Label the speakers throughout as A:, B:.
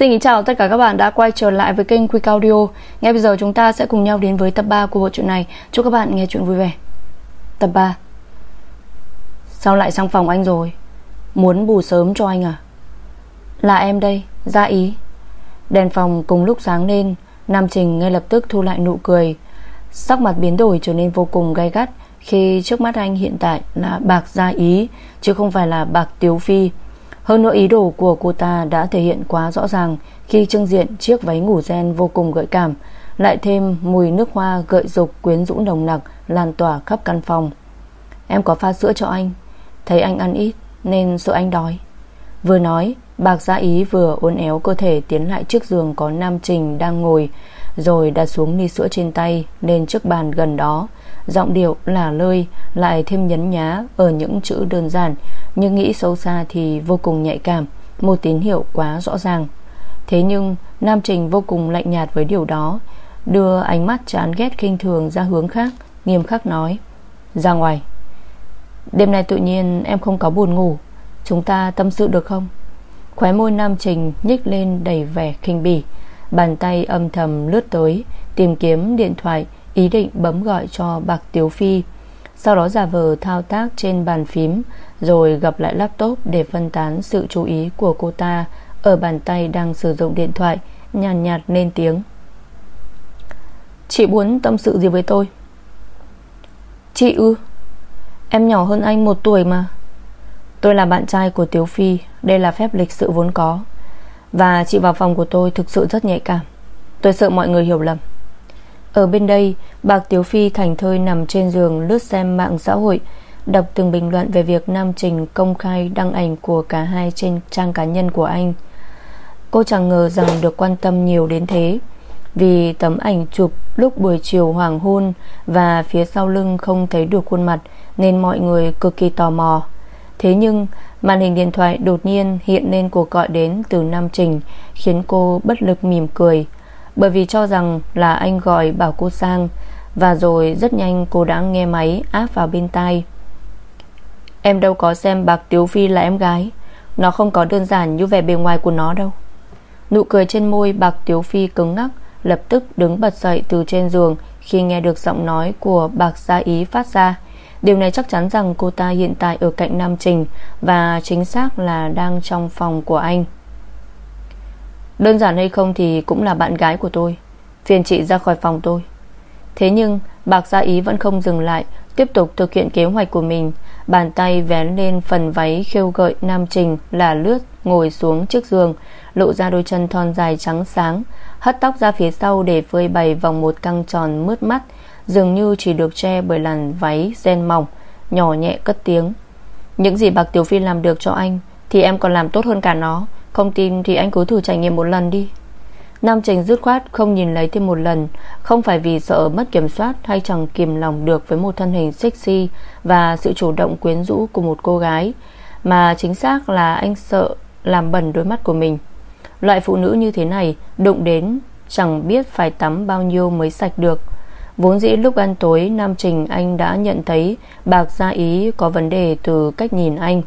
A: Xin kính chào tất cả các bạn đã quay trở lại với kênh Quick Audio. Ngay bây giờ chúng ta sẽ cùng nhau đến với tập 3 của bộ truyện này. Chúc các bạn nghe chuyện vui vẻ. Tập 3 Sao lại sang phòng anh rồi? Muốn bù sớm cho anh à? Là em đây, Gia Ý. Đèn phòng cùng lúc sáng lên Nam Trình ngay lập tức thu lại nụ cười. Sắc mặt biến đổi trở nên vô cùng gay gắt Khi trước mắt anh hiện tại là bạc Gia Ý Chứ không phải là bạc Tiếu Phi hơn nữa ý đồ của cô ta đã thể hiện quá rõ ràng Khi trưng diện chiếc váy ngủ ren vô cùng gợi cảm, Lại thêm mùi nước hoa gợi dục quyến rũ nồng nặc, Lan tỏa khắp căn phòng. Em có pha sữa cho anh, Thấy anh ăn ít nên sợ anh đói. Vừa nói, Bạc giã ý vừa uốn éo cơ thể tiến lại trước giường có Nam Trình đang ngồi, Rồi đặt xuống ly sữa trên tay Lên trước bàn gần đó Giọng điệu là lơi, Lại thêm nhấn nhá ở những chữ đơn giản, Nhưng nghĩ sâu xa thì vô cùng nhạy cảm, Một tín hiệu quá rõ ràng. Thế nhưng, Nam Trình vô cùng lạnh nhạt với điều đó, Đưa ánh mắt chán ghét khinh thường ra hướng khác, Nghiêm khắc nói, Ra ngoài. Đêm nay tự nhiên em không có buồn ngủ, Chúng ta tâm sự được không? Khóe môi Nam Trình nhích lên đầy vẻ khinh bỉ, Bàn tay âm thầm lướt tới, Tìm kiếm điện thoại Ý định bấm gọi cho Bạc Tiếu Phi Sau đó giả vờ thao tác trên bàn phím Rồi gặp lại laptop Để phân tán sự chú ý của cô ta Ở bàn tay đang sử dụng điện thoại Nhàn nhạt, nhạt lên tiếng. Chị muốn tâm sự gì với tôi? Chị ư? Em nhỏ hơn anh một tuổi mà. Tôi là bạn trai của Tiếu Phi Đây là phép lịch sự vốn có. Và chị vào phòng của tôi thực sự rất nhạy cảm. Tôi sợ mọi người hiểu lầm. Ở bên đây, Bạc Tiếu Phi thành thơi nằm trên giường Lướt xem mạng xã hội, Đọc từng bình luận về việc Nam Trình công khai Đăng ảnh của cả hai trên trang cá nhân của anh. Cô chẳng ngờ rằng được quan tâm nhiều đến thế, Vì tấm ảnh chụp lúc buổi chiều hoàng hôn Và phía sau lưng không thấy được khuôn mặt Nên mọi người cực kỳ tò mò. Thế nhưng, màn hình điện thoại đột nhiên hiện lên cuộc gọi đến từ Nam Trình, Khiến cô bất lực mỉm cười. Bởi vì cho rằng là anh gọi bảo cô sang, Và rồi rất nhanh cô đã nghe máy áp vào bên tai. Em đâu có xem Bạc Tiếu Phi là em gái, Nó không có đơn giản như vẻ bề ngoài của nó đâu. Nụ cười trên môi Bạc Tiếu Phi cứng ngắc, Lập tức đứng bật dậy từ trên giường Khi nghe được giọng nói của Bạc Gia Ý phát ra. Điều này chắc chắn rằng cô ta hiện tại ở cạnh Nam Trình, Và chính xác là đang trong phòng của anh. Đơn giản hay không thì cũng là bạn gái của tôi. Phiền chị ra khỏi phòng tôi. Thế nhưng, Bạc Gia Ý vẫn không dừng lại, Tiếp tục thực hiện kế hoạch của mình. Bàn tay vén lên phần váy khiêu gợi Nam Trình là lướt, ngồi xuống trước giường, Lộ ra đôi chân thon dài trắng sáng, Hất tóc ra phía sau để phơi bày vòng một căng tròn mướt mắt, Dường như chỉ được che bởi làn váy ren mỏng, Nhỏ nhẹ cất tiếng. Những gì Bạc Tiểu Phi làm được cho anh, Thì em còn làm tốt hơn cả nó. Không tin thì anh cứ thử trải nghiệm một lần đi. Nam Trình dứt khoát không nhìn lấy thêm một lần. Không phải vì sợ mất kiểm soát Hay chẳng kiềm lòng được với một thân hình sexy Và sự chủ động quyến rũ của một cô gái, Mà chính xác là anh sợ Làm bẩn đôi mắt của mình. Loại phụ nữ như thế này Đụng đến chẳng biết phải tắm bao nhiêu mới sạch được. Vốn dĩ lúc ăn tối, Nam Trình anh đã nhận thấy Bạc Gia Ý có vấn đề từ cách nhìn anh.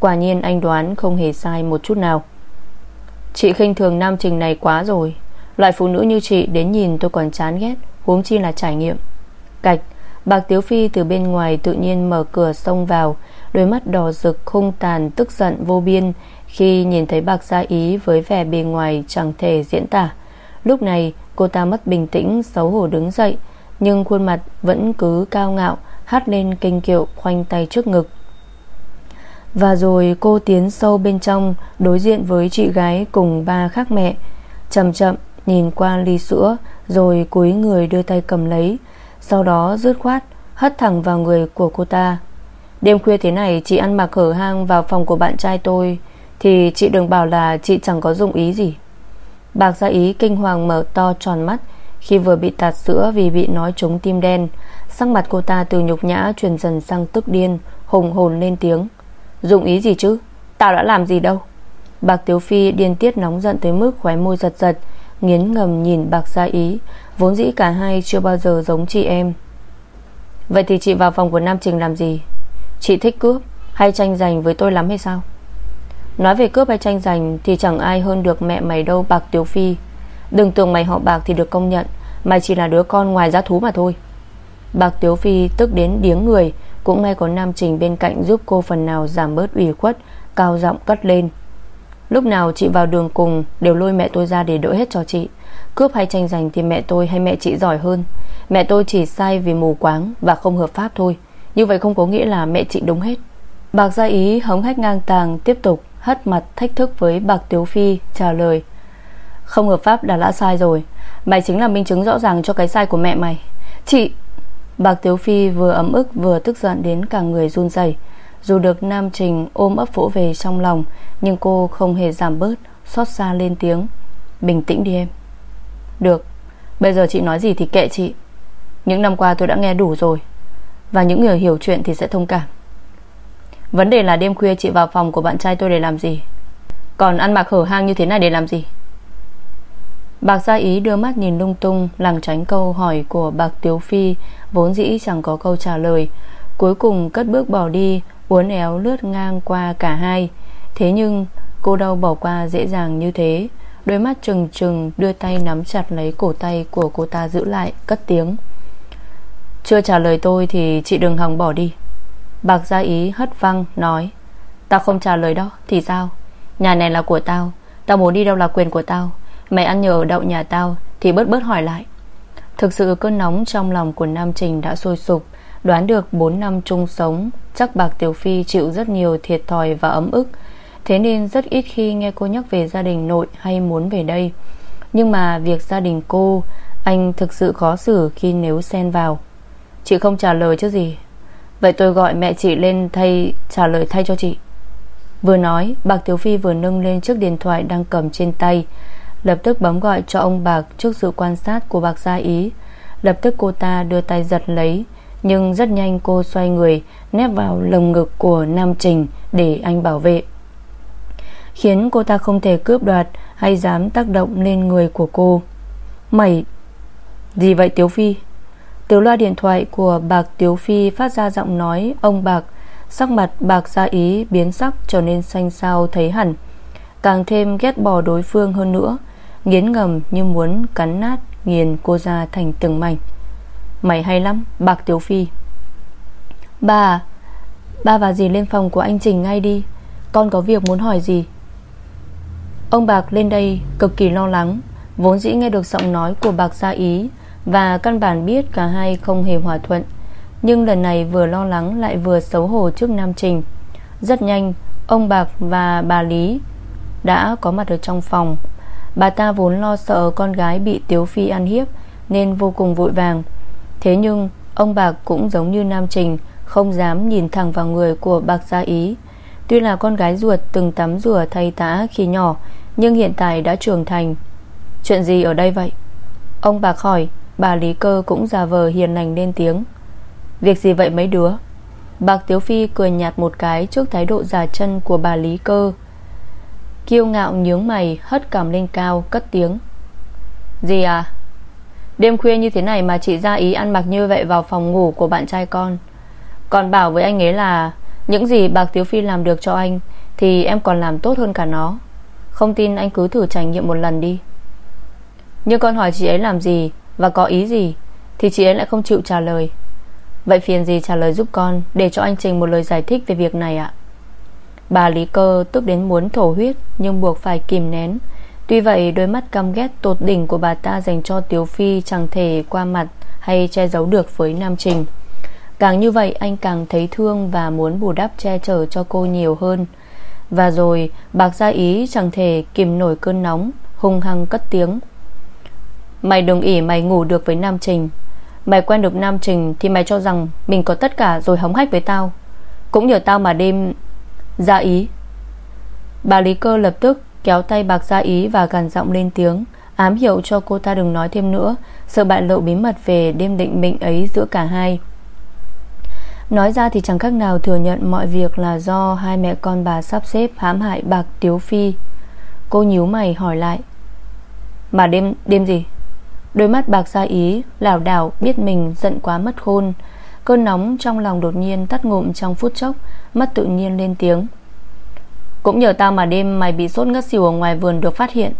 A: Quả nhiên anh đoán không hề sai một chút nào. Chị khinh thường Nam Trình này quá rồi. Loại phụ nữ như chị đến nhìn tôi còn chán ghét, Huống chi là trải nghiệm. Cạch, Bạc Tiếu Phi từ bên ngoài tự nhiên mở cửa xông vào, Đôi mắt đỏ rực hung tàn tức giận vô biên Khi nhìn thấy bạc gia ý với vẻ bề ngoài chẳng thể diễn tả. Lúc này, cô ta mất bình tĩnh, xấu hổ đứng dậy, nhưng khuôn mặt vẫn cứ cao ngạo Hát lên kinh kiệu khoanh tay trước ngực. Và rồi cô tiến sâu bên trong, Đối diện với chị gái cùng ba khác mẹ. Chậm chậm nhìn qua ly sữa, Rồi cúi người đưa tay cầm lấy. Sau đó rứt khoát, Hất thẳng vào người của cô ta. Đêm khuya thế này, chị ăn mặc hở hang Vào phòng của bạn trai tôi. Thì chị đừng bảo là chị chẳng có dụng ý gì. Bạc gia ý kinh hoàng mở to tròn mắt khi vừa bị tạt sữa vì bị nói trúng tim đen. Sắc mặt cô ta từ nhục nhã Chuyển dần sang tức điên, Hùng hồn lên tiếng. Dụng ý gì chứ? Tao đã làm gì đâu. Bạc Tiếu Phi điên tiết nóng giận tới mức khóe môi giật giật, Nghiến ngầm nhìn bạc gia ý, Vốn dĩ cả hai chưa bao giờ giống chị em. Vậy thì chị vào phòng của Nam Trình làm gì? Chị thích cướp Hay tranh giành với tôi lắm hay sao? Nói về cướp hay tranh giành Thì chẳng ai hơn được mẹ mày đâu, Bạc Tiếu Phi. Đừng tưởng mày họ bạc thì được công nhận, Mày chỉ là đứa con ngoài giá thú mà thôi. Bạc Tiếu Phi tức đến điếng người cũng may có Nam Trình bên cạnh Giúp cô phần nào giảm bớt ủy khuất, Cao giọng cất lên. Lúc nào chị vào đường cùng, Đều lôi mẹ tôi ra để đỡ hết cho chị. Cướp hay tranh giành thì mẹ tôi hay mẹ chị giỏi hơn. Mẹ tôi chỉ sai vì mù quáng Và không hợp pháp thôi. Như vậy không có nghĩa là mẹ chị đúng hết. Bạc gia ý hống hách ngang tàng, Tiếp tục hất mặt thách thức với Bạc Tiếu Phi, Trả lời, Không hợp pháp đã đã sai rồi. Mày chính là minh chứng rõ ràng cho cái sai của mẹ mày. Chị Bạc Tiếu Phi vừa ấm ức vừa tức giận đến cả người run rẩy. Dù được Nam Trình ôm ấp vỗ về trong lòng, Nhưng cô không hề giảm bớt, Xót xa lên tiếng. Bình tĩnh đi em. Được. Bây giờ chị nói gì thì kệ chị. Những năm qua tôi đã nghe đủ rồi, Và những người hiểu chuyện thì sẽ thông cảm. Vấn đề là đêm khuya chị vào phòng của bạn trai tôi để làm gì? Còn ăn mặc hở hang như thế này để làm gì? Bạc Gia Ý đưa mắt nhìn lung tung Làng tránh câu hỏi của Bạc Tiếu Phi, Vốn dĩ chẳng có câu trả lời. Cuối cùng cất bước bỏ đi, Uốn éo lướt ngang qua cả hai. Thế nhưng, cô đâu bỏ qua dễ dàng như thế. Đôi mắt trừng trừng Đưa tay nắm chặt lấy cổ tay của cô ta giữ lại, Cất tiếng. Chưa trả lời tôi thì chị đừng hòng bỏ đi. Bạc gia ý hất văng, nói. Tao không trả lời đó, Thì sao? Nhà này là của tao Tao muốn đi đâu là quyền của tao. Mày ăn nhờ ở đậu nhà tao, Thì bớt bớt hỏi lại. Thực sự cơn nóng trong lòng của Nam Trình đã sôi sục, Đoán được 4 năm chung sống, Chắc bạc Tiểu Phi chịu rất nhiều thiệt thòi và ấm ức. Thế nên rất ít khi nghe cô nhắc về gia đình nội hay muốn về đây. Nhưng mà việc gia đình cô, Anh thực sự khó xử khi nếu xen vào. Chị không trả lời chứ gì. Vậy tôi gọi mẹ chị lên thay, trả lời thay cho chị. Vừa nói, Bạc Tiểu Phi vừa nâng lên chiếc điện thoại đang cầm trên tay. Lập tức bấm gọi cho ông Bạc Trước sự quan sát của Bạc Gia Ý. Lập tức cô ta đưa tay giật lấy, Nhưng rất nhanh cô xoay người, Nép vào lồng ngực của Nam Trình Để anh bảo vệ. Khiến cô ta không thể cướp đoạt Hay dám tác động lên người của cô. Mày, Gì vậy Tiếu Phi? Từ loa điện thoại của Bạc Tiếu Phi Phát ra giọng nói, ông Bạc, Sắc mặt Bạc Gia Ý biến sắc Trở nên xanh xao thấy hẳn. Càng thêm ghét bỏ đối phương hơn nữa Nghiến ngầm như muốn cắn nát Nghiền cô ra thành từng mảnh. Mày hay lắm, Bạc tiểu Phi. Ba Ba và dì lên phòng của anh Trình ngay đi. Con có việc muốn hỏi gì Ông Bạc lên đây cực kỳ lo lắng, Vốn dĩ nghe được giọng nói của Bạc Gia Ý Và căn bản biết cả hai không hề hòa thuận. Nhưng lần này vừa lo lắng lại vừa xấu hổ trước Nam Trình. Rất nhanh, Ông Bạc và bà Lý Đã có mặt ở trong phòng. Bà ta vốn lo sợ con gái bị Tiếu Phi ăn hiếp, Nên vô cùng vội vàng. Thế nhưng, ông Bạc cũng giống như Nam Trình, Không dám nhìn thẳng vào người của Bạc Gia Ý. Tuy là con gái ruột từng tắm rửa thay tã khi nhỏ, Nhưng hiện tại đã trưởng thành. Chuyện gì ở đây vậy? Ông Bạc hỏi Bà Lý Cơ cũng già vờ hiền lành lên tiếng. Việc gì vậy mấy đứa? Bạc Tiếu Phi cười nhạt một cái Trước thái độ già chân của bà Lý Cơ. Kiêu ngạo nhướng mày, Hất cằm lên cao, cất tiếng. Gì à? Đêm khuya như thế này mà chị ra ý ăn mặc như vậy Vào phòng ngủ của bạn trai con. Còn bảo với anh ấy là, Những gì bạc Tiếu Phi làm được cho anh, Thì em còn làm tốt hơn cả nó. Không tin anh cứ thử trải nghiệm một lần đi. Nhưng con hỏi chị ấy làm gì Và có ý gì, Thì chị ấy lại không chịu trả lời. Vậy phiền gì trả lời giúp con, Để cho anh Trình một lời giải thích về việc này ạ. Bà Lý Cơ tức đến muốn thổ huyết, Nhưng buộc phải kìm nén. Tuy vậy, đôi mắt căm ghét tột đỉnh của bà ta Dành cho Tiếu Phi chẳng thể qua mặt Hay che giấu được với Nam Trình. Càng như vậy, anh càng thấy thương Và muốn bù đắp che chở cho cô nhiều hơn. Và rồi, Bạc gia ý chẳng thể kìm nổi cơn nóng, Hung hăng cất tiếng. Mày đồng ý mày ngủ được với Nam Trình. Mày quen được Nam Trình Thì mày cho rằng mình có tất cả rồi hóng hách với tao. Cũng nhờ tao mà đêm Gia ý Bà Lý Cơ lập tức kéo tay bạc Gia ý Và gằn giọng lên tiếng Ám hiệu cho cô ta đừng nói thêm nữa Sợ bại lộ bí mật về đêm định mệnh ấy giữa cả hai Nói ra thì chẳng khác nào thừa nhận mọi việc là do hai mẹ con bà sắp xếp hãm hại bạc Tiếu Phi. Cô nhíu mày hỏi lại. Mà đêm đêm gì? Đôi mắt bạc gia ý, lảo đảo biết mình giận quá mất khôn. Cơn nóng trong lòng đột nhiên tắt ngụm trong phút chốc, mất tự nhiên lên tiếng. Cũng nhờ tao mà đêm mày bị sốt ngất xỉu ở ngoài vườn được phát hiện.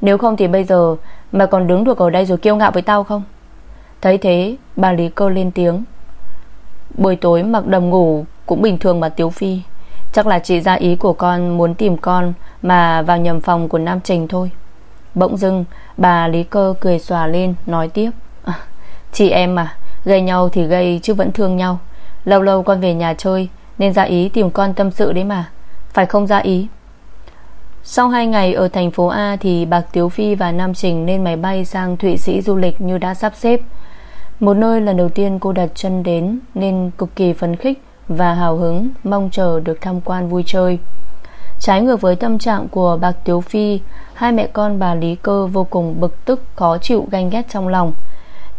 A: Nếu không thì bây giờ Mày còn đứng được ở đây rồi kiêu ngạo với tao không? Thấy thế Bà Lý Cơ lên tiếng. Buổi tối mặc đầm ngủ Cũng bình thường mà Tiếu Phi. Chắc là chị ra ý của con muốn tìm con Mà vào nhầm phòng của Nam Trình thôi. Bỗng dưng Bà Lý Cơ cười xòa lên Nói tiếp. À, Chị em mà Gây nhau thì gây chứ vẫn thương nhau. Lâu lâu con về nhà chơi, Nên ra ý tìm con tâm sự đấy mà. Phải không ra ý? Sau 2 ngày ở thành phố A Thì Bạc Tiếu Phi và Nam Trình Lên máy bay sang Thụy Sĩ du lịch như đã sắp xếp. Một nơi lần đầu tiên cô đặt chân đến, Nên cực kỳ phấn khích Và hào hứng, Mong chờ được tham quan vui chơi. Trái ngược với tâm trạng của Bạc Tiếu Phi, Hai mẹ con bà Lý Cơ vô cùng bực tức, Khó chịu, ganh ghét trong lòng.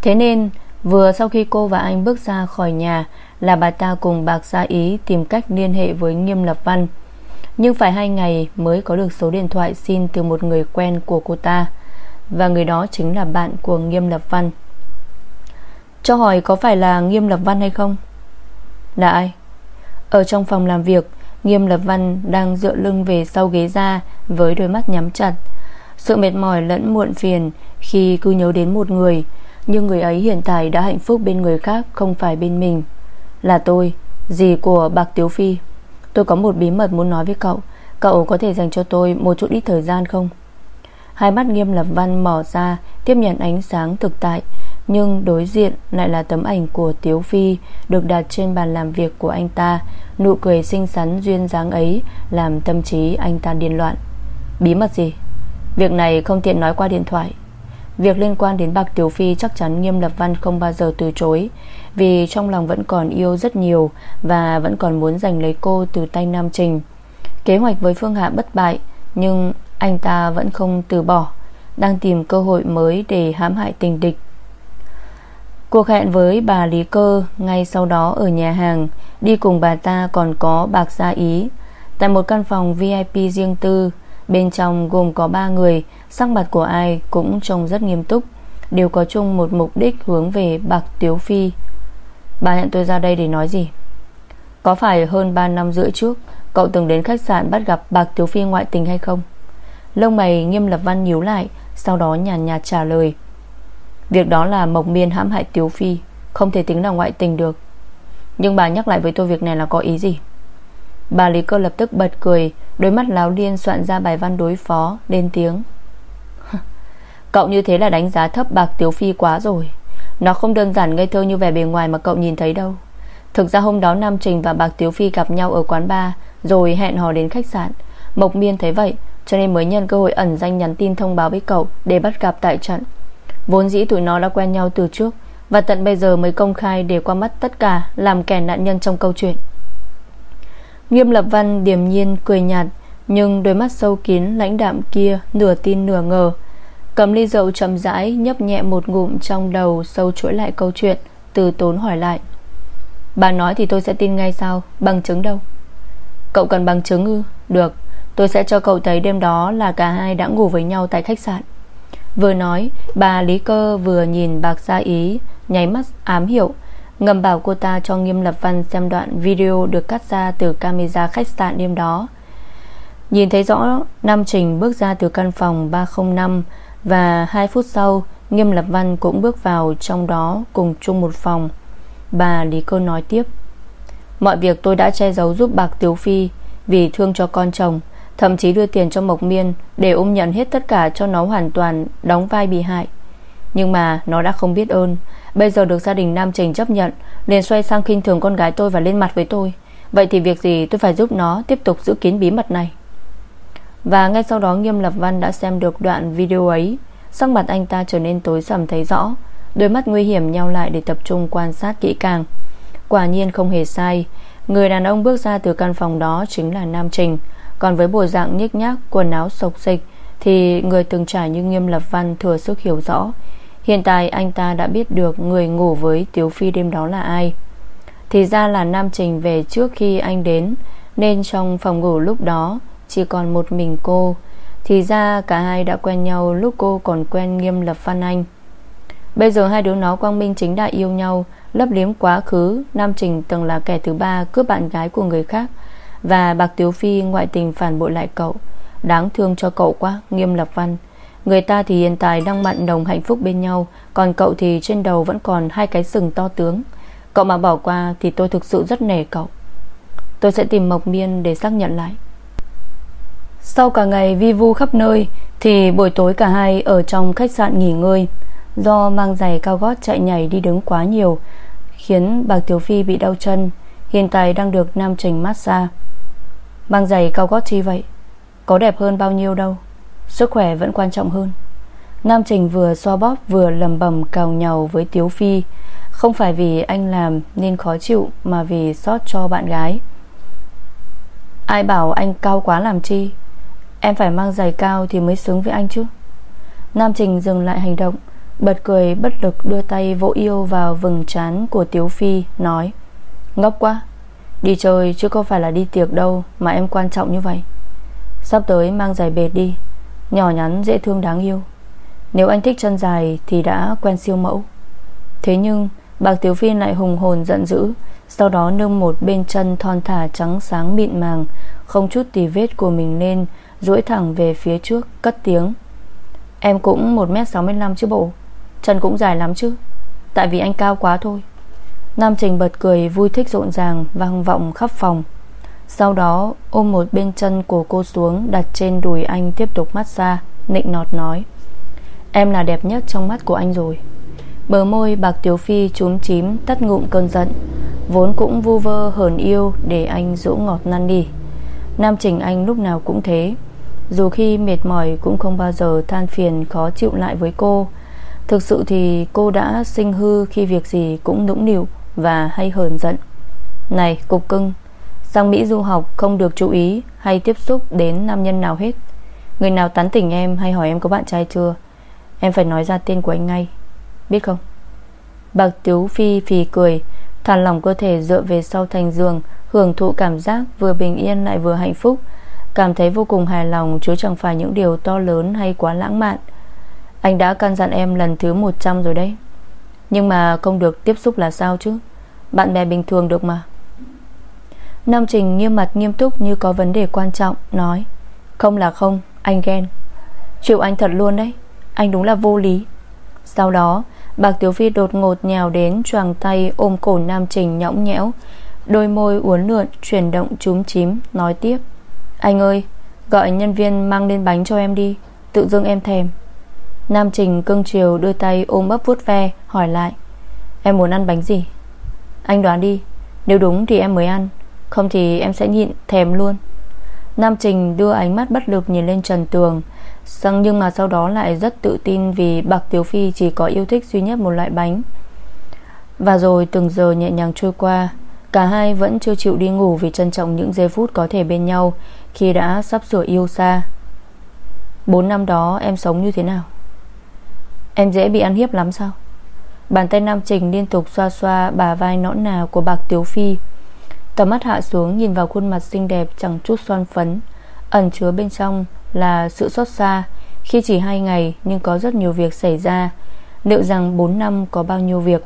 A: Thế nên vừa sau khi cô và anh bước ra khỏi nhà Là bà ta cùng Bạc Gia Ý Tìm cách liên hệ với Nghiêm Lập Văn Nhưng phải hai ngày mới có được số điện thoại xin từ một người quen của cô ta, Và người đó chính là bạn của Nghiêm Lập Văn Cho hỏi có phải là Nghiêm Lập Văn hay không? Là ai? Ở trong phòng làm việc, Nghiêm Lập Văn đang dựa lưng về sau ghế ra Với đôi mắt nhắm chặt Sự mệt mỏi lẫn muộn phiền Khi cứ nhớ đến một người nhưng người ấy hiện tại đã hạnh phúc bên người khác Không phải bên mình. Là tôi, dì của Bạc Tiếu Phi. Tôi có một bí mật muốn nói với cậu. Cậu có thể dành cho tôi một chút ít thời gian không? Hai mắt nghiêm lập văn mở ra Tiếp nhận ánh sáng thực tại. Nhưng đối diện lại là tấm ảnh của Tiếu Phi Được đặt trên bàn làm việc của anh ta. Nụ cười xinh xắn duyên dáng ấy Làm tâm trí anh ta điên loạn. Bí mật gì? Việc này không tiện nói qua điện thoại. Việc liên quan đến Bạc Tiểu Phi chắc chắn Nghiêm Lập Văn không bao giờ từ chối, Vì trong lòng vẫn còn yêu rất nhiều Và vẫn còn muốn giành lấy cô từ tay Nam Trình. Kế hoạch với Phương Hạ bất bại, Nhưng anh ta vẫn không từ bỏ, Đang tìm cơ hội mới để hãm hại tình địch. Cuộc hẹn với bà Lý Cơ Ngay sau đó ở nhà hàng, Đi cùng bà ta còn có Bạc Gia Ý. Tại một căn phòng VIP riêng tư Bên trong gồm có 3 người, Sắc mặt của ai cũng trông rất nghiêm túc. Đều có chung một mục đích hướng về Bạc Tiếu Phi. Bà hẹn tôi ra đây để nói gì? Có phải hơn 3 năm rưỡi trước, Cậu từng đến khách sạn bắt gặp Bạc Tiếu Phi ngoại tình hay không? Lông mày nghiêm lập văn nhíu lại, Sau đó nhàn nhạt trả lời. Việc đó là Mộc Miên hãm hại Tiếu Phi, Không thể tính là ngoại tình được. Nhưng bà nhắc lại với tôi việc này là có ý gì? Bà Lý Cơ lập tức bật cười, Đôi mắt láo liên soạn ra bài văn đối phó, Lên tiếng. Cậu như thế là đánh giá thấp bạc Tiếu Phi quá rồi. Nó không đơn giản ngây thơ như vẻ bề ngoài mà cậu nhìn thấy đâu. Thực ra hôm đó Nam Trình và bạc Tiếu Phi gặp nhau ở quán bar, Rồi hẹn hò đến khách sạn. Mộc Miên thấy vậy, Cho nên mới nhân cơ hội ẩn danh nhắn tin thông báo với cậu Để bắt gặp tại trận. Vốn dĩ tụi nó đã quen nhau từ trước, Và tận bây giờ mới công khai để qua mắt tất cả Làm kẻ nạn nhân trong câu chuyện. Nghiêm lập văn điềm nhiên cười nhạt, Nhưng đôi mắt sâu kín lãnh đạm kia Nửa tin nửa ngờ. Cầm ly rượu chậm rãi Nhấp nhẹ một ngụm trong đầu Sâu chuỗi lại câu chuyện, Từ tốn hỏi lại. Bà nói thì tôi sẽ tin ngay sao? Bằng chứng đâu? Cậu cần bằng chứng ư? Được, Tôi sẽ cho cậu thấy đêm đó là cả hai đã ngủ với nhau tại khách sạn. Vừa nói, Bà Lý Cơ vừa nhìn bạc gia ý, Nháy mắt ám hiệu Ngầm bảo cô ta cho Nghiêm Lập Văn xem đoạn video Được cắt ra từ camera khách sạn đêm đó. Nhìn thấy rõ Nam Trình bước ra từ căn phòng 305 Và 2 phút sau, Nghiêm Lập Văn cũng bước vào Trong đó cùng chung một phòng. Bà Lý Cơ nói tiếp, Mọi việc tôi đã che giấu giúp bạc Tiếu Phi Vì thương cho con chồng, Thậm chí đưa tiền cho Mộc Miên Để ôm nhận hết tất cả cho nó hoàn toàn Đóng vai bị hại. Nhưng mà nó đã không biết ơn Bây giờ được gia đình Nam Trình chấp nhận, liền xoay sang khinh thường con gái tôi và lên mặt với tôi. Vậy thì việc gì tôi phải giúp nó Tiếp tục giữ kín bí mật này? Và ngay sau đó Nghiêm Lập Văn đã xem được đoạn video ấy. Sắc mặt anh ta trở nên tối sầm thấy rõ. Đôi mắt nguy hiểm nhau lại để tập trung quan sát kỹ càng. Quả nhiên không hề sai. Người đàn ông bước ra từ căn phòng đó Chính là Nam Trình. Còn với bộ dạng nhếch nhác, Quần áo sộc dịch Thì người từng trải như Nghiêm Lập Văn thừa sức hiểu rõ. Hiện tại anh ta đã biết được Người ngủ với Tiếu Phi đêm đó là ai. Thì ra là Nam Trình về trước khi anh đến, Nên trong phòng ngủ lúc đó Chỉ còn một mình cô. Thì ra cả hai đã quen nhau Lúc cô còn quen nghiêm lập Phan Anh. Bây giờ hai đứa nó quang minh chính đại yêu nhau, Lấp liếm quá khứ, Nam Trình từng là kẻ thứ ba Cướp bạn gái của người khác. Và Bạc Tiếu Phi ngoại tình phản bội lại cậu, Đáng thương cho cậu quá, Nghiêm Lập Văn Người ta thì hiện tại đang mặn đồng hạnh phúc bên nhau, Còn cậu thì trên đầu vẫn còn hai cái sừng to tướng. Cậu mà bỏ qua Thì tôi thực sự rất nể cậu. Tôi sẽ tìm Mộc Miên để xác nhận lại. Sau cả ngày vi vu khắp nơi, Thì buổi tối cả hai Ở trong khách sạn nghỉ ngơi. Do mang giày cao gót chạy nhảy đi đứng quá nhiều, Khiến Bạc Tiểu Phi bị đau chân, Hiện tại đang được Nam Trình massage. Mang giày cao gót chi vậy? Có đẹp hơn bao nhiêu đâu. Sức khỏe vẫn quan trọng hơn. Nam Trình vừa xoa bóp, vừa lầm bầm cào nhàu với Tiếu Phi. Không phải vì anh làm nên khó chịu, Mà vì xót cho bạn gái. Ai bảo anh cao quá làm chi? Em phải mang giày cao thì mới xứng với anh chứ. Nam Trình dừng lại hành động, Bật cười bất lực đưa tay vỗ yêu vào vầng trán của Tiếu Phi, Nói, Ngốc quá. Đi chơi chứ không phải là đi tiệc đâu Mà em quan trọng như vậy. Sắp tới mang giày bệt đi. Nhỏ nhắn, dễ thương, đáng yêu. Nếu anh thích chân dài thì đã quen siêu mẫu. Thế nhưng, Bạc Tiểu Phi lại hùng hồn giận dữ, Sau đó nâng một bên chân thon thả trắng sáng mịn màng, Không chút tì vết của mình lên duỗi thẳng về phía trước, Cất tiếng. Em cũng 1m65 chứ bộ, Chân cũng dài lắm chứ, Tại vì anh cao quá thôi. Nam Trình bật cười, vui thích rộn ràng Vang vọng khắp phòng. Sau đó, ôm một bên chân của cô xuống, Đặt trên đùi anh tiếp tục massage Nịnh nọt nói, Em là đẹp nhất trong mắt của anh rồi. Bờ môi bạc tiểu phi trúng chím, Tắt ngụm cơn giận, Vốn cũng vu vơ hờn yêu Để anh dỗ ngọt năn đi Nam Trình anh lúc nào cũng thế, Dù khi mệt mỏi cũng không bao giờ than phiền khó chịu lại với cô. Thực sự thì cô đã sinh hư Khi việc gì cũng nũng nịu Và hay hờn giận. Này, cục cưng Sang Mỹ du học không được chú ý Hay tiếp xúc đến nam nhân nào hết. Người nào tán tỉnh em hay hỏi em có bạn trai chưa, Em phải nói ra tên của anh ngay. Biết không? Bạc Tiếu Phi phì cười, Thả lòng cơ thể dựa về sau thành giường, Hưởng thụ cảm giác vừa bình yên lại vừa hạnh phúc. Cảm thấy vô cùng hài lòng, Chứ chẳng phải những điều to lớn hay quá lãng mạn. Anh đã căn dặn em lần thứ 100 rồi đấy. Nhưng mà không được tiếp xúc là sao chứ? Bạn bè bình thường được mà. Nam Trình nghiêm mặt nghiêm túc Như có vấn đề quan trọng Nói Không là không, anh ghen. Chịu anh thật luôn đấy Anh đúng là vô lý. Sau đó Bạc Tiểu Phi đột ngột nhào đến choàng tay ôm cổ Nam Trình nhõng nhẽo Đôi môi uốn lượn Chuyển động chúm chím Nói tiếp Anh ơi Gọi nhân viên mang lên bánh cho em đi Tự dưng em thèm. Nam Trình cưng chiều đưa tay ôm ấp vuốt ve Hỏi lại Em muốn ăn bánh gì? Anh đoán đi Nếu đúng thì em mới ăn. Không thì em sẽ nhịn thèm luôn. Nam Trình đưa ánh mắt bất lực nhìn lên trần tường. Xong nhưng mà sau đó lại rất tự tin Vì Bạc Tiểu Phi chỉ có yêu thích duy nhất một loại bánh. Và rồi từng giờ nhẹ nhàng trôi qua, Cả hai vẫn chưa chịu đi ngủ Vì trân trọng những giây phút có thể bên nhau Khi đã sắp sửa yêu xa. Bốn năm đó em sống như thế nào? Em dễ bị ăn hiếp lắm sao? Bàn tay Nam Trình liên tục xoa xoa Bà vai nõn nà của Bạc Tiếu Phi. Tầm mắt hạ xuống, nhìn vào khuôn mặt xinh đẹp Chẳng chút son phấn. Ẩn chứa bên trong là sự xót xa. Khi chỉ hai ngày, nhưng có rất nhiều việc xảy ra. Liệu rằng 4 năm có bao nhiêu việc?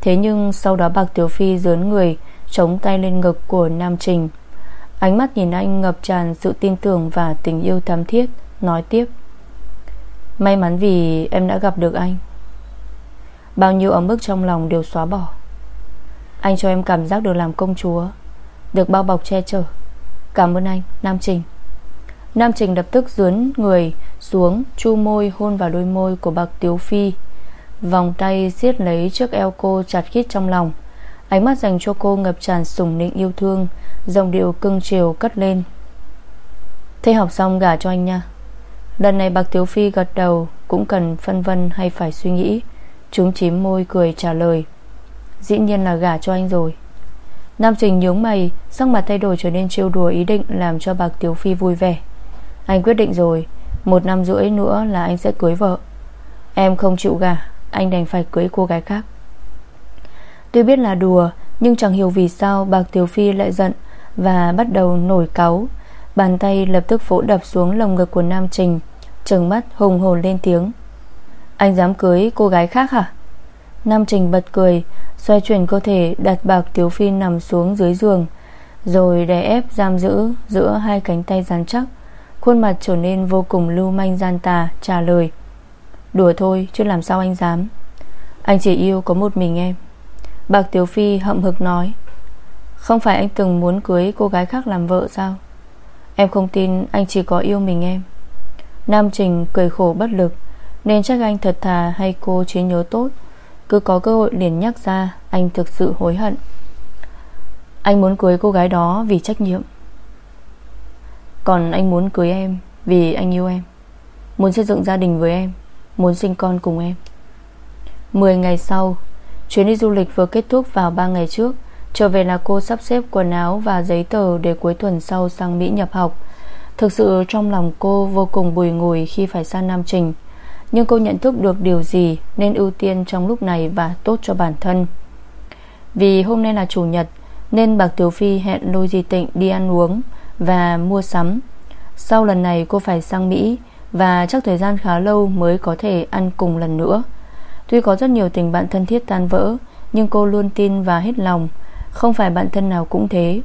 A: Thế nhưng sau đó Bạc Tiểu Phi dướn người, Chống tay lên ngực của Nam Trình. Ánh mắt nhìn anh ngập tràn sự tin tưởng Và tình yêu thắm thiết, Nói tiếp. May mắn vì em đã gặp được anh. Bao nhiêu ấm ức trong lòng đều xóa bỏ. Anh cho em cảm giác được làm công chúa, Được bao bọc che chở. Cảm ơn anh, Nam Trình. Nam Trình lập tức dướn người xuống, Chu môi, hôn vào đôi môi của bạc Tiếu Phi. Vòng tay siết lấy chiếc eo cô chặt khít trong lòng. Ánh mắt dành cho cô ngập tràn sủng nịnh yêu thương Dòng điệu cưng chiều cất lên. Thế học xong gả cho anh nha. Lần này bạc Tiếu Phi gật đầu, Cũng cần phân vân hay phải suy nghĩ. Chúng chím môi cười trả lời. Dĩ nhiên là gả cho anh rồi. Nam Trình nhướng mày, Sắc mặt thay đổi trở nên trêu đùa ý định Làm cho bạc Tiếu Phi vui vẻ. Anh quyết định rồi, Một năm rưỡi nữa là anh sẽ cưới vợ. Em không chịu gả, Anh đành phải cưới cô gái khác. Tuy biết là đùa, Nhưng chẳng hiểu vì sao bạc Tiếu Phi lại giận Và bắt đầu nổi cáu. Bàn tay lập tức vỗ đập xuống lồng ngực của Nam Trình, Trừng mắt hùng hồn lên tiếng. Anh dám cưới cô gái khác hả? Nam Trình bật cười Xoay chuyển cơ thể, đặt bạc Tiếu Phi nằm xuống dưới giường, Rồi đè ép giam giữ Giữa hai cánh tay rắn chắc. Khuôn mặt trở nên vô cùng lưu manh gian tà, Trả lời, Đùa thôi, chứ làm sao anh dám? Anh chỉ yêu có một mình em. Bạc Tiểu Phi hậm hực nói, Không phải anh từng muốn cưới cô gái khác làm vợ sao? Em không tin anh chỉ có yêu mình em. Nam Trình cười khổ bất lực, Nên chắc anh thật thà hay cô trí nhớ tốt? Cứ có cơ hội liền nhắc ra, Anh thực sự hối hận. Anh muốn cưới cô gái đó vì trách nhiệm. Còn anh muốn cưới em Vì anh yêu em. Muốn xây dựng gia đình với em. Muốn sinh con cùng em. 10 ngày sau, Chuyến đi du lịch vừa kết thúc vào 3 ngày trước, Trở về là cô sắp xếp quần áo và giấy tờ Để cuối tuần sau sang Mỹ nhập học. Thực sự trong lòng cô vô cùng bùi ngùi Khi phải sang Nam Trình. Nhưng cô nhận thức được điều gì Nên ưu tiên trong lúc này và tốt cho bản thân. Vì hôm nay là chủ nhật, Nên Bạc Tiểu Phi hẹn Lôi Di Tịnh đi ăn uống Và mua sắm. Sau lần này cô phải sang Mỹ Và chắc thời gian khá lâu mới có thể ăn cùng lần nữa. Tuy có rất nhiều tình bạn thân thiết tan vỡ, Nhưng cô luôn tin và hết lòng. Không phải bạn thân nào cũng thế.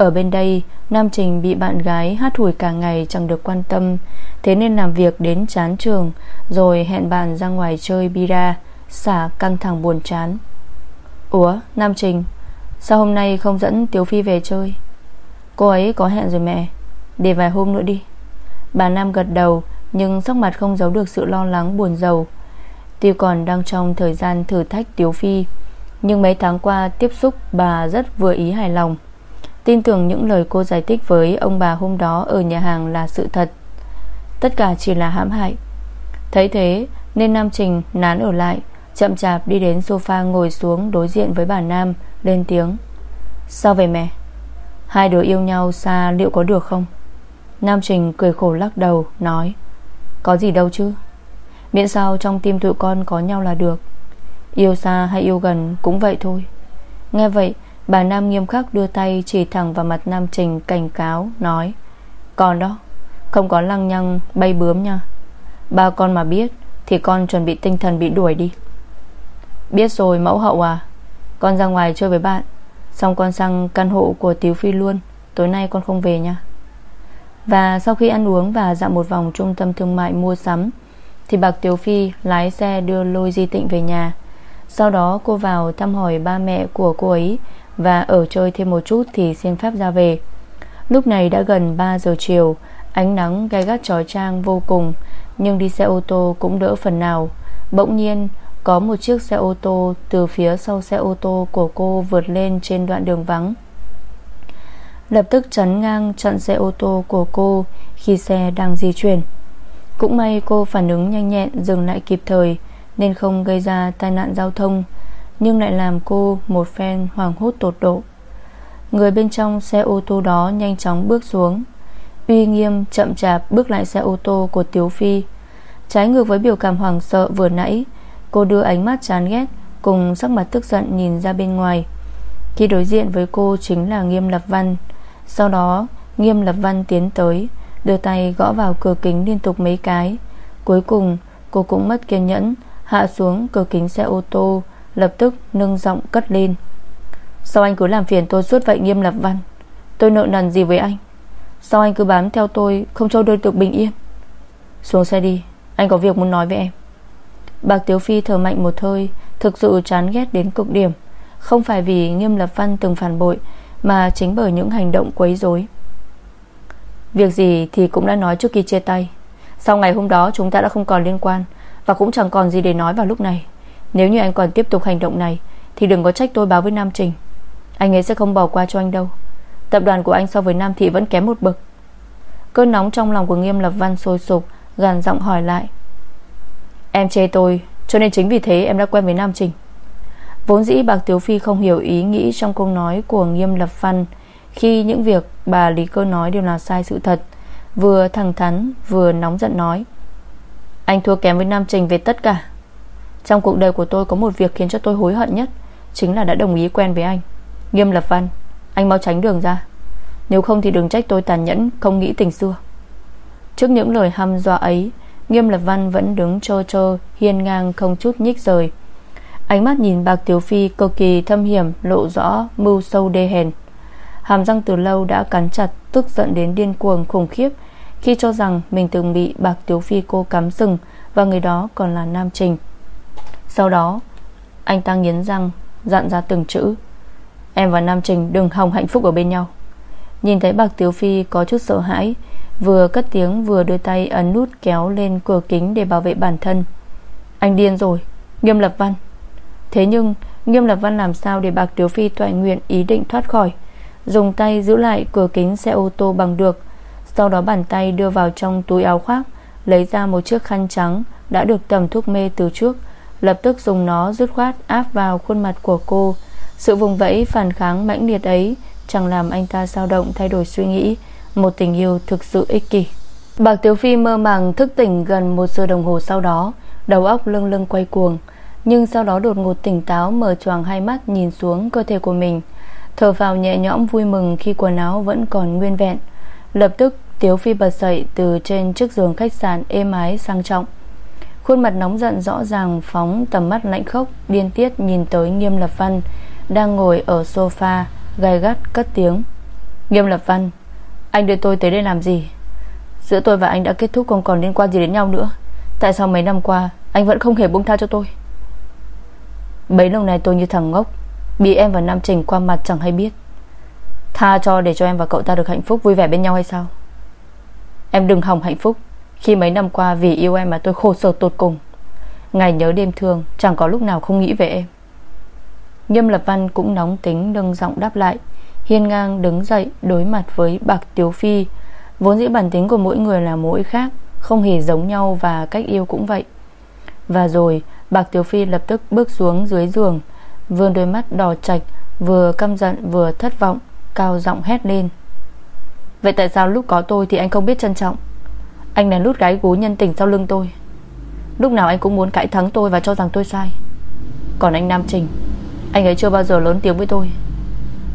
A: Ở bên đây, Nam Trình bị bạn gái hát hủi cả ngày Chẳng được quan tâm. Thế nên làm việc đến chán trường, Rồi hẹn bạn ra ngoài chơi bira, Xả căng thẳng buồn chán. Ủa, Nam Trình, Sao hôm nay không dẫn Tiếu Phi về chơi? Cô ấy có hẹn rồi mẹ, Để vài hôm nữa đi. Bà Nam gật đầu, Nhưng sắc mặt không giấu được sự lo lắng buồn giàu Tuy còn đang trong thời gian thử thách Tiếu Phi, Nhưng mấy tháng qua tiếp xúc bà rất vừa ý hài lòng. Tin tưởng những lời cô giải thích với ông bà hôm đó ở nhà hàng là sự thật. Tất cả chỉ là hãm hại. Thấy thế, nên Nam Trình nán ở lại, Chậm chạp đi đến sofa ngồi xuống đối diện với bà Nam, Lên tiếng. Sao vậy mẹ? Hai đứa yêu nhau xa liệu có được không? Nam Trình cười khổ lắc đầu, Nói, Có gì đâu chứ. Miễn sao trong tim tụi con có nhau là được. Yêu xa hay yêu gần cũng vậy thôi. Nghe vậy Bà Nam nghiêm khắc đưa tay chỉ thẳng vào mặt Nam Trình cảnh cáo, Nói Còn đó, Không có lăng nhăng bay bướm nha. Ba con mà biết Thì con chuẩn bị tinh thần bị đuổi đi. Biết rồi, mẫu hậu à. Con ra ngoài chơi với bạn, Xong con sang căn hộ của Tiếu Phi luôn. Tối nay con không về nha. Và sau khi ăn uống và dạo một vòng trung tâm thương mại mua sắm, thì Bạc Tiểu Phi lái xe đưa Lôi Di Tịnh về nhà. Sau đó cô vào thăm hỏi ba mẹ của cô ấy và ở chơi thêm một chút thì xin phép ra về. Lúc này đã gần 3 giờ chiều, Ánh nắng gai gắt trói trang vô cùng, Nhưng đi xe ô tô cũng đỡ phần nào. Bỗng nhiên, có một chiếc xe ô tô Từ phía sau xe ô tô của cô vượt lên trên đoạn đường vắng. Lập tức chắn ngang chặn xe ô tô của cô Khi xe đang di chuyển. Cũng may cô phản ứng nhanh nhẹn, Dừng lại kịp thời, Nên không gây ra tai nạn giao thông. Nhưng lại làm cô một phen hoảng hốt tột độ. Người bên trong xe ô tô đó Nhanh chóng bước xuống. Uy nghiêm chậm chạp bước lại xe ô tô của Tiếu Phi. Trái ngược với biểu cảm hoảng sợ vừa nãy, Cô đưa ánh mắt chán ghét Cùng sắc mặt tức giận nhìn ra bên ngoài. Khi đối diện với cô chính là Nghiêm Lập Văn. Sau đó, Nghiêm Lập Văn tiến tới, Đưa tay gõ vào cửa kính liên tục mấy cái. Cuối cùng, cô cũng mất kiên nhẫn, Hạ xuống cửa kính xe ô tô Lập tức nâng giọng cất lên. Sao anh cứ làm phiền tôi suốt vậy, nghiêm lập văn? Tôi nợ nần gì với anh? Sao anh cứ bám theo tôi, Không cho tôi được bình yên? Xuống xe đi, Anh có việc muốn nói với em. Bạc Tiếu Phi thở mạnh một hơi, Thực sự chán ghét đến cực điểm. Không phải vì nghiêm lập văn từng phản bội, Mà chính bởi những hành động quấy rối. Việc gì thì cũng đã nói trước khi chia tay. Sau ngày hôm đó chúng ta đã không còn liên quan, Và cũng chẳng còn gì để nói vào lúc này. Nếu như anh còn tiếp tục hành động này, Thì đừng có trách tôi báo với Nam Trình. Anh ấy sẽ không bỏ qua cho anh đâu. Tập đoàn của anh so với Nam Thị vẫn kém một bậc. Cơn nóng trong lòng của Nghiêm Lập Văn sôi sục Gàn giọng hỏi lại. Em chê tôi, Cho nên chính vì thế em đã quen với Nam Trình. Vốn dĩ Bạc Tiếu Phi không hiểu ý nghĩ Trong câu nói của Nghiêm Lập Văn khi những việc bà Lý Cơ nói đều là sai sự thật, Vừa thẳng thắn, Vừa nóng giận nói. Anh thua kém với Nam Trình về tất cả. Trong cuộc đời của tôi có một việc khiến cho tôi hối hận nhất, Chính là đã đồng ý quen với anh. Nghiêm Lập Văn, Anh mau tránh đường ra. Nếu không thì đừng trách tôi tàn nhẫn, Không nghĩ tình xưa. Trước những lời hăm dọa ấy, Nghiêm Lập Văn vẫn đứng trơ trơ, Hiên ngang không chút nhích rời. Ánh mắt nhìn bạc Tiểu Phi cực kỳ thâm hiểm, Lộ rõ mưu sâu đê hèn. Hàm răng từ lâu đã cắn chặt, Tức giận đến điên cuồng, khủng khiếp, Khi cho rằng mình từng bị bạc tiếu phi cô cắm sừng Và người đó còn là Nam Trình. Sau đó, Anh ta nghiến răng, Dặn ra từng chữ. Em và Nam Trình đừng hòng hạnh phúc ở bên nhau. Nhìn thấy bạc tiếu phi có chút sợ hãi, Vừa cất tiếng vừa đưa tay ấn nút kéo lên cửa kính để bảo vệ bản thân. Anh điên rồi, Nghiêm lập văn. Thế nhưng, Nghiêm lập văn làm sao để bạc tiếu phi toại nguyện ý định thoát khỏi? Dùng tay giữ lại cửa kính xe ô tô bằng được, Sau đó bàn tay đưa vào trong túi áo khoác, Lấy ra một chiếc khăn trắng Đã được tầm thuốc mê từ trước Lập tức dùng nó dứt khoát áp vào khuôn mặt của cô. Sự vùng vẫy phản kháng mãnh liệt ấy Chẳng làm anh ta dao động thay đổi suy nghĩ. Một tình yêu thực sự ích kỷ. Bạc Tiếu Phi mơ màng thức tỉnh gần một giờ đồng hồ sau đó. Đầu óc lưng lưng quay cuồng. Nhưng sau đó đột ngột tỉnh táo Mở choàng hai mắt nhìn xuống cơ thể của mình. Thở vào nhẹ nhõm vui mừng Khi quần áo vẫn còn nguyên vẹn. Lập tức Tiếu Phi bật dậy Từ trên chiếc giường khách sạn êm ái sang trọng. Khuôn mặt nóng giận rõ ràng Phóng tầm mắt lạnh khốc, Điên tiết nhìn tới Nghiêm Lập Văn Đang ngồi ở sofa Gai gắt cất tiếng. Nghiêm Lập Văn, Anh đưa tôi tới đây làm gì? Giữa tôi và anh đã kết thúc không còn liên quan gì đến nhau nữa. Tại sao mấy năm qua Anh vẫn không hề buông tha cho tôi? Bấy lâu nay tôi như thằng ngốc, Bị em và Nam Trình qua mặt chẳng hay biết. Tha cho để cho em và cậu ta được hạnh phúc, Vui vẻ bên nhau hay sao? Em đừng hòng hạnh phúc. Khi mấy năm qua vì yêu em mà tôi khổ sở tột cùng. Ngày nhớ đêm thương, Chẳng có lúc nào không nghĩ về em. Nhâm Lập Văn cũng nóng tính Nâng giọng đáp lại, Hiên ngang đứng dậy đối mặt với Bạc Tiếu Phi. Vốn dĩ bản tính của mỗi người là mỗi khác, Không hề giống nhau và cách yêu cũng vậy. Và rồi, Bạc Tiếu Phi lập tức bước xuống dưới giường, Vươn đôi mắt đỏ chạch, Vừa căm giận vừa thất vọng, Cao giọng hét lên. Vậy tại sao lúc có tôi thì anh không biết trân trọng? Anh lén lút gái gú nhân tình sau lưng tôi. Lúc nào anh cũng muốn cãi thắng tôi Và cho rằng tôi sai. Còn anh Nam Trình, Anh ấy chưa bao giờ lớn tiếng với tôi.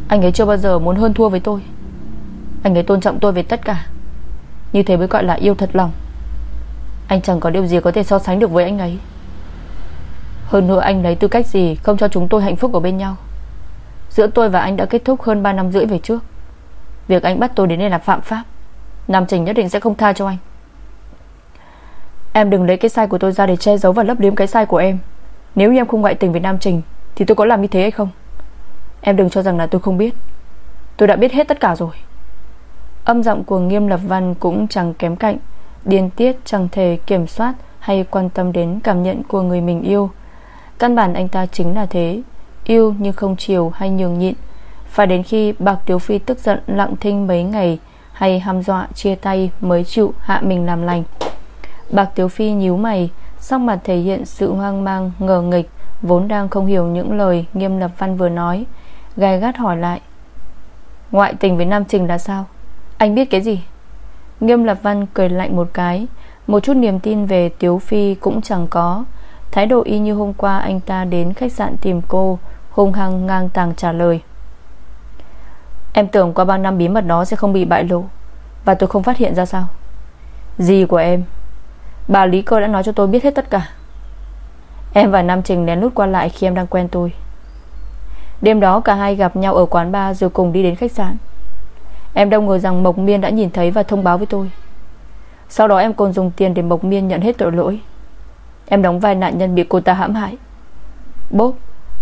A: Anh ấy chưa bao giờ muốn hơn thua với tôi. Anh ấy tôn trọng tôi về tất cả. Như thế mới gọi là yêu thật lòng. Anh chẳng có điều gì có thể so sánh được với anh ấy. Hơn nữa anh lấy tư cách gì Không cho chúng tôi hạnh phúc ở bên nhau. Giữa tôi và anh đã kết thúc hơn 3 năm rưỡi về trước. Việc anh bắt tôi đến đây là phạm pháp. Nam Trình nhất định sẽ không tha cho anh. Em đừng lấy cái sai của tôi ra để che giấu và lấp liếm cái sai của em. Nếu như em không ngoại tình với Nam Trình, Thì tôi có làm như thế hay không? Em đừng cho rằng là tôi không biết. Tôi đã biết hết tất cả rồi. Âm giọng của Nghiêm Lập Văn cũng chẳng kém cạnh. Điên tiết, chẳng thể kiểm soát Hay quan tâm đến cảm nhận của người mình yêu. Căn bản anh ta chính là thế. Yêu nhưng không chiều hay nhường nhịn. Phải đến khi Bạc Tiếu Phi tức giận lặng thinh mấy ngày Hay hăm dọa, chia tay mới chịu hạ mình làm lành. Bạc Tiếu Phi nhíu mày, Sắc mặt thể hiện sự hoang mang, ngờ nghịch, Vốn đang không hiểu những lời Nghiêm Lập Văn vừa nói. Gai gắt hỏi lại, Ngoại tình với Nam Trình là sao? Anh biết cái gì? Nghiêm Lập Văn cười lạnh một cái, Một chút niềm tin về Tiếu Phi cũng chẳng có. Thái độ y như hôm qua anh ta đến khách sạn tìm cô, Hung hăng ngang tàng trả lời, Em tưởng qua bao năm bí mật đó sẽ không bị bại lộ, Và tôi không phát hiện ra sao. Gì của em? Bà Lý Cơ đã nói cho tôi biết hết tất cả. Em và Nam Trình lén lút qua lại khi em đang quen tôi. Đêm đó cả hai gặp nhau ở quán bar Rồi cùng đi đến khách sạn. Em đâu ngờ rằng Mộc Miên đã nhìn thấy và thông báo với tôi. Sau đó em còn dùng tiền để Mộc Miên nhận hết tội lỗi. Em đóng vai nạn nhân bị cô ta hãm hại. Bốp,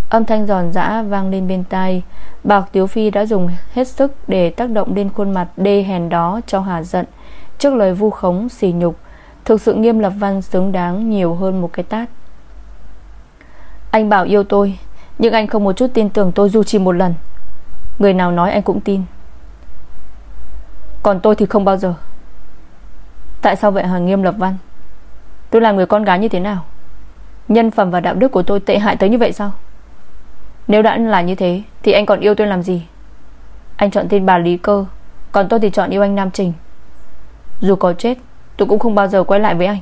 A: Âm thanh giòn giã vang lên bên tai. Bạc Tiếu Phi đã dùng hết sức Để tác động lên khuôn mặt đê hèn đó Cho hà giận, Trước lời vu khống xỉ nhục. Thực sự nghiêm lập văn xứng đáng nhiều hơn một cái tát. Anh bảo yêu tôi, Nhưng anh không một chút tin tưởng tôi dù chỉ một lần. Người nào nói anh cũng tin. Còn tôi thì không bao giờ. Tại sao vậy hả, nghiêm lập văn? Tôi là người con gái như thế nào? Nhân phẩm và đạo đức của tôi tệ hại tới như vậy sao? Nếu đã là như thế, Thì anh còn yêu tôi làm gì? Anh chọn tên bà Lý Cơ, Còn tôi thì chọn yêu anh Nam Trình. Dù có chết tôi cũng không bao giờ quay lại với anh.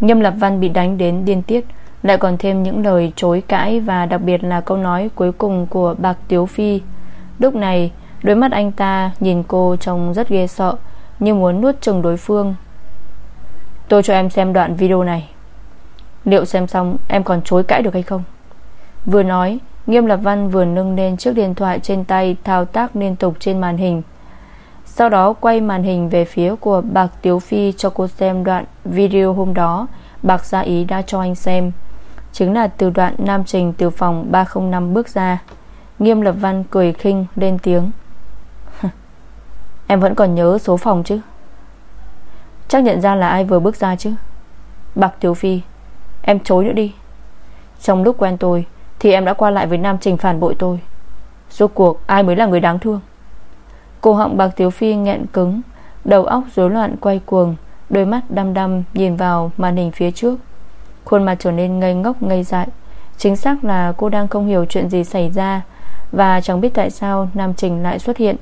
A: Nhâm Lập Văn bị đánh đến điên tiết, Lại còn thêm những lời chối cãi Và đặc biệt là câu nói cuối cùng của Bạc Tiếu Phi. Lúc này, Đôi mắt anh ta nhìn cô trông rất ghê sợ, Như muốn nuốt chừng đối phương. Tôi cho em xem đoạn video này. Liệu xem xong em còn chối cãi được hay không? Vừa nói, Nghiêm Lập Văn vừa nâng lên chiếc điện thoại trên tay Thao tác liên tục trên màn hình. Sau đó quay màn hình về phía của Bạc Tiếu Phi Cho cô xem đoạn video hôm đó. Bạc Gia Ý đã cho anh xem. Chính là từ đoạn Nam Trình từ phòng 305 bước ra. Nghiêm Lập Văn cười khinh, lên tiếng. Em vẫn còn nhớ số phòng chứ? Chắc nhận ra là ai vừa bước ra chứ? Bạc Tiểu Phi, Em chối nữa đi. Trong lúc quen tôi, Thì em đã qua lại với Nam Trình phản bội tôi. Rốt cuộc, ai mới là người đáng thương? Cổ họng Bạc thiếu Phi nghẹn cứng, Đầu óc rối loạn quay cuồng, Đôi mắt đăm đăm nhìn vào màn hình phía trước. Khuôn mặt trở nên ngây ngốc, ngây dại. Chính xác là cô đang không hiểu chuyện gì xảy ra Và chẳng biết tại sao Nam Trình lại xuất hiện.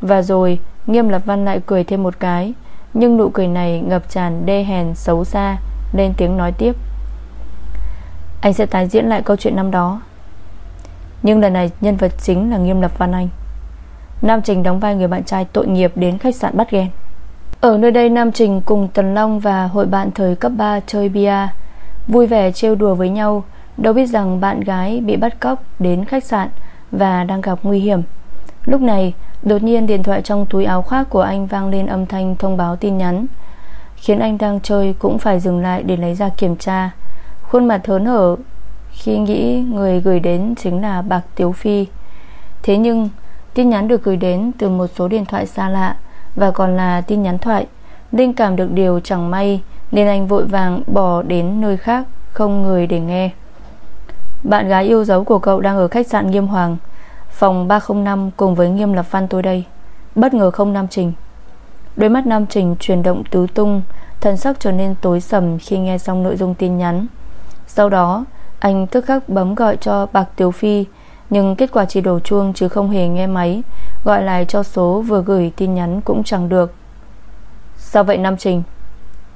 A: Và rồi, Nghiêm Lập Văn lại cười thêm một cái, Nhưng nụ cười này ngập tràn đê hèn xấu xa, Lên tiếng nói tiếp. Anh sẽ tái diễn lại câu chuyện năm đó. Nhưng lần này nhân vật chính là Nghiêm Lập Văn Anh. Nam Trình đóng vai người bạn trai tội nghiệp đến khách sạn bắt ghen Ở nơi đây, Nam Trình cùng Tần Long và hội bạn thời cấp 3 chơi bia, Vui vẻ trêu đùa với nhau, Đâu biết rằng bạn gái bị bắt cóc đến khách sạn Và đang gặp nguy hiểm. Lúc này, Đột nhiên điện thoại trong túi áo khoác của anh vang lên âm thanh thông báo tin nhắn, Khiến anh đang chơi cũng phải dừng lại để lấy ra kiểm tra. Khuôn mặt hớn hở Khi nghĩ người gửi đến chính là Bạc Tiếu Phi. Thế nhưng Tin nhắn được gửi đến từ một số điện thoại xa lạ Và còn là tin nhắn thoại. Linh cảm được điều chẳng may, Nên anh vội vàng bỏ đến nơi khác, Không người để nghe. Bạn gái yêu dấu của cậu đang ở khách sạn Nghiêm Hoàng, Phòng 305 cùng với Nghiêm Lập Văn tôi đây. Bất ngờ không Nam Trình. Đôi mắt Nam Trình chuyển động tứ tung, Thần sắc trở nên tối sầm khi nghe xong nội dung tin nhắn. Sau đó, Anh tức khắc bấm gọi cho Bạc Tiểu Phi nhưng kết quả chỉ đổ chuông Chứ không hề nghe máy. Gọi lại cho số vừa gửi tin nhắn cũng chẳng được. Sao vậy Nam Trình?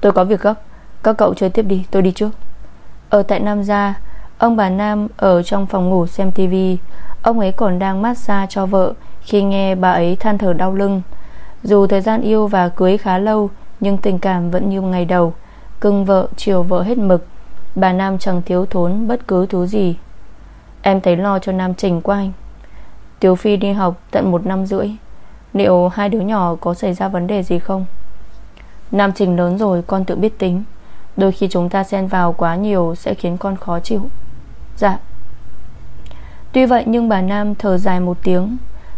A: Tôi có việc gấp. Các cậu chơi tiếp đi tôi đi trước. Ở tại Nam Gia Ông bà Nam ở trong phòng ngủ xem tivi Ông ấy còn đang massage cho vợ Khi nghe bà ấy than thở đau lưng. Dù thời gian yêu và cưới khá lâu Nhưng tình cảm vẫn như ngày đầu Cưng vợ, chiều vợ hết mực. Bà Nam chẳng thiếu thốn bất cứ thứ gì. Em thấy lo cho Nam Trình quá anh. Tiếu Phi đi học tận một năm rưỡi. Liệu hai đứa nhỏ có xảy ra vấn đề gì không? Nam Trình lớn rồi, con tự biết tính. Đôi khi chúng ta xen vào quá nhiều Sẽ khiến con khó chịu. Dạ. Tuy vậy nhưng bà Nam thở dài một tiếng.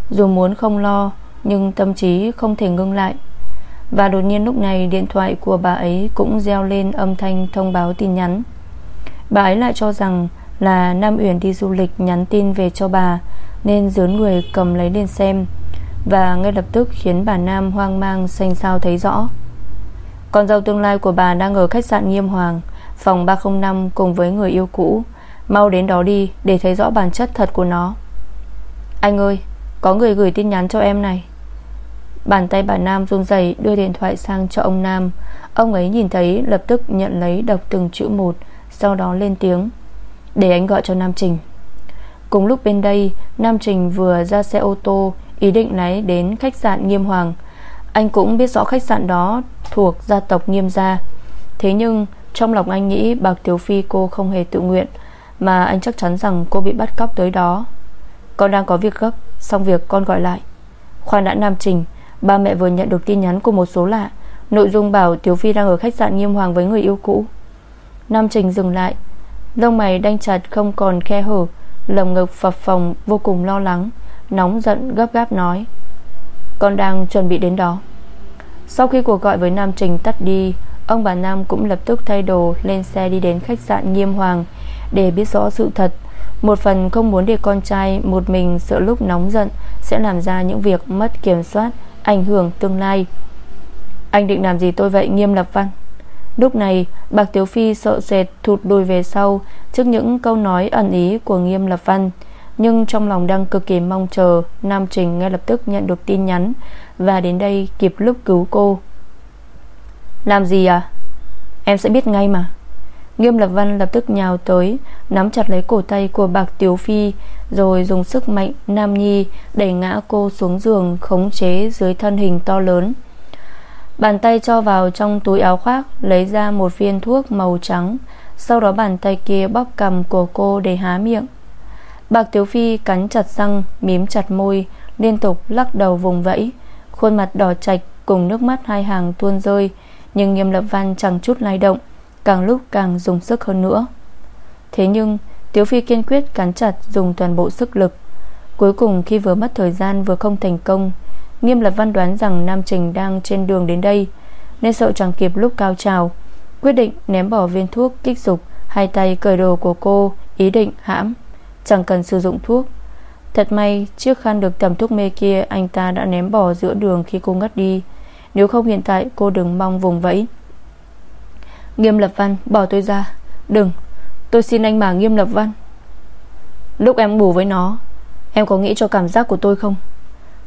A: Dù muốn không lo, Nhưng tâm trí không thể ngưng lại. Và đột nhiên lúc này Điện thoại của bà ấy cũng reo lên âm thanh thông báo tin nhắn. Bà ấy lại cho rằng là Nam Uyển đi du lịch nhắn tin về cho bà, Nên dướn người cầm lấy lên xem. Và ngay lập tức khiến bà Nam hoang mang xanh sao thấy rõ. Con dâu tương lai của bà đang ở khách sạn Nghiêm Hoàng, Phòng 305 cùng với người yêu cũ. Mau đến đó đi, để thấy rõ bản chất thật của nó. Anh ơi, Có người gửi tin nhắn cho em này. Bàn tay bà Nam run rẩy Đưa điện thoại sang cho ông Nam. Ông ấy nhìn thấy, lập tức nhận lấy đọc từng chữ một, Sau đó lên tiếng. Để anh gọi cho Nam Trình. Cùng lúc bên đây, Nam Trình vừa ra xe ô tô, Ý định lái đến khách sạn Nghiêm Hoàng. Anh cũng biết rõ khách sạn đó Thuộc gia tộc Nghiêm gia. Thế nhưng, trong lòng anh nghĩ Bạc Tiểu Phi cô không hề tự nguyện, mà anh chắc chắn rằng cô bị bắt cóc tới đó. Con đang có việc gấp, Xong việc con gọi lại. Khoan đã, Nam Trình, Ba mẹ vừa nhận được tin nhắn của một số lạ. Nội dung bảo Tiểu Phi đang ở khách sạn Nghiêm Hoàng với người yêu cũ. Nam Trình dừng lại Lông mày đanh chặt không còn khe hở Lồng ngực phập phồng, vô cùng lo lắng, Nóng giận gấp gáp nói, Con đang chuẩn bị đến đó. Sau khi cuộc gọi với Nam Trình tắt đi, Ông bà Nam cũng lập tức thay đồ Lên xe đi đến khách sạn Nghiêm Hoàng để biết rõ sự thật. Một phần không muốn để con trai một mình sợ lúc nóng giận Sẽ làm ra những việc mất kiểm soát, Ảnh hưởng tương lai. Anh định làm gì tôi vậy, nghiêm lập văn? Lúc này, Bạc Tiếu Phi sợ sệt thụt đùi về sau Trước những câu nói ẩn ý của nghiêm lập văn. Nhưng trong lòng đang cực kỳ mong chờ, Nam Trình ngay lập tức nhận được tin nhắn Và đến đây kịp lúc cứu cô. Làm gì à? Em sẽ biết ngay mà. Nghiêm Lập Văn lập tức nhào tới, Nắm chặt lấy cổ tay của Bạc Tiếu Phi Rồi dùng sức mạnh Nam Nhi Đẩy ngã cô xuống giường Khống chế dưới thân hình to lớn. Bàn tay cho vào trong túi áo khoác, Lấy ra một viên thuốc màu trắng. Sau đó bàn tay kia bóp cầm của cô để há miệng. Bạc Tiếu Phi cắn chặt răng, Mím chặt môi, Liên tục lắc đầu vùng vẫy. Khuôn mặt đỏ chạch cùng nước mắt hai hàng tuôn rơi, Nhưng nghiêm lập văn chẳng chút lay động, Càng lúc càng dùng sức hơn nữa. Thế nhưng, Tiếu Phi kiên quyết cắn chặt dùng toàn bộ sức lực. Cuối cùng khi vừa mất thời gian vừa không thành công Nghiêm lập văn đoán rằng Nam Trình đang trên đường đến đây, Nên sợ chẳng kịp lúc cao trào, Quyết định ném bỏ viên thuốc, kích dục, Hai tay cởi đồ của cô, Ý định hãm. Chẳng cần sử dụng thuốc. Thật may, chiếc khăn được tầm thuốc mê kia Anh ta đã ném bỏ giữa đường khi cô ngất đi. Nếu không hiện tại, cô đừng mong vùng vẫy. Nghiêm lập văn, bỏ tôi ra. Đừng, Tôi xin anh mà, nghiêm lập văn. Lúc em bù với nó, Em có nghĩ cho cảm giác của tôi không?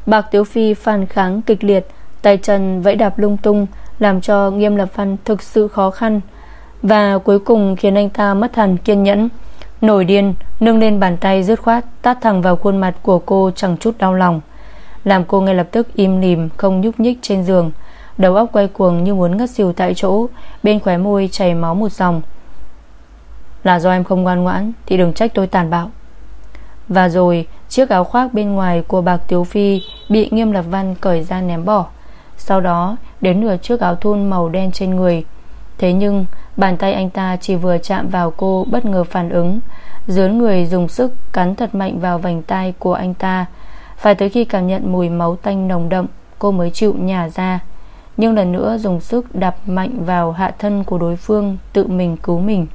A: Bạc Tiếu Phi phản kháng kịch liệt, Tay chân vẫy đạp lung tung, Làm cho nghiêm lập văn thực sự khó khăn. Và cuối cùng khiến anh ta mất hẳn kiên nhẫn. Nổi điên, Nâng lên bàn tay dứt khoát, Tát thẳng vào khuôn mặt của cô chẳng chút đau lòng. Làm cô ngay lập tức im lìm, Không nhúc nhích trên giường. Đầu óc quay cuồng như muốn ngất xỉu tại chỗ, Bên khóe môi chảy máu một dòng. Là do em không ngoan ngoãn, Thì đừng trách tôi tàn bạo. Và rồi chiếc áo khoác bên ngoài Của bạc Tiếu Phi Bị nghiêm lập văn cởi ra ném bỏ. Sau đó, đến nửa chiếc áo thun màu đen trên người. Thế nhưng, Bàn tay anh ta chỉ vừa chạm vào cô Bất ngờ phản ứng. Dướn người dùng sức cắn thật mạnh vào vành tay của anh ta. Phải tới khi cảm nhận mùi máu tanh nồng đậm, Cô mới chịu nhả ra. Nhưng lần nữa dùng sức đập mạnh vào hạ thân của đối phương, Tự mình cứu mình.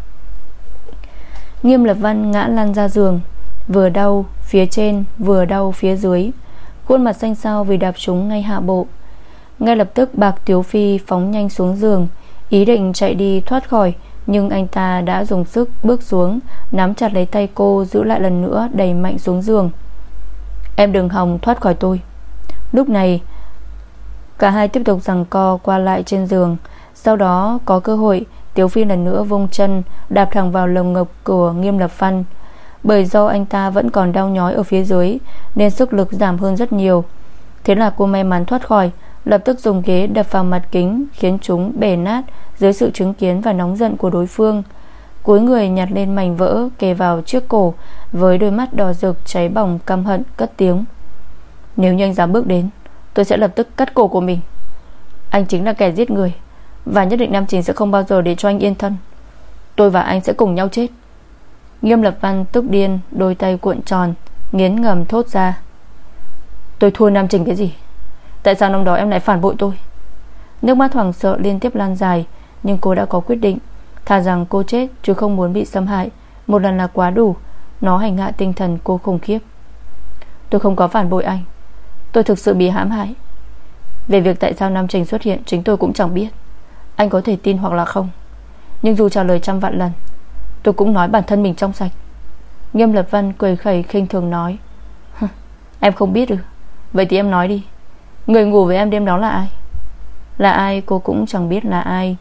A: Nghiêm lập văn ngã lăn ra giường, Vừa đau phía trên, Vừa đau phía dưới. Khuôn mặt xanh xao vì đạp trúng ngay hạ bộ. Ngay lập tức bạc Tiếu Phi phóng nhanh xuống giường. Ý định chạy đi thoát khỏi, Nhưng anh ta đã dùng sức bước xuống, Nắm chặt lấy tay cô Giữ lại lần nữa đẩy mạnh xuống giường. Em đừng hòng thoát khỏi tôi. Lúc này, Cả hai tiếp tục rằng co qua lại trên giường. Sau đó có cơ hội, Tiếu Phi lần nữa vung chân, Đạp thẳng vào lồng ngực của Nghiêm Lập Văn bởi do anh ta vẫn còn đau nhói ở phía dưới, Nên sức lực giảm hơn rất nhiều. Thế là cô may mắn thoát khỏi, Lập tức dùng ghế đập vào mặt kính, Khiến chúng bể nát Dưới sự chứng kiến và nóng giận của đối phương. Cuối người nhặt lên mảnh vỡ, Kề vào trước cổ, Với đôi mắt đỏ rực, cháy bỏng, căm hận, cất tiếng. Nếu như anh dám bước đến, Tôi sẽ lập tức cắt cổ của mình. Anh chính là kẻ giết người, Và nhất định Nam chính sẽ không bao giờ để cho anh yên thân. Tôi và anh sẽ cùng nhau chết. Nghiêm lập văn tức điên, Đôi tay cuộn tròn, Nghiến ngầm thốt ra. Tôi thua Nam Trình cái gì? Tại sao năm đó em lại phản bội tôi? Nước mắt hoảng sợ liên tiếp lan dài, Nhưng cô đã có quyết định. Thà rằng cô chết, chứ không muốn bị xâm hại. Một lần là quá đủ, Nó hành hạ tinh thần cô khủng khiếp. Tôi không có phản bội anh. Tôi thực sự bị hãm hại. Về việc tại sao Nam Trình xuất hiện, Chính tôi cũng chẳng biết. Anh có thể tin hoặc là không. Nhưng dù trả lời trăm vạn lần Tôi cũng nói bản thân mình trong sạch. Nghiêm Lập Văn cười khẩy khinh thường nói Em không biết được. Vậy thì em nói đi. Người ngủ với em đêm đó là ai? Là ai cô cũng chẳng biết là ai.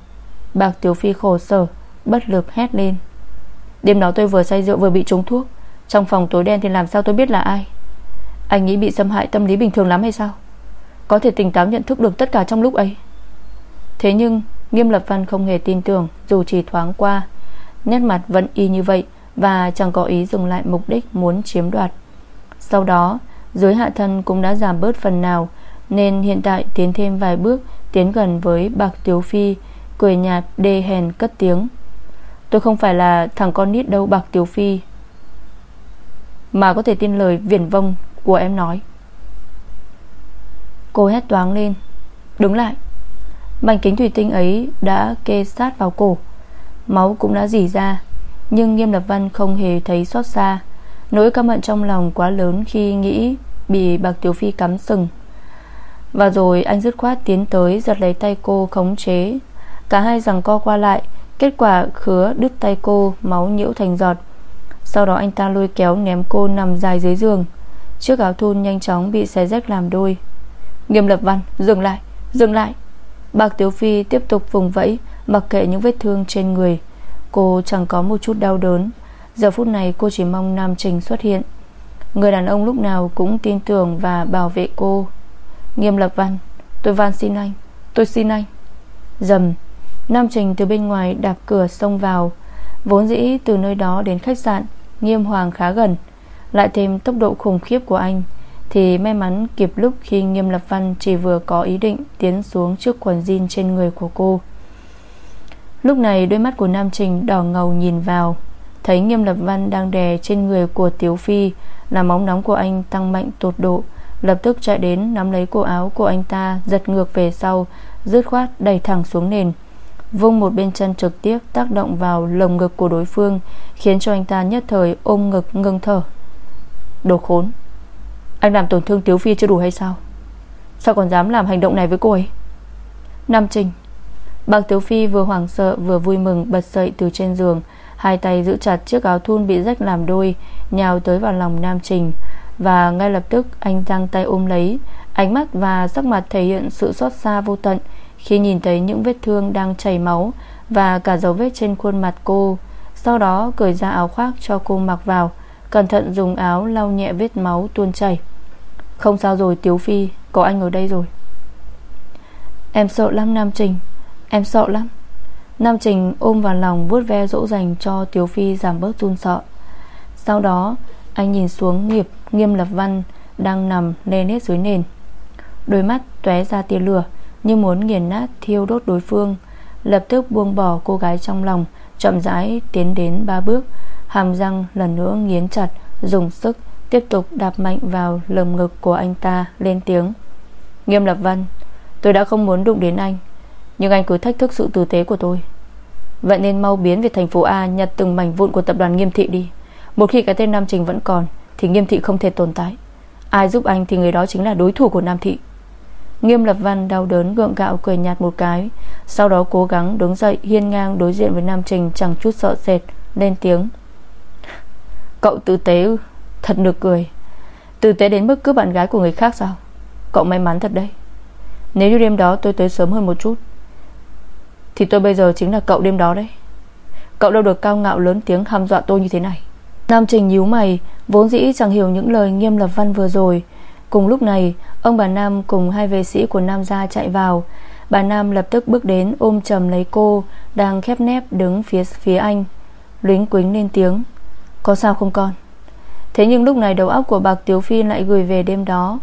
A: Bạc Tiểu Phi khổ sở, Bất lực hét lên. Đêm đó tôi vừa say rượu vừa bị trúng thuốc. Trong phòng tối đen thì làm sao tôi biết là ai? Anh nghĩ bị xâm hại tâm lý bình thường lắm hay sao? Có thể tỉnh táo nhận thức được tất cả trong lúc ấy. Thế nhưng, Nghiêm Lập Văn không hề tin tưởng, Dù chỉ thoáng qua Nét mặt vẫn y như vậy Và chẳng có ý dừng lại mục đích muốn chiếm đoạt. Sau đó Dưới hạ thân cũng đã giảm bớt phần nào, nên hiện tại tiến thêm vài bước, Tiến gần với bạc Tiếu Phi, Cười nhạt đê hèn cất tiếng. Tôi không phải là thằng con nít đâu, bạc Tiếu Phi. Mà có thể tin lời viển vông của em nói. Cô hét toáng lên. Đứng lại. Mảnh kính thủy tinh ấy đã kê sát vào cổ. Máu cũng đã dỉ ra, Nhưng Nghiêm Lập Văn không hề thấy xót xa. Nỗi căm hận trong lòng quá lớn khi nghĩ Bị bạc Tiểu Phi cắm sừng. Và rồi anh dứt khoát tiến tới Giật lấy tay cô khống chế. Cả hai rằng co qua lại, Kết quả khứa đứt tay cô, Máu nhiễu thành giọt. Sau đó anh ta lôi kéo ném cô nằm dài dưới giường. Chiếc áo thun nhanh chóng bị xé rách làm đôi. Nghiêm lập văn, Dừng lại Dừng lại. Bạc Tiếu Phi tiếp tục vùng vẫy Mặc kệ những vết thương trên người. Cô chẳng có một chút đau đớn. Giờ phút này cô chỉ mong Nam Trình xuất hiện. Người đàn ông lúc nào cũng tin tưởng Và bảo vệ cô. Nghiêm lập văn, Tôi van xin anh, Tôi xin anh. Dầm, Nam Trình từ bên ngoài đạp cửa xông vào. Vốn dĩ từ nơi đó đến khách sạn, Nghiêm Hoàng khá gần. Lại thêm tốc độ khủng khiếp của anh, Thì may mắn kịp lúc khi Nghiêm Lập Văn Chỉ vừa có ý định tiến xuống trước quần jean trên người của cô. Lúc này đôi mắt của Nam Trình đỏ ngầu nhìn vào. Thấy Nghiêm Lập Văn đang đè trên người của Tiếu Phi Làm móng nóng của anh tăng mạnh tột độ. Lập tức chạy đến nắm lấy cổ áo của anh ta, Giật ngược về sau, Dứt khoát đẩy thẳng xuống nền. Vung một bên chân trực tiếp tác động vào lồng ngực của đối phương, Khiến cho anh ta nhất thời ôm ngực ngưng thở. Đồ khốn! Anh làm tổn thương Tiếu Phi chưa đủ hay sao? Sao còn dám làm hành động này với cô ấy? Nam Trình Bạc Tiếu Phi vừa hoảng sợ, vừa vui mừng, Bật dậy từ trên giường. Hai tay giữ chặt chiếc áo thun bị rách làm đôi, Nhào tới vào lòng Nam Trình. Và ngay lập tức, anh giang tay ôm lấy. Ánh mắt và sắc mặt thể hiện sự xót xa vô tận Khi nhìn thấy những vết thương đang chảy máu Và cả dấu vết trên khuôn mặt cô. Sau đó, cởi ra áo khoác cho cô mặc vào, Cẩn thận dùng áo lau nhẹ vết máu tuôn chảy. Không sao rồi, Tiếu Phi, Có anh ở đây rồi. Em sợ lắm, Nam Trình. Em sợ lắm. Nam Trình ôm vào lòng vuốt ve dỗ dành cho Tiếu Phi giảm bớt run sợ. Sau đó, Anh nhìn xuống nghiệp, Nghiêm Lập Văn Đang nằm lê nết dưới nền. Đôi mắt tóe ra tia lửa, Như muốn nghiền nát thiêu đốt đối phương. Lập tức buông bỏ cô gái trong lòng, Chậm rãi tiến đến ba bước. Hàm răng lần nữa nghiến chặt, Dùng sức tiếp tục đạp mạnh vào lồng ngực của anh ta, Lên tiếng. Nghiêm Lập Văn, Tôi đã không muốn đụng đến anh. Nhưng anh cứ thách thức sự tử tế của tôi. Vậy nên mau biến về thành phố A Nhặt từng mảnh vụn của tập đoàn Nghiêm Thị đi. Một khi cái tên Nam Trình vẫn còn, Thì Nghiêm Thị không thể tồn tại. Ai giúp anh thì người đó chính là đối thủ của Nam Thị. Nghiêm Lập Văn đau đớn gượng gạo cười nhạt một cái, Sau đó cố gắng đứng dậy, hiên ngang đối diện với Nam Trình, Chẳng chút sợ sệt, Lên tiếng. Cậu tử tế Thật được cười. Tử tế đến mức cướp bạn gái của người khác sao? Cậu may mắn thật đấy. Nếu như đêm đó tôi tới sớm hơn một chút thì tôi bây giờ chính là cậu đêm đó đấy. Cậu đâu được cao ngạo lớn tiếng hăm dọa tôi như thế này. Nam Trình nhíu mày, Vốn dĩ chẳng hiểu những lời nghiêm lập văn vừa rồi. Cùng lúc này, Ông bà Nam cùng hai vệ sĩ của Nam gia chạy vào. Bà Nam lập tức bước đến Ôm chầm lấy cô, Đang khép nép đứng phía phía anh. Lính quính lên tiếng, Có sao không con? Thế nhưng lúc này đầu óc của bạc Tiếu Phi lại gửi về đêm đó.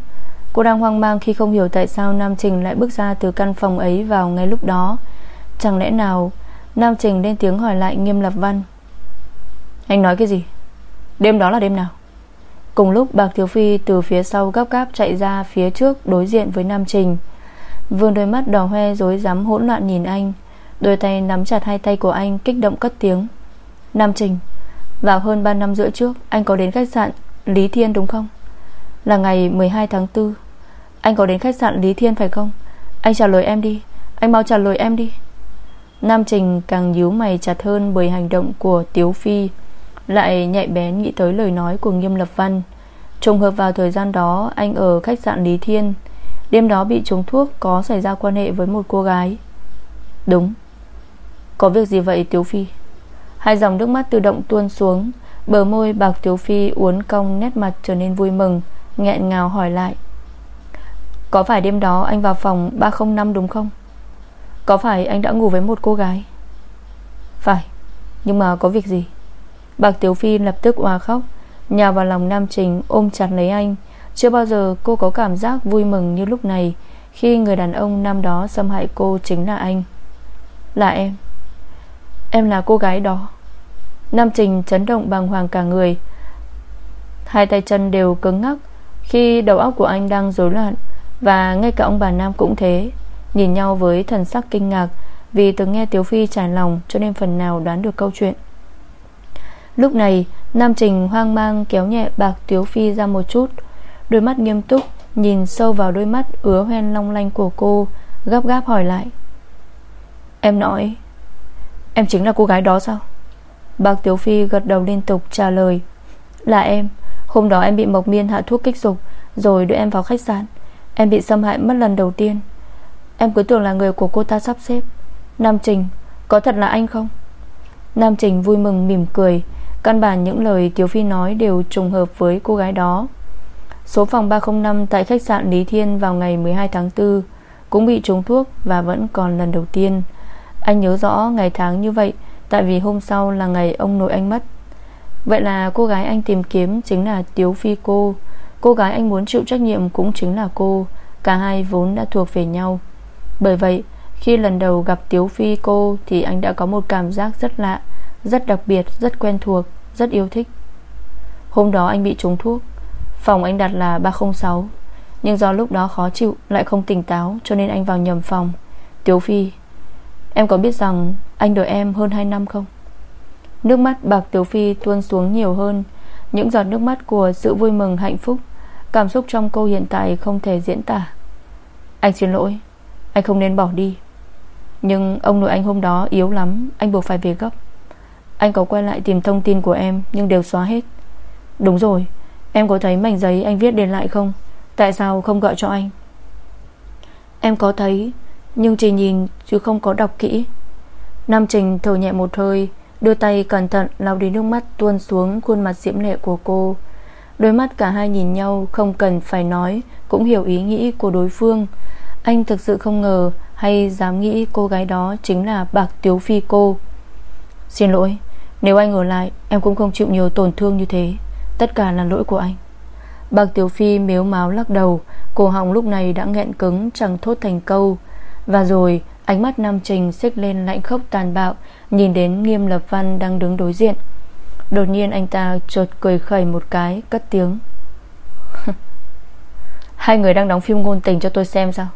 A: Cô đang hoang mang khi không hiểu tại sao Nam Trình lại bước ra từ căn phòng ấy vào ngay lúc đó. Chẳng lẽ nào Nam Trình lên tiếng hỏi lại nghiêm lập văn? Anh nói cái gì? Đêm đó là đêm nào? Cùng lúc, Bạc Thiếu Phi từ phía sau gấp gáp chạy ra phía trước đối diện với Nam Trình. Vương đôi mắt đỏ hoe dối rắm hỗn loạn nhìn anh. Đôi tay nắm chặt hai tay của anh, kích động cất tiếng. Nam Trình, Vào hơn 3 năm rưỡi trước, Anh có đến khách sạn Lý Thiên đúng không? Là ngày 12 tháng 4 Anh có đến khách sạn Lý Thiên phải không? Anh trả lời em đi. Anh mau trả lời em đi. Nam Trình càng nhíu mày chặt hơn Bởi hành động của Tiếu Phi, lại nhạy bén nghĩ tới lời nói của Nghiêm Lập Văn. Trùng hợp vào thời gian đó, Anh ở khách sạn Lý Thiên. Đêm đó bị trúng thuốc, Có xảy ra quan hệ với một cô gái. Đúng. Có việc gì vậy, Tiếu Phi? Hai dòng nước mắt tự động tuôn xuống. Bờ môi bạc Tiếu Phi uốn cong, Nét mặt trở nên vui mừng, nghẹn ngào hỏi lại. Có phải đêm đó anh vào phòng 305 đúng không? Có phải anh đã ngủ với một cô gái? Phải, Nhưng mà có việc gì? Bạc Tiểu Phi lập tức hòa khóc, Nhào vào lòng Nam Trình ôm chặt lấy anh. Chưa bao giờ cô có cảm giác vui mừng như lúc này, Khi người đàn ông năm đó xâm hại cô chính là anh. Là em. Em là cô gái đó. Nam Trình chấn động bàng hoàng cả người. Hai tay chân đều cứng ngắc Khi đầu óc của anh đang rối loạn, Và ngay cả ông bà Nam cũng thế. Nhìn nhau với thần sắc kinh ngạc, Vì từng nghe Tiếu Phi trải lòng Cho nên phần nào đoán được câu chuyện. Lúc này, Nam Trình hoang mang kéo nhẹ bạc Tiếu Phi ra một chút, Đôi mắt nghiêm túc Nhìn sâu vào đôi mắt ứa hoen long lanh của cô, Gấp gáp hỏi lại. Em nói, Em chính là cô gái đó sao? Bạc Tiếu Phi gật đầu liên tục trả lời, Là em, Hôm đó em bị Mộc Miên hạ thuốc kích dục, Rồi đưa em vào khách sạn. Em bị xâm hại mất lần đầu tiên. Em cứ tưởng là người của cô ta sắp xếp. Nam Trình, Có thật là anh không? Nam Trình vui mừng, mỉm cười. Căn bản những lời Tiếu Phi nói đều trùng hợp với cô gái đó. Số phòng 305 tại khách sạn Lý Thiên vào ngày 12 tháng 4 Cũng bị trúng thuốc và vẫn còn lần đầu tiên. Anh nhớ rõ ngày tháng như vậy, Tại vì hôm sau là ngày ông nội anh mất. Vậy là cô gái anh tìm kiếm Chính là Tiếu Phi cô. Cô gái anh muốn chịu trách nhiệm cũng chính là cô. Cả hai vốn đã thuộc về nhau. Bởi vậy khi lần đầu gặp Tiếu Phi cô Thì anh đã có một cảm giác rất lạ Rất đặc biệt, rất quen thuộc Rất yêu thích. Hôm đó anh bị trúng thuốc Phòng anh đặt là 306 Nhưng do lúc đó khó chịu Lại không tỉnh táo cho nên anh vào nhầm phòng. Tiếu Phi Em có biết rằng anh đợi em hơn 2 năm không? Nước mắt bạc Tiếu Phi tuôn xuống nhiều hơn. Những giọt nước mắt của sự vui mừng hạnh phúc Cảm xúc trong cô hiện tại không thể diễn tả. Anh xin lỗi. Anh không nên bỏ đi. Nhưng ông nội anh hôm đó yếu lắm, Anh buộc phải về gấp. Anh có quay lại tìm thông tin của em, Nhưng đều xóa hết. Đúng rồi, Em có thấy mảnh giấy anh viết để lại không? Tại sao không gọi cho anh? Em có thấy, Nhưng chỉ nhìn chứ không có đọc kỹ. Nam Trình thở nhẹ một hơi Đưa tay cẩn thận lau đi nước mắt tuôn xuống khuôn mặt diễm lệ của cô. Đôi mắt cả hai nhìn nhau, Không cần phải nói, Cũng hiểu ý nghĩ của đối phương. Anh thực sự không ngờ Hay dám nghĩ cô gái đó chính là Bạc Tiếu Phi cô. Xin lỗi, Nếu anh ở lại, em cũng không chịu nhiều tổn thương như thế. Tất cả là lỗi của anh. Bạc Tiểu Phi mếu máu lắc đầu, Cổ họng lúc này đã nghẹn cứng, Chẳng thốt thành câu. Và rồi, ánh mắt Nam Trình xích lên lạnh khốc tàn bạo, Nhìn đến nghiêm lập văn đang đứng đối diện. Đột nhiên anh ta chợt cười khẩy một cái, Cất tiếng. Hai người đang đóng phim ngôn tình cho tôi xem sao.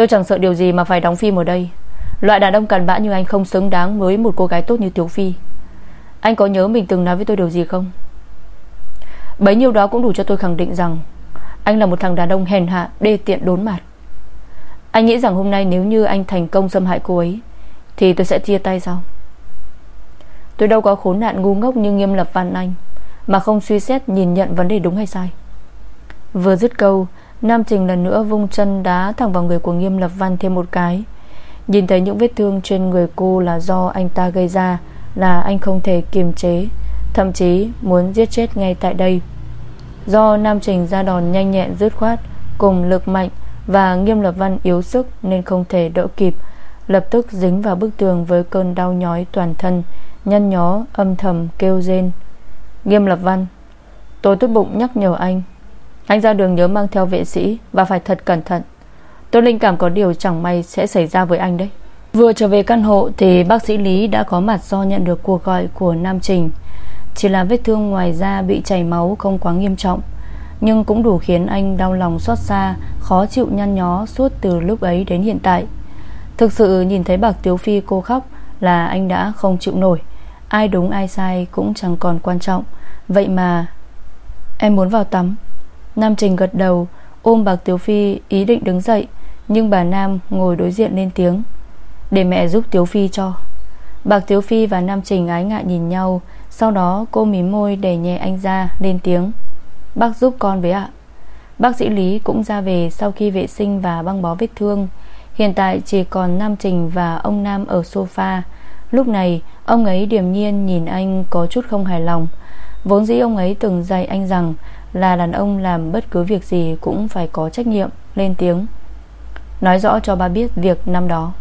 A: Tôi chẳng sợ điều gì mà phải đóng phim ở đây. Loại đàn ông cằn bã như anh không xứng đáng Với một cô gái tốt như Tiểu Phi. Anh có nhớ mình từng nói với tôi điều gì không? Bấy nhiêu đó cũng đủ cho tôi khẳng định rằng Anh là một thằng đàn ông hèn hạ, Đê tiện, đốn mặt Anh nghĩ rằng hôm nay nếu như anh thành công xâm hại cô ấy, Thì tôi sẽ chia tay sao? Tôi đâu có khốn nạn ngu ngốc như nghiêm lập văn anh, Mà không suy xét nhìn nhận vấn đề đúng hay sai. Vừa dứt câu Nam Trình lần nữa vung chân đá thẳng vào người của nghiêm lập văn thêm một cái. Nhìn thấy những vết thương trên người cô là do anh ta gây ra, Là anh không thể kiềm chế, Thậm chí muốn giết chết ngay tại đây. Do Nam Trình ra đòn nhanh nhẹn dứt khoát, Cùng lực mạnh Và nghiêm lập văn yếu sức Nên không thể đỡ kịp, Lập tức dính vào bức tường với cơn đau nhói toàn thân, Nhăn nhó, âm thầm kêu rên. Nghiêm lập văn, Tôi tốt bụng nhắc nhở anh anh ra đường nhớ mang theo vệ sĩ Và phải thật cẩn thận. Tôi linh cảm có điều chẳng may sẽ xảy ra với anh đấy. Vừa trở về căn hộ Thì bác sĩ Lý đã có mặt do nhận được cuộc gọi của Nam Trình. Chỉ là vết thương ngoài da bị chảy máu Không quá nghiêm trọng, Nhưng cũng đủ khiến anh đau lòng xót xa, Khó chịu nhăn nhó suốt từ lúc ấy đến hiện tại. Thực sự nhìn thấy bạc Tiếu Phi cô khóc Là anh đã không chịu nổi. Ai đúng ai sai cũng chẳng còn quan trọng. Vậy mà Em muốn vào tắm. Nam Trình gật đầu, Ôm bạc Tiếu Phi ý định đứng dậy, Nhưng bà Nam ngồi đối diện lên tiếng. Để mẹ giúp Tiếu Phi cho. Bạc Tiếu Phi và Nam Trình ái ngại nhìn nhau, Sau đó cô mím môi đẩy nhẹ anh ra, Lên tiếng. Bác giúp con với ạ. Bác sĩ Lý cũng ra về sau khi vệ sinh và băng bó vết thương. Hiện tại chỉ còn Nam Trình và ông Nam ở sofa. Lúc này, Ông ấy điềm nhiên nhìn anh có chút không hài lòng. Vốn dĩ ông ấy từng dạy anh rằng là đàn ông làm bất cứ việc gì Cũng phải có trách nhiệm, Lên tiếng. Nói rõ cho ba biết việc năm đó.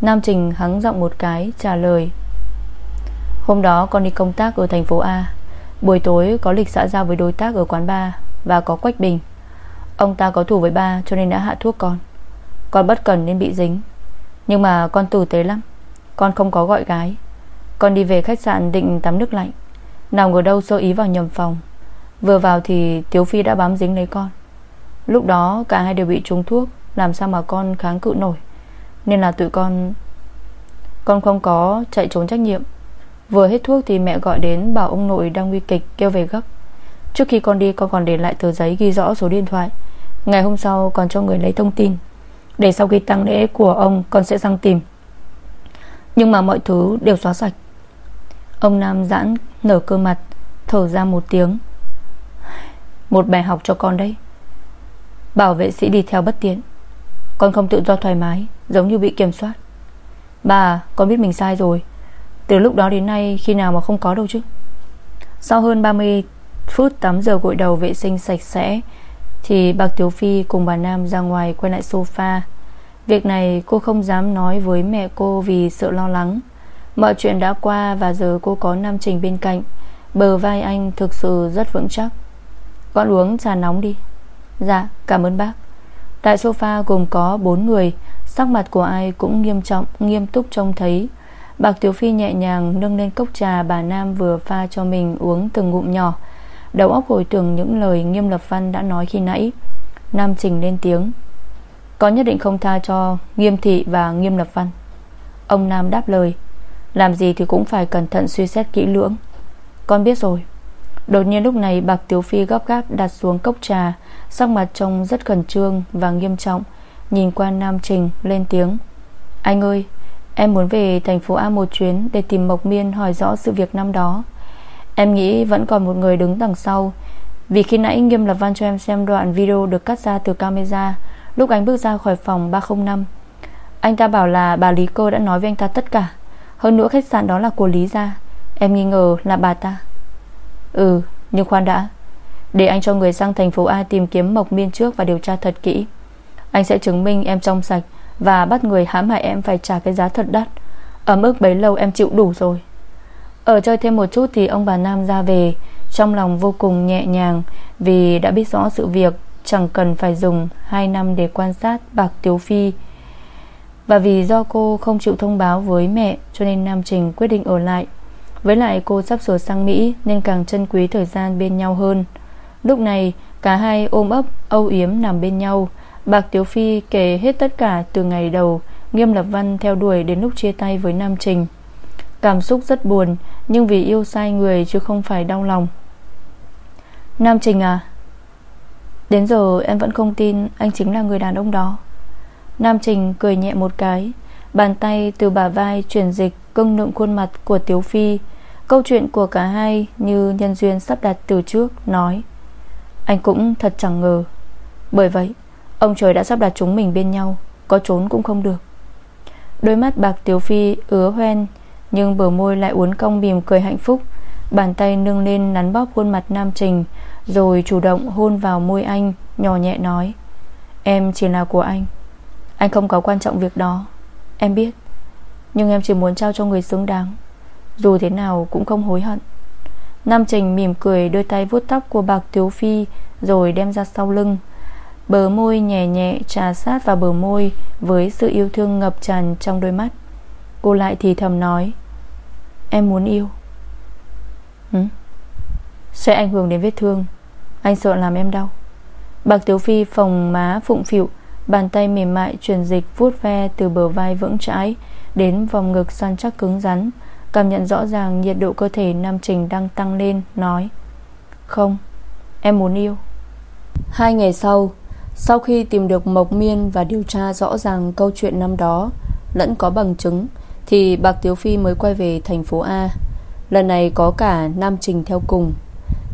A: Nam Trình hắng giọng một cái, trả lời. Hôm đó con đi công tác ở thành phố A. Buổi tối có lịch xã giao với đối tác ở quán bar Và có Quách Bình. Ông ta có thủ với ba cho nên đã hạ thuốc con. Con bất cần nên bị dính. Nhưng mà con tử tế lắm. Con không có gọi gái. Con đi về khách sạn định tắm nước lạnh. Nào ngờ đâu sơ ý vào nhầm phòng. Vừa vào thì Tiếu Phi đã bám dính lấy con. Lúc đó cả hai đều bị trúng thuốc, Làm sao mà con kháng cự nổi. Nên là tụi con Con không có chạy trốn trách nhiệm. Vừa hết thuốc thì mẹ gọi đến Bảo ông nội đang nguy kịch kêu về gấp. Trước khi con đi, con còn để lại tờ giấy ghi rõ số điện thoại. Ngày hôm sau còn cho người lấy thông tin. Để sau khi tăng lễ của ông, Con sẽ sang tìm. Nhưng mà mọi thứ đều xóa sạch. Ông Nam giãn nở cơ mặt, Thở ra một tiếng. Một bài học cho con đấy. Bảo vệ sĩ đi theo bất tiện. Con không tự do thoải mái, Giống như bị kiểm soát. Bà, con biết mình sai rồi. Từ lúc đó đến nay, khi nào mà không có đâu chứ? Sau hơn 30 phút tắm giờ gội đầu vệ sinh sạch sẽ, Thì bạc Tiếu Phi cùng bà Nam ra ngoài quay lại sofa. Việc này cô không dám nói với mẹ cô vì sợ lo lắng. Mọi chuyện đã qua Và giờ cô có Nam Trình bên cạnh. Bờ vai anh thực sự rất vững chắc. Con uống trà nóng đi. Dạ cảm ơn bác. Tại sofa gồm có 4 người, Sắc mặt của ai cũng nghiêm trọng, Nghiêm túc trông thấy. Bạc Tiểu Phi nhẹ nhàng nâng lên cốc trà Bà Nam vừa pha cho mình uống từng ngụm nhỏ. Đầu óc hồi tưởng những lời Nghiêm Lập Văn đã nói khi nãy. Nam Trình lên tiếng. Có nhất định không tha cho Nghiêm Thị và Nghiêm Lập Văn. Ông Nam đáp lời. Làm gì thì cũng phải cẩn thận suy xét kỹ lưỡng. Con biết rồi. Đột nhiên lúc này, Bạc Tiểu Phi gấp gáp đặt xuống cốc trà, Sắc mặt trông rất khẩn trương và nghiêm trọng, Nhìn qua Nam Trình, lên tiếng. Anh ơi, Em muốn về thành phố A một chuyến Để tìm Mộc Miên hỏi rõ sự việc năm đó. Em nghĩ vẫn còn một người đứng đằng sau. Vì khi nãy Nghiêm Lập Văn cho em xem đoạn video Được cắt ra từ camera, Lúc anh bước ra khỏi phòng 305 Anh ta bảo là bà Lý Cơ đã nói với anh ta tất cả. Hơn nữa khách sạn đó là của Lý Gia. Em nghi ngờ là bà ta. Ừ nhưng khoan đã. Để anh cho người sang thành phố A tìm kiếm Mộc Miên trước Và điều tra thật kỹ. Anh sẽ chứng minh em trong sạch Và bắt người hãm hại em phải trả cái giá thật đắt. Ấm ức bấy lâu em chịu đủ rồi. Ở chơi thêm một chút thì ông bà Nam ra về. Trong lòng vô cùng nhẹ nhàng Vì đã biết rõ sự việc, Chẳng cần phải dùng 2 năm để quan sát Bạc Tiếu Phi. Và vì do cô không chịu thông báo với mẹ, Cho nên Nam Trình quyết định ở lại với lại cô sắp sửa sang Mỹ Nên càng trân quý thời gian bên nhau hơn. Lúc này, cả hai ôm ấp, Âu yếm nằm bên nhau. Bạc Tiếu Phi kể hết tất cả từ ngày đầu, Nghiêm Lập Văn theo đuổi đến lúc chia tay với Nam Trình. Cảm xúc rất buồn, Nhưng vì yêu sai người chứ không phải đau lòng. Nam Trình à Đến giờ em vẫn không tin Anh chính là người đàn ông đó. Nam Trình cười nhẹ một cái, Bàn tay từ bả vai chuyển dịch Cưng nựng khuôn mặt của Tiếu Phi Câu chuyện của cả hai như nhân duyên sắp đặt từ trước, Nói, Anh cũng thật chẳng ngờ. Bởi vậy, Ông trời đã sắp đặt chúng mình bên nhau, Có trốn cũng không được. Đôi mắt bạc Tiếu Phi ứa hoen, Nhưng bờ môi lại uốn cong mỉm cười hạnh phúc. Bàn tay nâng lên nắn bóp khuôn mặt Nam Trình, Rồi chủ động hôn vào môi anh, Nhỏ nhẹ nói, Em chỉ là của anh. Anh không có quan trọng việc đó. Em biết. Nhưng em chỉ muốn trao cho người xứng đáng dù thế nào cũng không hối hận. Nam Trình mỉm cười đưa tay vuốt tóc của bạc Tiếu Phi Rồi đem ra sau lưng. Bờ môi nhẹ nhẹ trà sát vào bờ môi Với sự yêu thương ngập tràn trong đôi mắt. Cô lại thì thầm nói, Em muốn yêu. Ừ? Sẽ ảnh hưởng đến vết thương. Anh sợ làm em đau. Bạc Tiếu Phi phòng má phụng phịu, Bàn tay mềm mại truyền dịch vuốt ve Từ bờ vai vững chãi Đến vòng ngực săn chắc cứng rắn. Cảm nhận rõ ràng nhiệt độ cơ thể Nam Trình đang tăng lên, Nói, Không, em muốn yêu. Hai ngày sau Sau khi tìm được Mộc Miên Và điều tra rõ ràng câu chuyện năm đó, Lẫn có bằng chứng, Thì Bạc Tiếu Phi mới quay về thành phố A. Lần này có cả Nam Trình theo cùng.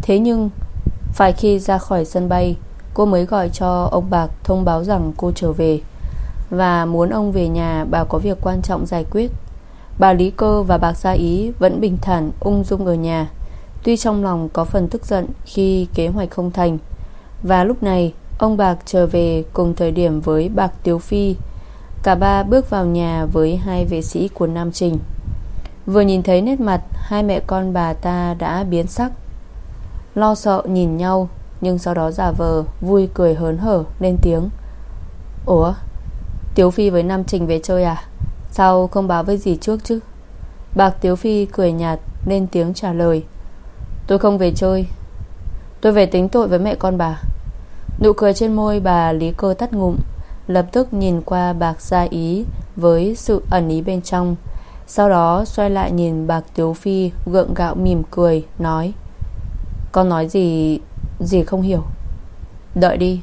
A: Thế nhưng, Phải khi ra khỏi sân bay, Cô mới gọi cho ông Bạc thông báo rằng cô trở về Và muốn ông về nhà Bà có việc quan trọng giải quyết. Bà Lý Cơ và bạc Gia Ý Vẫn bình thản ung dung ở nhà. Tuy trong lòng có phần tức giận Khi kế hoạch không thành, Và lúc này, ông Bạc trở về Cùng thời điểm với Bạc Tiếu Phi. Cả ba bước vào nhà Với hai vệ sĩ của Nam Trình. Vừa nhìn thấy nét mặt Hai mẹ con bà ta đã biến sắc. Lo sợ nhìn nhau, Nhưng sau đó giả vờ, Vui cười hớn hở, lên tiếng. Ủa, Tiếu Phi với Nam Trình về chơi à? Sao không báo với gì trước chứ? Bạc Tiếu Phi cười nhạt, Lên tiếng trả lời. Tôi không về chơi. Tôi về tính tội với mẹ con bà. Nụ cười trên môi bà Lý Cơ tắt ngụm, Lập tức nhìn qua bạc gia ý Với sự ẩn ý bên trong. Sau đó xoay lại nhìn bạc Tiếu Phi Gượng gạo mỉm cười, Nói, Con nói gì Gì không hiểu. Đợi đi.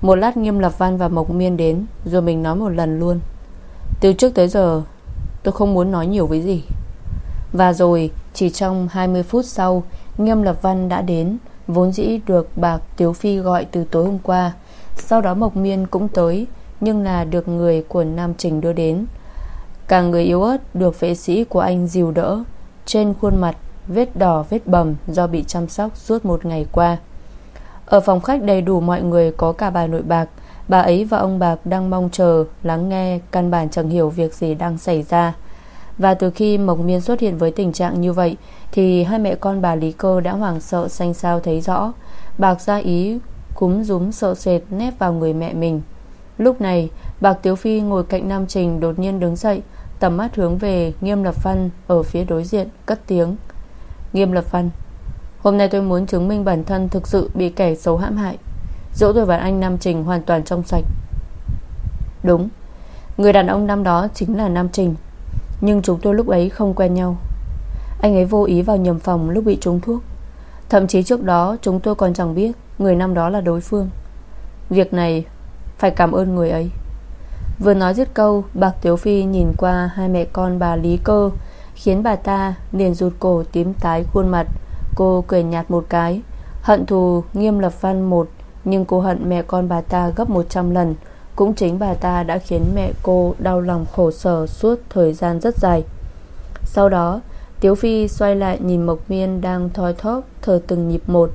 A: Một lát nghiêm lập văn và mộc miên đến, Rồi mình nói một lần luôn từ trước tới giờ, Tôi không muốn nói nhiều với gì. Và rồi, chỉ trong 20 phút sau, Nghiêm Lập Văn đã đến, Vốn dĩ được bà Tiếu Phi gọi từ tối hôm qua. Sau đó Mộc Miên cũng tới, Nhưng là được người của Nam Trình đưa đến. Cả người yếu ớt Được vệ sĩ của anh dìu đỡ. Trên khuôn mặt, vết đỏ, vết bầm Do bị chăm sóc suốt một ngày qua. Ở phòng khách đầy đủ mọi người Có cả bà nội bạc Bà ấy và ông Bạc đang mong chờ, Lắng nghe, căn bản chẳng hiểu việc gì đang xảy ra. Và từ khi Mộc Miên xuất hiện với tình trạng như vậy, Thì hai mẹ con bà Lý Cơ đã hoảng sợ xanh sao thấy rõ. Bạc ra ý cúm rúm sợ sệt nép vào người mẹ mình. Lúc này, Bạc Tiếu Phi ngồi cạnh Nam Trình đột nhiên đứng dậy, Tầm mắt hướng về Nghiêm Lập Văn Ở phía đối diện, cất tiếng. Nghiêm Lập Văn, Hôm nay tôi muốn chứng minh bản thân thực sự bị kẻ xấu hãm hại. Dỗ tôi và anh Nam Trình hoàn toàn trong sạch. Đúng, Người đàn ông năm đó chính là Nam Trình. Nhưng chúng tôi lúc ấy không quen nhau. Anh ấy vô ý vào nhầm phòng lúc bị trúng thuốc. Thậm chí trước đó chúng tôi còn chẳng biết Người năm đó là đối phương. Việc này phải cảm ơn người ấy. Vừa nói dứt câu, Bạc Tiếu Phi nhìn qua hai mẹ con bà Lý Cơ, Khiến bà ta liền rụt cổ tím tái khuôn mặt. Cô cười nhạt một cái, Hận thù nghiêm lập văn một nhưng cô hận mẹ con bà ta gấp 100 lần. Cũng chính bà ta đã khiến mẹ cô đau lòng khổ sở suốt thời gian rất dài. Sau đó, Tiếu Phi xoay lại nhìn Mộc Miên đang thoi thóp thở từng nhịp một.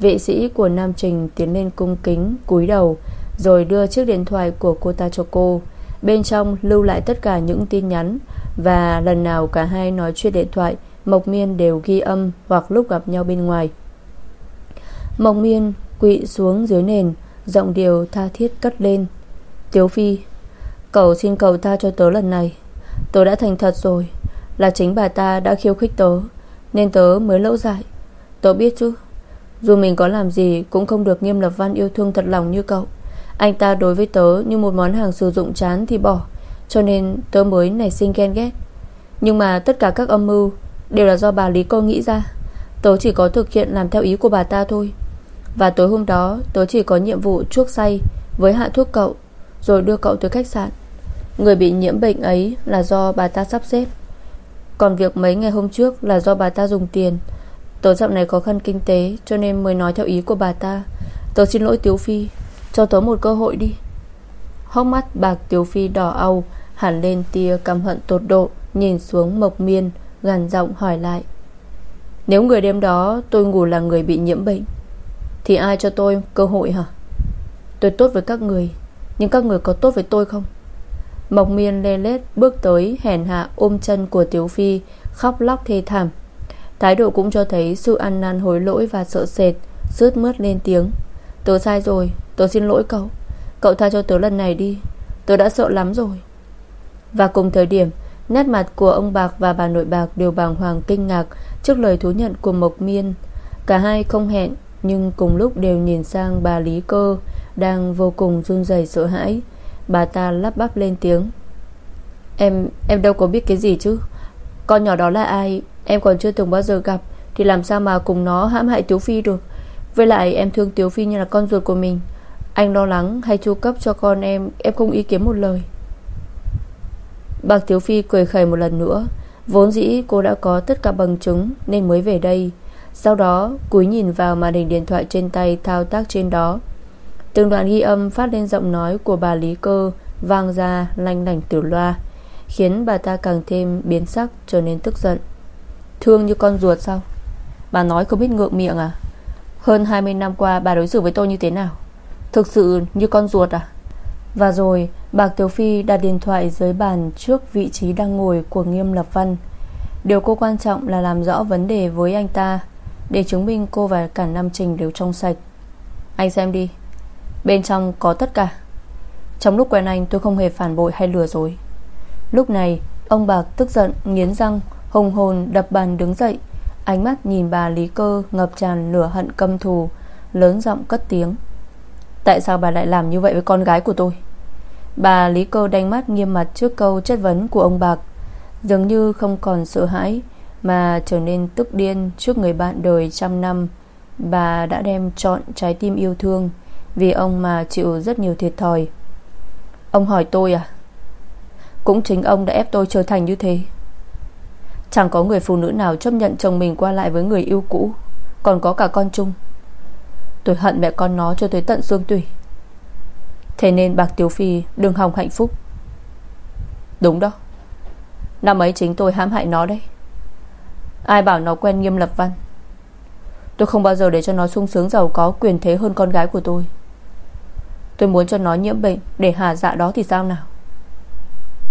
A: Vệ sĩ của Nam Trình tiến lên cung kính, cúi đầu, Rồi đưa chiếc điện thoại của cô ta cho cô. Bên trong lưu lại tất cả những tin nhắn Và lần nào cả hai nói chuyện điện thoại, Mộc Miên đều ghi âm Hoặc lúc gặp nhau bên ngoài. Mộc Miên quỵ xuống dưới nền, Giọng điều tha thiết cất lên. Tiếu Phi, Cậu xin cầu tha cho tớ lần này. Tớ đã thành thật rồi, Là chính bà ta đã khiêu khích tớ, Nên tớ mới lỗ dại. Tớ biết chứ, Dù mình có làm gì cũng không được nghiêm lập văn yêu thương thật lòng như cậu. Anh ta đối với tớ như một món hàng sử dụng chán thì bỏ, Cho nên tớ mới nảy sinh ghen ghét. Nhưng mà tất cả các âm mưu Đều là do bà Lý cô nghĩ ra. Tớ chỉ có thực hiện làm theo ý của bà ta thôi. Và tối hôm đó, Tớ chỉ có nhiệm vụ chuốc say Với hạ thuốc cậu, Rồi đưa cậu tới khách sạn. Người bị nhiễm bệnh ấy là do bà ta sắp xếp. Còn việc mấy ngày hôm trước Là do bà ta dùng tiền. Tớ dạo này khó khăn kinh tế, Cho nên mới nói theo ý của bà ta. Tớ xin lỗi Tiếu Phi, Cho tớ một cơ hội đi. Hốc mắt bạc Tiếu Phi đỏ au Hẳn lên tia căm hận tột độ, Nhìn xuống Mộc Miên Gàn giọng hỏi lại. Nếu người đêm đó tôi ngủ là người bị nhiễm bệnh thì ai cho tôi cơ hội hả? Tôi tốt với các người, Nhưng các người có tốt với tôi không? Mộc miên lê lết bước tới Hèn hạ ôm chân của Tiếu Phi, Khóc lóc thê thảm. Thái độ cũng cho thấy sự ăn năn hối lỗi Và sợ sệt, Sướt mướt lên tiếng. Tớ sai rồi, Tớ xin lỗi cậu. Cậu tha cho tớ lần này đi, Tớ đã sợ lắm rồi. Và cùng thời điểm, Nét mặt của ông Bạc và bà nội Bạc đều bàng hoàng kinh ngạc trước lời thú nhận của Mộc Miên. Cả hai không hẹn nhưng cùng lúc đều nhìn sang bà Lý Cơ, đang vô cùng run rẩy sợ hãi. Bà ta lắp bắp lên tiếng. Em em đâu có biết cái gì chứ. Con nhỏ đó là ai em còn chưa từng bao giờ gặp, thì làm sao mà cùng nó hãm hại Tiếu Phi được. Với lại em thương Tiếu Phi như là con ruột của mình. Anh lo lắng hay chu cấp cho con em Em không ý kiến một lời Bạc Tiếu Phi cười khẩy một lần nữa Vốn dĩ cô đã có tất cả bằng chứng Nên mới về đây sau đó, cúi nhìn vào màn hình điện thoại trên tay Thao tác trên đó. Từng đoạn ghi âm phát lên giọng nói Của bà Lý Cơ, Vang ra, lanh lảnh từ loa, Khiến bà ta càng thêm biến sắc trở nên tức giận. Thương như con ruột sao? Bà nói không biết ngượng miệng à? Hơn 20 năm qua bà đối xử với tôi như thế nào? Thực sự như con ruột à? Và rồi, Bạc Tiểu Phi đặt điện thoại dưới bàn Trước vị trí đang ngồi của Nghiêm Lập Văn. Điều cô quan trọng là làm rõ vấn đề với anh ta. Để chứng minh cô và cả Nam Trình đều trong sạch. Anh xem đi. Bên trong có tất cả. Trong lúc quen anh, tôi không hề phản bội hay lừa dối. Lúc này, Ông Bạc tức giận, nghiến răng, Hùng hồn đập bàn đứng dậy. Ánh mắt nhìn bà Lý Cơ ngập tràn lửa hận căm thù, Lớn giọng cất tiếng. Tại sao bà lại làm như vậy với con gái của tôi? Bà Lý Cơ đánh mắt nghiêm mặt trước câu chất vấn của ông Bạc. Dường như không còn sợ hãi mà trở nên tức điên trước người bạn đời trăm năm, Bà đã đem chọn trái tim yêu thương Vì ông mà chịu rất nhiều thiệt thòi. Ông hỏi tôi à? Cũng chính ông đã ép tôi trở thành như thế. Chẳng có người phụ nữ nào chấp nhận chồng mình qua lại với người yêu cũ, Còn có cả con chung. Tôi hận mẹ con nó cho tới tận xương tủy. Thế nên bạc Tiểu Phi, đừng hòng hạnh phúc. Đúng đó. Năm ấy chính tôi hãm hại nó đấy. Ai bảo nó quen nghiêm lập văn? Tôi không bao giờ để cho nó sung sướng giàu có, quyền thế hơn con gái của tôi. Tôi muốn cho nó nhiễm bệnh, Để hà dạ đó thì sao nào?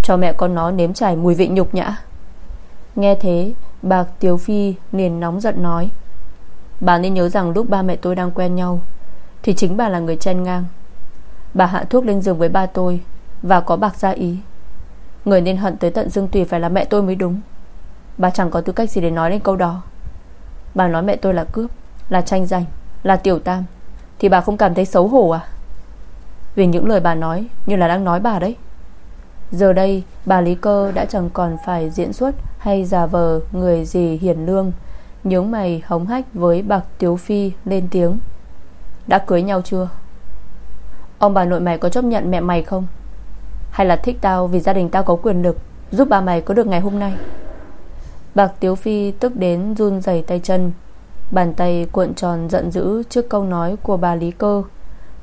A: Cho mẹ con nó nếm trải mùi vị nhục nhã. Nghe thế Bạc Tiếu Phi liền nóng giận nói, Bà nên nhớ rằng lúc ba mẹ tôi đang quen nhau, Thì chính bà là người chen ngang. Bà hạ thuốc lên giường với ba tôi Và có bạc gia ý. Người nên hận tới tận dương tùy phải là mẹ tôi mới đúng. Bà chẳng có tư cách gì để nói lên câu đó. Bà nói mẹ tôi là cướp, Là tranh giành, Là tiểu tam, Thì bà không cảm thấy xấu hổ à? Vì những lời bà nói Như là đang nói bà đấy. Giờ đây, bà Lý Cơ đã chẳng còn phải diễn xuất Hay giả vờ người gì hiền lương Nhướng mày hống hách với bạc Tiếu Phi lên tiếng. Đã cưới nhau chưa? Ông bà nội mày có chấp nhận mẹ mày không? Hay là thích tao vì gia đình tao có quyền lực Giúp ba mày có được ngày hôm nay? Bạc Tiếu Phi tức đến run rẩy tay chân, Bàn tay cuộn tròn giận dữ Trước câu nói của bà Lý Cơ.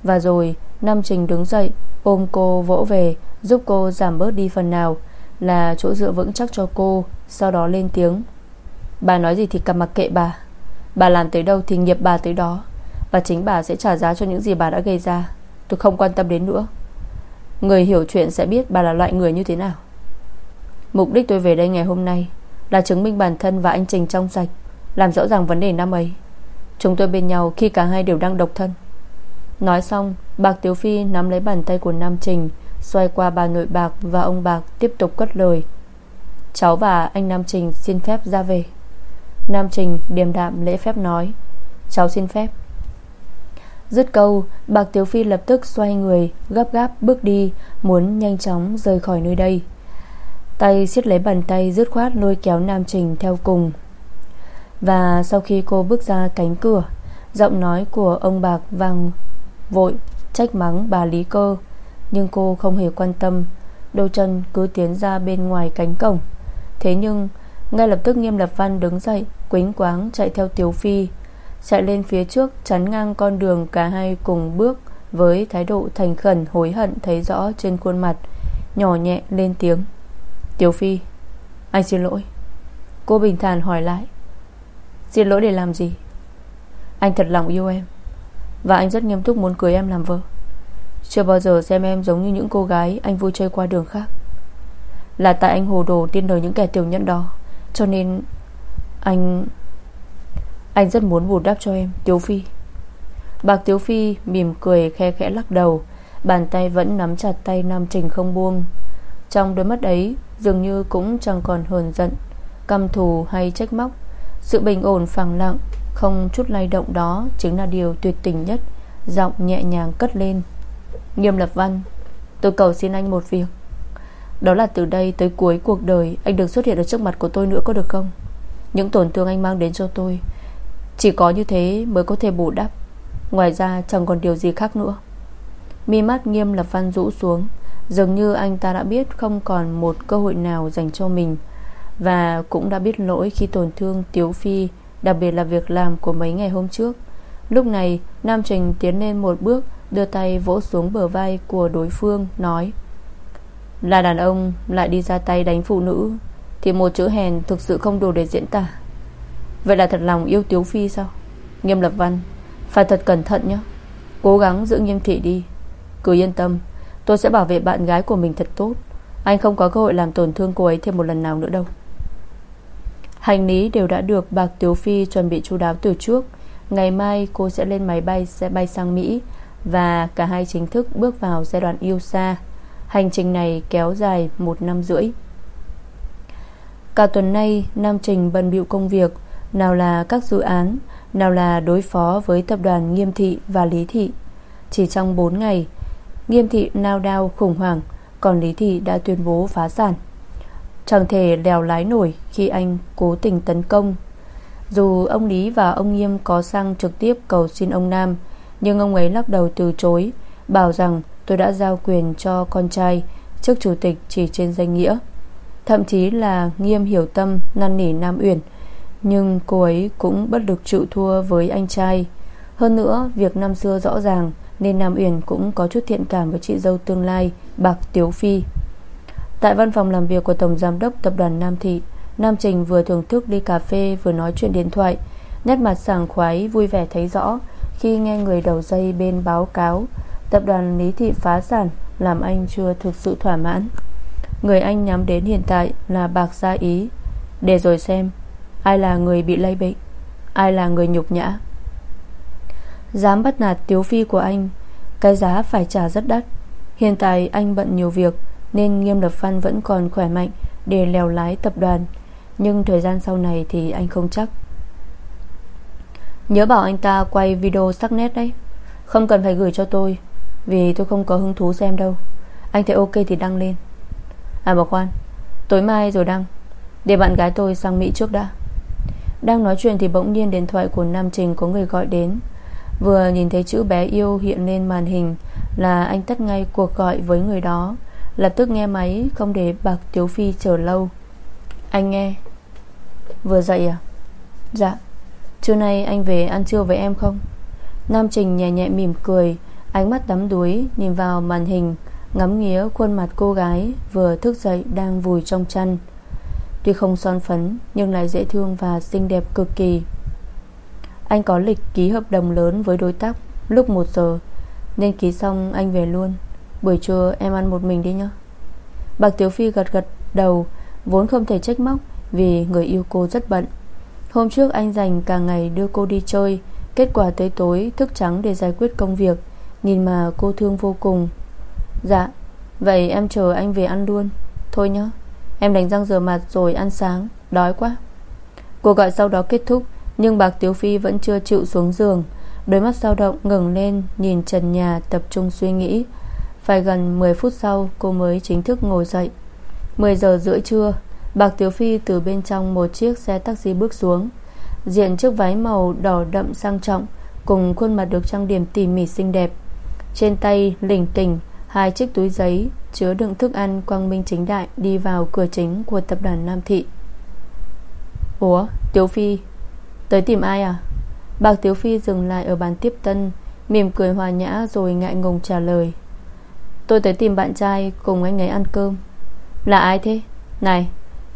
A: Và rồi, Nam Trình đứng dậy, Ôm cô vỗ về, Giúp cô giảm bớt đi phần nào, Là chỗ dựa vững chắc cho cô, Sau đó lên tiếng. Bà nói gì thì cầm mặc kệ bà. Bà làm tới đâu thì nghiệp bà tới đó, Và chính bà sẽ trả giá cho những gì bà đã gây ra. Tôi không quan tâm đến nữa. Người hiểu chuyện sẽ biết bà là loại người như thế nào. Mục đích tôi về đây ngày hôm nay là chứng minh bản thân và anh Trình trong sạch, Làm rõ ràng vấn đề năm ấy. Chúng tôi bên nhau khi cả hai đều đang độc thân. Nói xong, Bạc Tiếu Phi nắm lấy bàn tay của Nam Trình, Xoay qua bà nội bạc và ông bạc Tiếp tục cất lời. Cháu và anh Nam Trình xin phép ra về. Nam Trình điềm đạm lễ phép nói, Cháu xin phép. Dứt câu, Bạc Tiếu Phi lập tức xoay người, Gấp gáp bước đi, Muốn nhanh chóng rời khỏi nơi đây. Tay siết lấy bàn tay dứt khoát lôi kéo Nam Trình theo cùng. Và sau khi cô bước ra cánh cửa, Giọng nói của ông Bạc vang vội, Trách mắng bà Lý Cơ. Nhưng cô không hề quan tâm, Đôi chân cứ tiến ra bên ngoài cánh cổng. Thế nhưng, Ngay lập tức nghiêm lập văn đứng dậy, Quính quáng chạy theo Tiếu Phi, Chạy lên phía trước, chắn ngang con đường Cả hai cùng bước Với thái độ thành khẩn, hối hận Thấy rõ trên khuôn mặt, Nhỏ nhẹ lên tiếng. Tiểu Phi. Anh xin lỗi. Cô bình thản hỏi lại. Xin lỗi để làm gì? Anh thật lòng yêu em. Và anh rất nghiêm túc muốn cưới em làm vợ. Chưa bao giờ xem em giống như những cô gái Anh vui chơi qua đường khác. Là tại anh hồ đồ tin lời những kẻ tiểu nhân đó, Cho nên Anh Anh rất muốn bù đắp cho em Tiếu Phi. Bạc Tiếu Phi mỉm cười khe khẽ lắc đầu, Bàn tay vẫn nắm chặt tay Nam Trình không buông. Trong đôi mắt ấy Dường như cũng chẳng còn hờn giận, Căm thù hay trách móc. Sự bình ổn phẳng lặng, Không chút lay động đó Chính là điều tuyệt tình nhất, Giọng nhẹ nhàng cất lên. Nghiêm lập văn, Tôi cầu xin anh một việc. Đó là từ đây tới cuối cuộc đời, Anh đừng xuất hiện ở trước mặt của tôi nữa có được không? Những tổn thương anh mang đến cho tôi, Chỉ có như thế mới có thể bù đắp. Ngoài ra chẳng còn điều gì khác nữa. Mi mắt nghiêm lập văn rũ xuống. Dường như anh ta đã biết không còn một cơ hội nào dành cho mình Và cũng đã biết lỗi khi tổn thương Tiếu Phi, Đặc biệt là việc làm của mấy ngày hôm trước. Lúc này, Nam Trình tiến lên một bước, Đưa tay vỗ xuống bờ vai của đối phương, Nói, Là đàn ông, lại đi ra tay đánh phụ nữ, Thì một chữ hèn thực sự không đủ để diễn tả. Vậy là thật lòng yêu Tiếu Phi sao? Nghiêm lập văn, Phải thật cẩn thận nhé. Cố gắng giữ nghiêm thị đi. Cứ yên tâm. Tôi sẽ bảo vệ bạn gái của mình thật tốt. Anh không có cơ hội làm tổn thương cô ấy thêm một lần nào nữa đâu. Hành lý đều đã được Bạc Tiếu Phi chuẩn bị chu đáo từ trước. Ngày mai cô sẽ lên máy bay, Sẽ bay sang Mỹ Và cả hai chính thức bước vào giai đoạn yêu xa. Hành trình này kéo dài một năm rưỡi. Cả tuần nay, Nam Trình bận bịu công việc. Nào là các dự án, Nào là đối phó với tập đoàn Nghiêm Thị và Lý Thị. Chỉ trong 4 ngày Nghiêm thị nao đao khủng hoảng, Còn Lý thị đã tuyên bố phá sản. Chẳng thể lèo lái nổi Khi anh cố tình tấn công. Dù ông Lý và ông Nghiêm Có sang trực tiếp cầu xin ông Nam, Nhưng ông ấy lắc đầu từ chối, Bảo rằng tôi đã giao quyền cho con trai Trước chủ tịch chỉ trên danh nghĩa. Thậm chí là Nghiêm hiểu tâm Năn nỉ Nam Uyển, Nhưng cô ấy cũng bất lực chịu thua với anh trai. Hơn nữa, Việc năm xưa rõ ràng nên Nam Uyển cũng có chút thiện cảm với chị dâu tương lai, Bạc Tiếu Phi. Tại văn phòng làm việc của Tổng Giám đốc Tập đoàn Nam Thị, Nam Trình vừa thưởng thức ly cà phê Vừa nói chuyện điện thoại, Nét mặt sảng khoái, vui vẻ thấy rõ Khi nghe người đầu dây bên báo cáo, Tập đoàn Lý Thị phá sản Làm anh chưa thực sự thỏa mãn. Người anh nhắm đến hiện tại là Bạc Gia Ý. Để rồi xem, Ai là người bị lây bệnh, Ai là người nhục nhã. Dám bắt nạt tiếu phi của anh, Cái giá phải trả rất đắt. Hiện tại anh bận nhiều việc, Nên Nghiêm Lập phan vẫn còn khỏe mạnh Để lèo lái tập đoàn. Nhưng thời gian sau này thì anh không chắc. Nhớ bảo anh ta quay video sắc nét đấy. Không cần phải gửi cho tôi, Vì tôi không có hứng thú xem đâu. Anh thấy ok thì đăng lên. À bảo khoan, Tối mai rồi đăng. Để bạn gái tôi sang Mỹ trước đã. Đang nói chuyện thì bỗng nhiên điện thoại của Nam Trình có người gọi đến. Vừa nhìn thấy chữ bé yêu hiện lên màn hình Là anh tắt ngay cuộc gọi với người đó. Lập tức nghe máy, Không để bạc Tiếu Phi chờ lâu. Anh nghe. Vừa dậy à? Dạ. Trưa nay anh về ăn trưa với em không? Nam Trình nhẹ nhẹ mỉm cười, Ánh mắt đắm đuối Nhìn vào màn hình, Ngắm nghía khuôn mặt cô gái Vừa thức dậy đang vùi trong chăn. Tuy không son phấn, Nhưng lại dễ thương và xinh đẹp cực kỳ. Anh có lịch ký hợp đồng lớn với đối tác Lúc 1 giờ. Nên ký xong, anh về luôn. Buổi trưa, em ăn một mình đi nhá. Bạc Tiếu Phi gật gật đầu, Vốn không thể trách móc Vì người yêu cô rất bận. Hôm trước anh dành cả ngày đưa cô đi chơi, Kết quả tới tối thức trắng để giải quyết công việc, Nhìn mà cô thương vô cùng. Dạ Vậy em chờ anh về ăn luôn. Thôi nhá, Em đánh răng rửa mặt rồi ăn sáng, Đói quá. Cuộc gọi sau đó kết thúc nhưng bạc Tiếu Phi vẫn chưa chịu xuống giường. Đôi mắt dao động ngừng lên, Nhìn trần nhà, tập trung suy nghĩ. Phải gần 10 phút sau, cô mới chính thức ngồi dậy. 10 giờ rưỡi trưa Bạc Tiếu Phi từ bên trong một chiếc xe taxi bước xuống. Diện chiếc váy màu đỏ đậm sang trọng, Cùng khuôn mặt được trang điểm tỉ mỉ xinh đẹp. Trên tay lỉnh kỉnh Hai chiếc túi giấy Chứa đựng thức ăn quang minh chính đại Đi vào cửa chính của tập đoàn Nam Thị. Ủa, Tiếu Phi Tới tìm ai à? Bạc Tiếu Phi dừng lại ở bàn tiếp tân, Mỉm cười hòa nhã rồi ngại ngùng trả lời. Tôi tới tìm bạn trai Cùng anh ấy ăn cơm. Là ai thế? Này,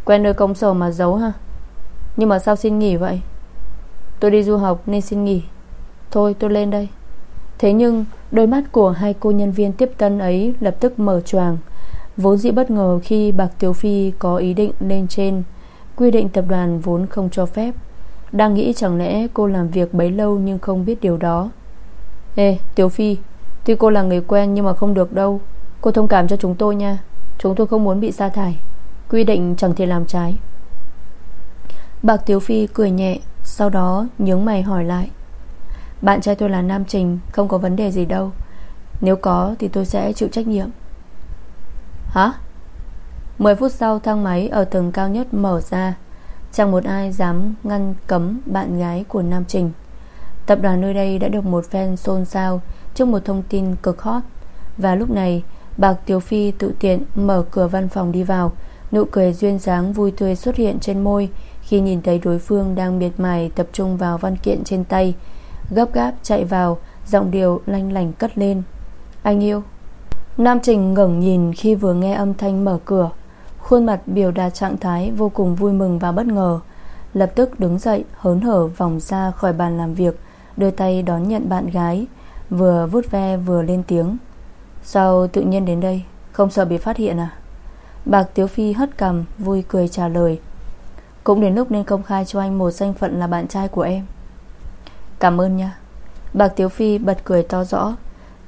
A: Quen nơi công sở mà giấu ha Nhưng mà sao xin nghỉ vậy? Tôi đi du học nên xin nghỉ. Thôi, tôi lên đây. Thế nhưng, đôi mắt của hai cô nhân viên tiếp tân ấy Lập tức mở choàng. Vốn dĩ bất ngờ khi Bạc Tiếu Phi Có ý định lên trên, Quy định tập đoàn vốn không cho phép. Đang nghĩ chẳng lẽ cô làm việc bấy lâu Nhưng không biết điều đó. Ê, tiểu Phi, Tuy cô là người quen nhưng mà không được đâu. Cô thông cảm cho chúng tôi nha. Chúng tôi không muốn bị sa thải. Quy định chẳng thể làm trái. Bạc Tiếu Phi cười nhẹ, Sau đó nhướng mày hỏi lại. Bạn trai tôi là Nam Trình, Không có vấn đề gì đâu. Nếu có thì tôi sẽ chịu trách nhiệm. Hả? 10 phút sau thang máy ở tầng cao nhất mở ra. Chẳng một ai dám ngăn cấm bạn gái của Nam Trình. Tập đoàn nơi đây đã được một fan xôn xao Trước một thông tin cực hot. Và lúc này, Bạc Tiểu Phi tự tiện mở cửa văn phòng đi vào. Nụ cười duyên dáng vui tươi xuất hiện trên môi Khi nhìn thấy đối phương đang miệt mài Tập trung vào văn kiện trên tay. Gấp gáp chạy vào, Giọng điều lanh lành cất lên. Anh yêu. Nam Trình ngẩng nhìn khi vừa nghe âm thanh mở cửa. Khuôn mặt biểu đạt trạng thái Vô cùng vui mừng và bất ngờ. Lập tức đứng dậy, hớn hở vòng ra khỏi bàn làm việc, Đưa tay đón nhận bạn gái, Vừa vút ve vừa lên tiếng. Sao tự nhiên đến đây? Không sợ bị phát hiện à? Bạc Tiếu Phi hất cầm Vui cười trả lời. Cũng đến lúc nên công khai cho anh một danh phận là bạn trai của em. Cảm ơn nha. Bạc Tiếu Phi bật cười to rõ.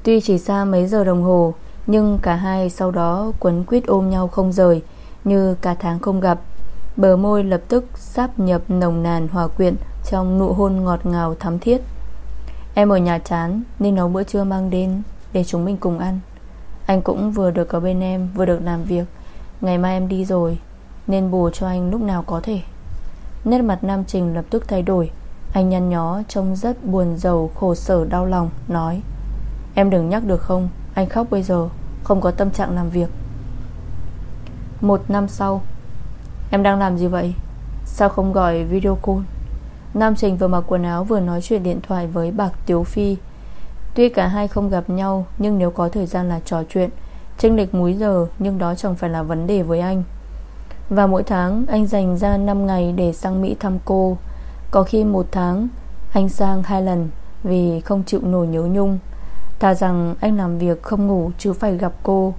A: Tuy chỉ xa mấy giờ đồng hồ, Nhưng cả hai sau đó quấn quýt ôm nhau không rời như cả tháng không gặp, Bờ môi lập tức sáp nhập nồng nàn hòa quyện Trong nụ hôn ngọt ngào thắm thiết. Em ở nhà chán Nên nấu bữa trưa mang đến Để chúng mình cùng ăn. Anh cũng vừa được ở bên em, Vừa được làm việc. Ngày mai em đi rồi, Nên bù cho anh lúc nào có thể. Nét mặt Nam Trình lập tức thay đổi. Anh nhăn nhó trông rất buồn giàu Khổ sở, đau lòng, Nói, Em đừng nhắc được không? Anh khóc bây giờ, Không có tâm trạng làm việc. Một năm sau. Em đang làm gì vậy? Sao không gọi video call? Nam Trình vừa mặc quần áo vừa nói chuyện điện thoại với Bạc Tiếu Phi. Tuy cả hai không gặp nhau, Nhưng nếu có thời gian là trò chuyện, Chênh lệch múi giờ, Nhưng đó chẳng phải là vấn đề với anh. Và mỗi tháng, anh dành ra 5 ngày Để sang Mỹ thăm cô. Có khi một tháng, Anh sang hai lần Vì không chịu nổi nhớ nhung. Thà rằng anh làm việc không ngủ Chứ phải gặp cô.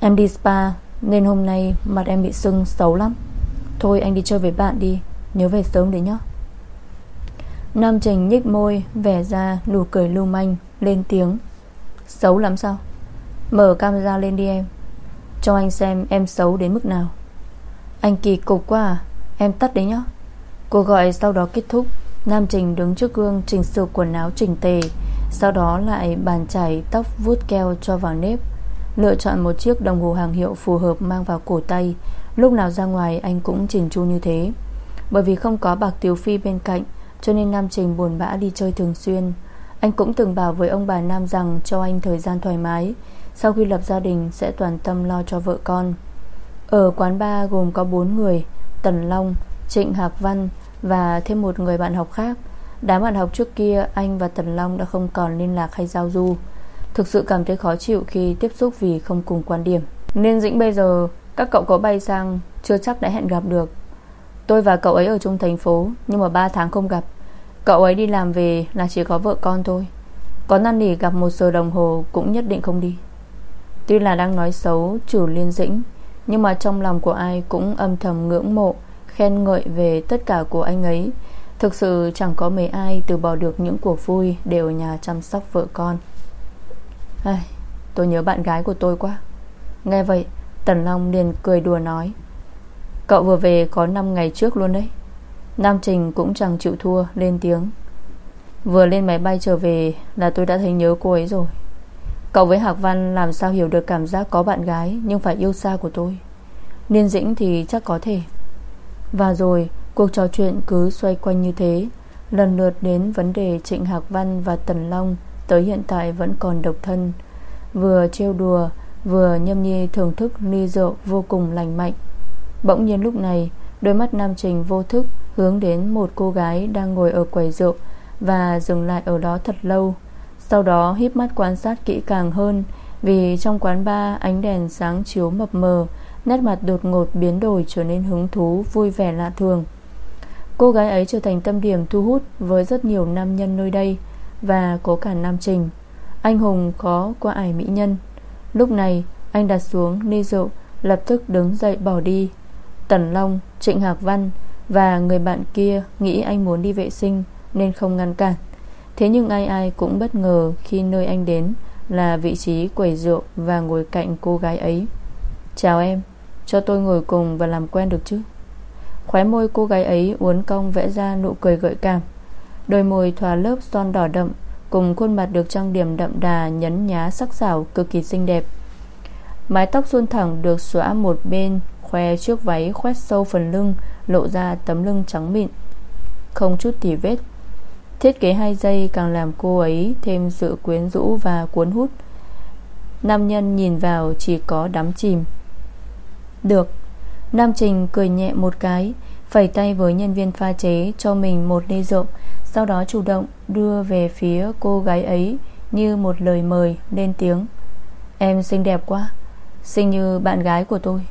A: Em đi spa. Nên hôm nay mặt em bị sưng, xấu lắm. Thôi anh đi chơi với bạn đi, Nhớ về sớm đấy nhá. Nam Trình nhích môi, Vẻ ra nụ cười lưu manh, Lên tiếng. Xấu lắm sao? Mở camera lên đi em. Cho anh xem em xấu đến mức nào. Anh kỳ cục quá à? Em tắt đấy nhá. Cô gọi sau đó kết thúc. Nam Trình đứng trước gương chỉnh sửa quần áo chỉnh tề, Sau đó lại bàn chải tóc vuốt keo cho vào nếp. Lựa chọn một chiếc đồng hồ hàng hiệu phù hợp mang vào cổ tay. Lúc nào ra ngoài anh cũng chỉnh chu như thế. Bởi vì không có bạc Tiếu Phi bên cạnh Cho nên Nam Trình buồn bã đi chơi thường xuyên. Anh cũng từng bảo với ông bà Nam rằng Cho anh thời gian thoải mái Sau khi lập gia đình sẽ toàn tâm lo cho vợ con. Ở quán bar gồm có 4 người Tần Long, Trịnh Hạc Văn Và thêm một người bạn học khác. Đám bạn học trước kia Anh và Tần Long đã không còn liên lạc hay giao du. Thực sự cảm thấy khó chịu khi tiếp xúc vì không cùng quan điểm. Nên Dĩnh bây giờ, Các cậu có bay sang, Chưa chắc đã hẹn gặp được. Tôi và cậu ấy ở chung thành phố, Nhưng mà 3 tháng không gặp. Cậu ấy đi làm về là chỉ có vợ con thôi. Có năn nỉ gặp một giờ đồng hồ Cũng nhất định không đi. Tuy là đang nói xấu chủ liên dĩnh, Nhưng mà trong lòng của ai cũng âm thầm ngưỡng mộ, Khen ngợi về tất cả của anh ấy. Thực sự chẳng có mấy ai từ bỏ được những cuộc vui Để ở nhà chăm sóc vợ con. Ai, Tôi nhớ bạn gái của tôi quá. Nghe vậy Tần Long liền cười đùa nói. Cậu vừa về có 5 ngày trước luôn đấy. Nam Trình cũng chẳng chịu thua Lên tiếng. Vừa lên máy bay trở về Là tôi đã thấy nhớ cô ấy rồi. Cậu với Hạc Văn làm sao hiểu được cảm giác có bạn gái Nhưng phải yêu xa của tôi. Niên dĩnh thì chắc có thể. Và rồi cuộc trò chuyện cứ xoay quanh như thế. Lần lượt đến vấn đề Trịnh Hạc Văn và Tần Long Tới hiện tại vẫn còn độc thân. Vừa trêu đùa, Vừa nhâm nhi thưởng thức ly rượu vô cùng lành mạnh. Bỗng nhiên lúc này, Đôi mắt Nam Trình vô thức Hướng đến một cô gái đang ngồi ở quầy rượu Và dừng lại ở đó thật lâu. Sau đó híp mắt quan sát kỹ càng hơn, Vì trong quán bar Ánh đèn sáng chiếu mập mờ, Nét mặt đột ngột biến đổi trở nên hứng thú, Vui vẻ lạ thường. Cô gái ấy trở thành tâm điểm thu hút Với rất nhiều nam nhân nơi đây và cố cả Nam Trình Anh Hùng có qua ải mỹ nhân. Lúc này anh đặt xuống ly rượu Lập tức đứng dậy bỏ đi. Tần Long, Trịnh Hạc Văn Và người bạn kia nghĩ anh muốn đi vệ sinh Nên không ngăn cản. Thế nhưng ai ai cũng bất ngờ Khi nơi anh đến là vị trí quầy rượu Và ngồi cạnh cô gái ấy. Chào em Cho tôi ngồi cùng và làm quen được chứ. Khóe môi cô gái ấy uốn cong vẽ ra nụ cười gợi cảm. Đôi môi thoa lớp son đỏ đậm, Cùng khuôn mặt được trang điểm đậm đà, Nhấn nhá, sắc sảo, cực kỳ xinh đẹp. Mái tóc xuôn thẳng được xóa một bên, Khoe trước váy khoét sâu phần lưng, Lộ ra tấm lưng trắng mịn. Không chút tỉ vết. Thiết kế hai giây càng làm cô ấy Thêm sự quyến rũ và cuốn hút. Nam nhân nhìn vào chỉ có đắm chìm. Được. Nam Trình cười nhẹ một cái Phẩy tay với nhân viên pha chế Cho mình một ly rượu, sau đó chủ động đưa về phía cô gái ấy Như một lời mời lên tiếng. Em xinh đẹp quá, Xinh như bạn gái của tôi.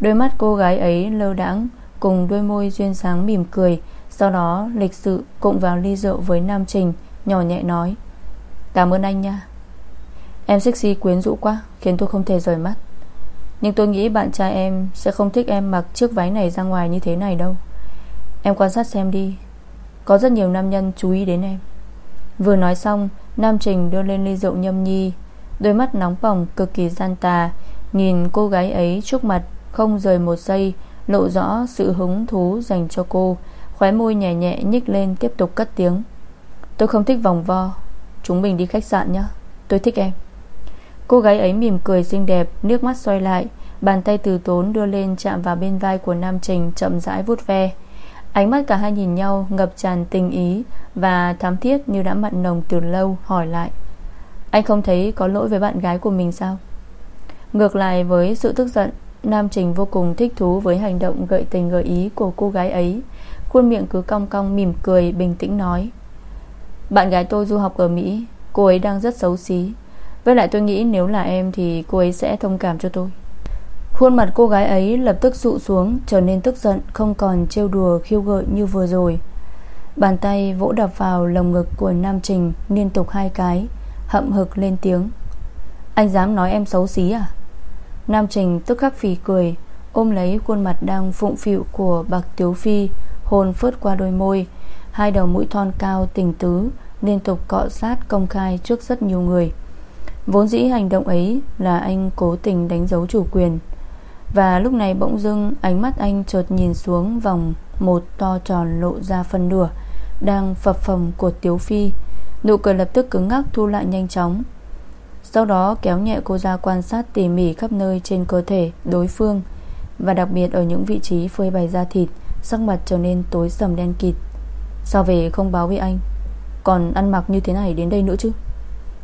A: Đôi mắt cô gái ấy lơ đãng, Cùng đôi môi duyên sáng mỉm cười, Sau đó lịch sự Cộng vào ly rượu với Nam Trình, Nhỏ nhẹ nói, Cảm ơn anh nha. Em sexy quyến rũ quá, Khiến tôi không thể rời mắt. Nhưng tôi nghĩ bạn trai em Sẽ không thích em mặc chiếc váy này ra ngoài như thế này đâu. Em quan sát xem đi. Có rất nhiều nam nhân chú ý đến em. Vừa nói xong, Nam Trình đưa lên ly rượu nhâm nhi. Đôi mắt nóng bỏng, cực kỳ gian tà. Nhìn cô gái ấy trước mặt, Không rời một giây, Lộ rõ sự hứng thú dành cho cô. Khóe môi nhẹ nhẹ nhích lên, Tiếp tục cất tiếng. Tôi không thích vòng vo. Chúng mình đi khách sạn nhé Tôi thích em. Cô gái ấy mỉm cười xinh đẹp, Nước mắt xoay lại, Bàn tay từ tốn đưa lên chạm vào bên vai của Nam Trình Chậm rãi vuốt ve. Ánh mắt cả hai nhìn nhau ngập tràn tình ý Và thám thiết như đã mặn nồng từ lâu, hỏi lại. Anh không thấy có lỗi với bạn gái của mình sao? Ngược lại với sự tức giận, Nam Trình vô cùng thích thú với hành động gợi tình gợi ý của cô gái ấy. Khuôn miệng cứ cong cong mỉm cười bình tĩnh nói. Bạn gái tôi du học ở Mỹ, Cô ấy đang rất xấu xí. Với lại tôi nghĩ nếu là em thì cô ấy sẽ thông cảm cho tôi. Khuôn mặt cô gái ấy lập tức rụ xuống, Trở nên tức giận, Không còn trêu đùa, khiêu gợi như vừa rồi. Bàn tay vỗ đập vào lồng ngực của Nam Trình, Liên tục hai cái, Hậm hực lên tiếng. Anh dám nói em xấu xí à? Nam Trình tức khắc phì cười, Ôm lấy khuôn mặt đang phụng phịu của bạc Tiếu Phi hồn phớt qua đôi môi. Hai đầu mũi thon cao tình tứ, Liên tục cọ sát công khai trước rất nhiều người. Vốn dĩ hành động ấy Là anh cố tình đánh dấu chủ quyền. Và lúc này bỗng dưng Ánh mắt anh chợt nhìn xuống vòng Một to tròn lộ ra phân nửa, Đang phập phồng của Tiếu Phi. Nụ cười lập tức cứng ngắc thu lại nhanh chóng. Sau đó kéo nhẹ cô ra quan sát tỉ mỉ khắp nơi trên cơ thể đối phương, Và đặc biệt ở những vị trí phơi bày da thịt, Sắc mặt trở nên tối sầm đen kịt. Sao về không báo với anh? Còn ăn mặc như thế này đến đây nữa chứ?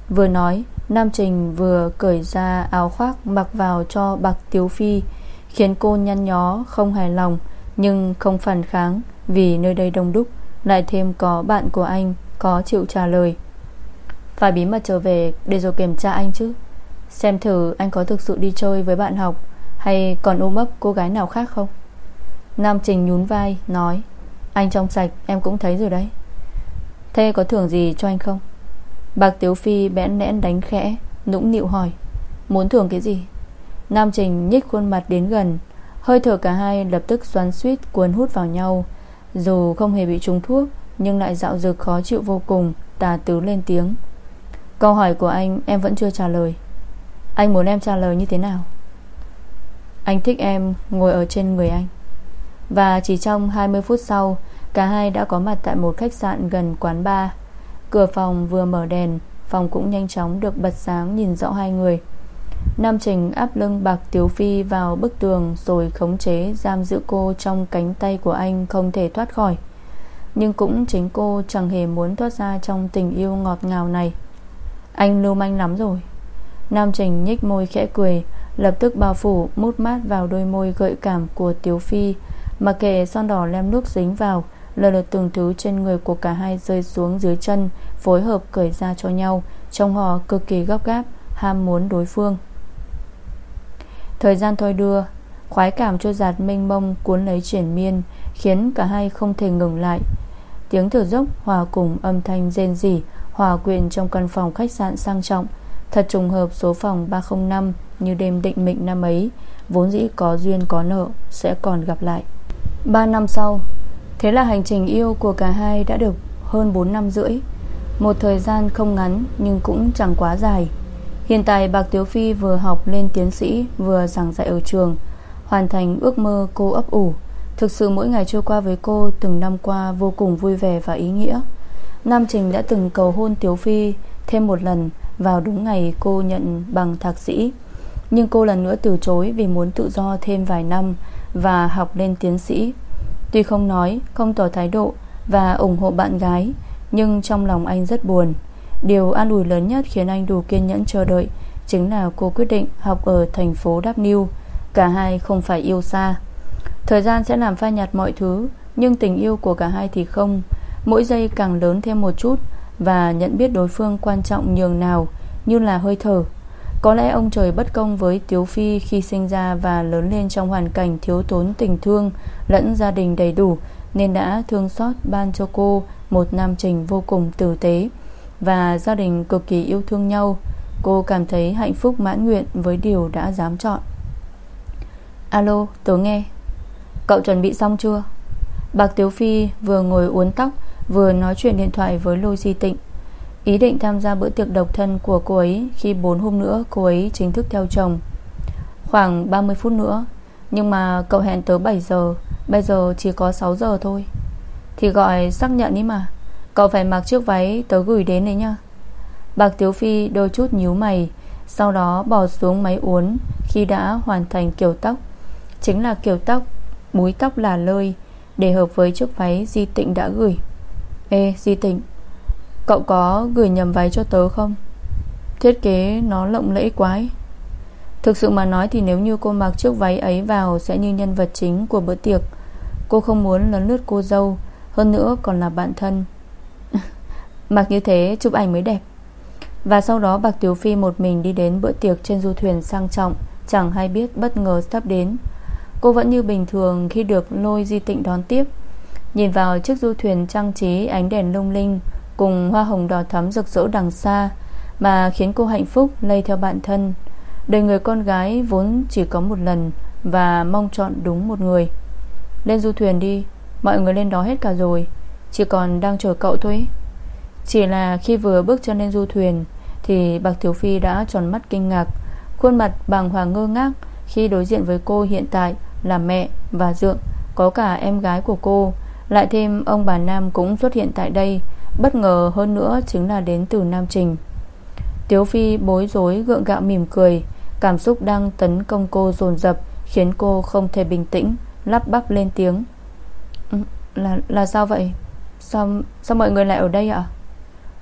A: Vừa nói Nam Trình vừa cởi ra áo khoác Mặc vào cho bạc Tiếu Phi, Khiến cô nhăn nhó, không hài lòng, Nhưng không phản kháng, Vì nơi đây đông đúc, Lại thêm có bạn của anh Có chịu trả lời. Phải bí mật trở về để rồi kiểm tra anh chứ. Xem thử anh có thực sự đi chơi với bạn học, Hay còn ôm ấp cô gái nào khác không? Nam Trình nhún vai, Nói, Anh trong sạch, em cũng thấy rồi đấy. Thế có thưởng gì cho anh không? Bạc Tiếu Phi bẽn lẽn đánh khẽ, Nũng nịu hỏi, Muốn thưởng cái gì? Nam Trình nhích khuôn mặt đến gần, Hơi thở cả hai lập tức xoắn suýt cuốn hút vào nhau. Dù không hề bị trúng thuốc, Nhưng lại dạo dược khó chịu vô cùng, Tà tứ lên tiếng. Câu hỏi của anh, em vẫn chưa trả lời. Anh muốn em trả lời như thế nào? Anh thích em ngồi ở trên người anh. Và chỉ trong 20 phút sau, Cả hai đã có mặt tại một khách sạn gần quán bar. Cửa phòng vừa mở đèn, Phòng cũng nhanh chóng được bật sáng nhìn rõ hai người. Nam Trình áp lưng bạc Tiếu Phi vào bức tường Rồi khống chế giam giữ cô trong cánh tay của anh không thể thoát khỏi. Nhưng cũng chính cô chẳng hề muốn thoát ra trong tình yêu ngọt ngào này. Anh lưu manh lắm rồi. Nam Trình nhích môi khẽ cười, Lập tức bao phủ, mút mát vào đôi môi gợi cảm của Tiếu Phi. Mà kệ son đỏ lem nước dính vào Lần lượt từng thứ trên người của cả hai rơi xuống dưới chân, Phối hợp cởi ra cho nhau, Trông họ cực kỳ gấp gáp, Ham muốn đối phương. Thời gian thôi đưa, Khoái cảm trôi giạt mênh mông Cuốn lấy triển miên, Khiến cả hai không thể ngừng lại. Tiếng thở dốc, hòa cùng âm thanh rên rỉ, Hòa quyện trong căn phòng khách sạn sang trọng. Thật trùng hợp số phòng 305 Như đêm định mệnh năm ấy, Vốn dĩ có duyên có nợ, Sẽ còn gặp lại. 3 năm sau Thế là hành trình yêu của cả hai đã được hơn 4 năm rưỡi. Một thời gian không ngắn nhưng cũng chẳng quá dài. Hiện tại Bạc Tiếu Phi vừa học lên tiến sĩ, Vừa giảng dạy ở trường, Hoàn thành ước mơ cô ấp ủ. Thực sự mỗi ngày trôi qua với cô Từng năm qua vô cùng vui vẻ và ý nghĩa. Nam Trình đã từng cầu hôn Tiếu Phi Thêm một lần Vào đúng ngày cô nhận bằng thạc sĩ. Nhưng cô lần nữa từ chối Vì muốn tự do thêm vài năm Và học lên tiến sĩ. Tuy không nói, không tỏ thái độ Và ủng hộ bạn gái Nhưng trong lòng anh rất buồn. Điều an ủi lớn nhất khiến anh đủ kiên nhẫn chờ đợi Chính là cô quyết định học ở thành phố Đáp Niu Cả hai không phải yêu xa. Thời gian sẽ làm phai nhạt mọi thứ Nhưng tình yêu của cả hai thì không. Mỗi giây càng lớn thêm một chút Và nhận biết đối phương quan trọng nhường nào Như là hơi thở. Có lẽ ông trời bất công với Tiếu Phi Khi sinh ra và lớn lên trong hoàn cảnh Thiếu tốn tình thương, Lẫn gia đình đầy đủ, Nên đã thương xót ban cho cô Một nam trình vô cùng tử tế Và gia đình cực kỳ yêu thương nhau. Cô cảm thấy hạnh phúc mãn nguyện Với điều đã dám chọn. Alo, tớ nghe. Cậu chuẩn bị xong chưa? Bạc Tiếu Phi vừa ngồi uốn tóc, Vừa nói chuyện điện thoại với Lôi Di Tịnh. Ý định tham gia bữa tiệc độc thân của cô ấy Khi 4 hôm nữa cô ấy chính thức theo chồng. Khoảng 30 phút nữa, Nhưng mà cậu hẹn tới 7 giờ, Bây giờ chỉ có 6 giờ thôi. Thì gọi xác nhận đi mà, Cậu phải mặc chiếc váy tớ gửi đến đấy nhá. Bạc Tiếu Phi đôi chút nhíu mày, Sau đó bỏ xuống máy uốn Khi đã hoàn thành kiểu tóc. Chính là kiểu tóc Búi tóc là lơi, Để hợp với chiếc váy Di Tịnh đã gửi. Ê, Di Tịnh Cậu có gửi nhầm váy cho tớ không? Thiết kế nó lộng lẫy quái Thực sự mà nói thì nếu như cô mặc chiếc váy ấy vào Sẽ như nhân vật chính của bữa tiệc. Cô không muốn lấn lướt cô dâu, Hơn nữa còn là bạn thân. Mặc như thế chụp ảnh mới đẹp. Và sau đó Bạc Tiểu Phi một mình đi đến bữa tiệc trên du thuyền sang trọng, Chẳng hay biết bất ngờ sắp đến. Cô vẫn như bình thường khi được lôi di tịnh đón tiếp. Nhìn vào chiếc du thuyền trang trí ánh đèn lung linh Cùng hoa hồng đỏ thắm rực rỡ đằng xa Mà khiến cô hạnh phúc lây theo bạn thân. Đời người con gái vốn chỉ có một lần Và mong chọn đúng một người. Lên du thuyền đi, Mọi người lên đó hết cả rồi, Chỉ còn đang chờ cậu thôi. Chỉ là khi vừa bước chân lên du thuyền Thì bạc Thiếu Phi đã tròn mắt kinh ngạc, Khuôn mặt bàng hoàng ngơ ngác Khi đối diện với cô hiện tại Là mẹ và Dượng, Có cả em gái của cô. Lại thêm ông bà Nam cũng xuất hiện tại đây Bất ngờ hơn nữa chính là đến từ Nam Trình. Tiếu Phi bối rối gượng gạo mỉm cười Cảm xúc đang tấn công cô dồn dập Khiến cô không thể bình tĩnh Lắp bắp lên tiếng. Ừ, là là sao vậy? Sao, sao mọi người lại ở đây ạ?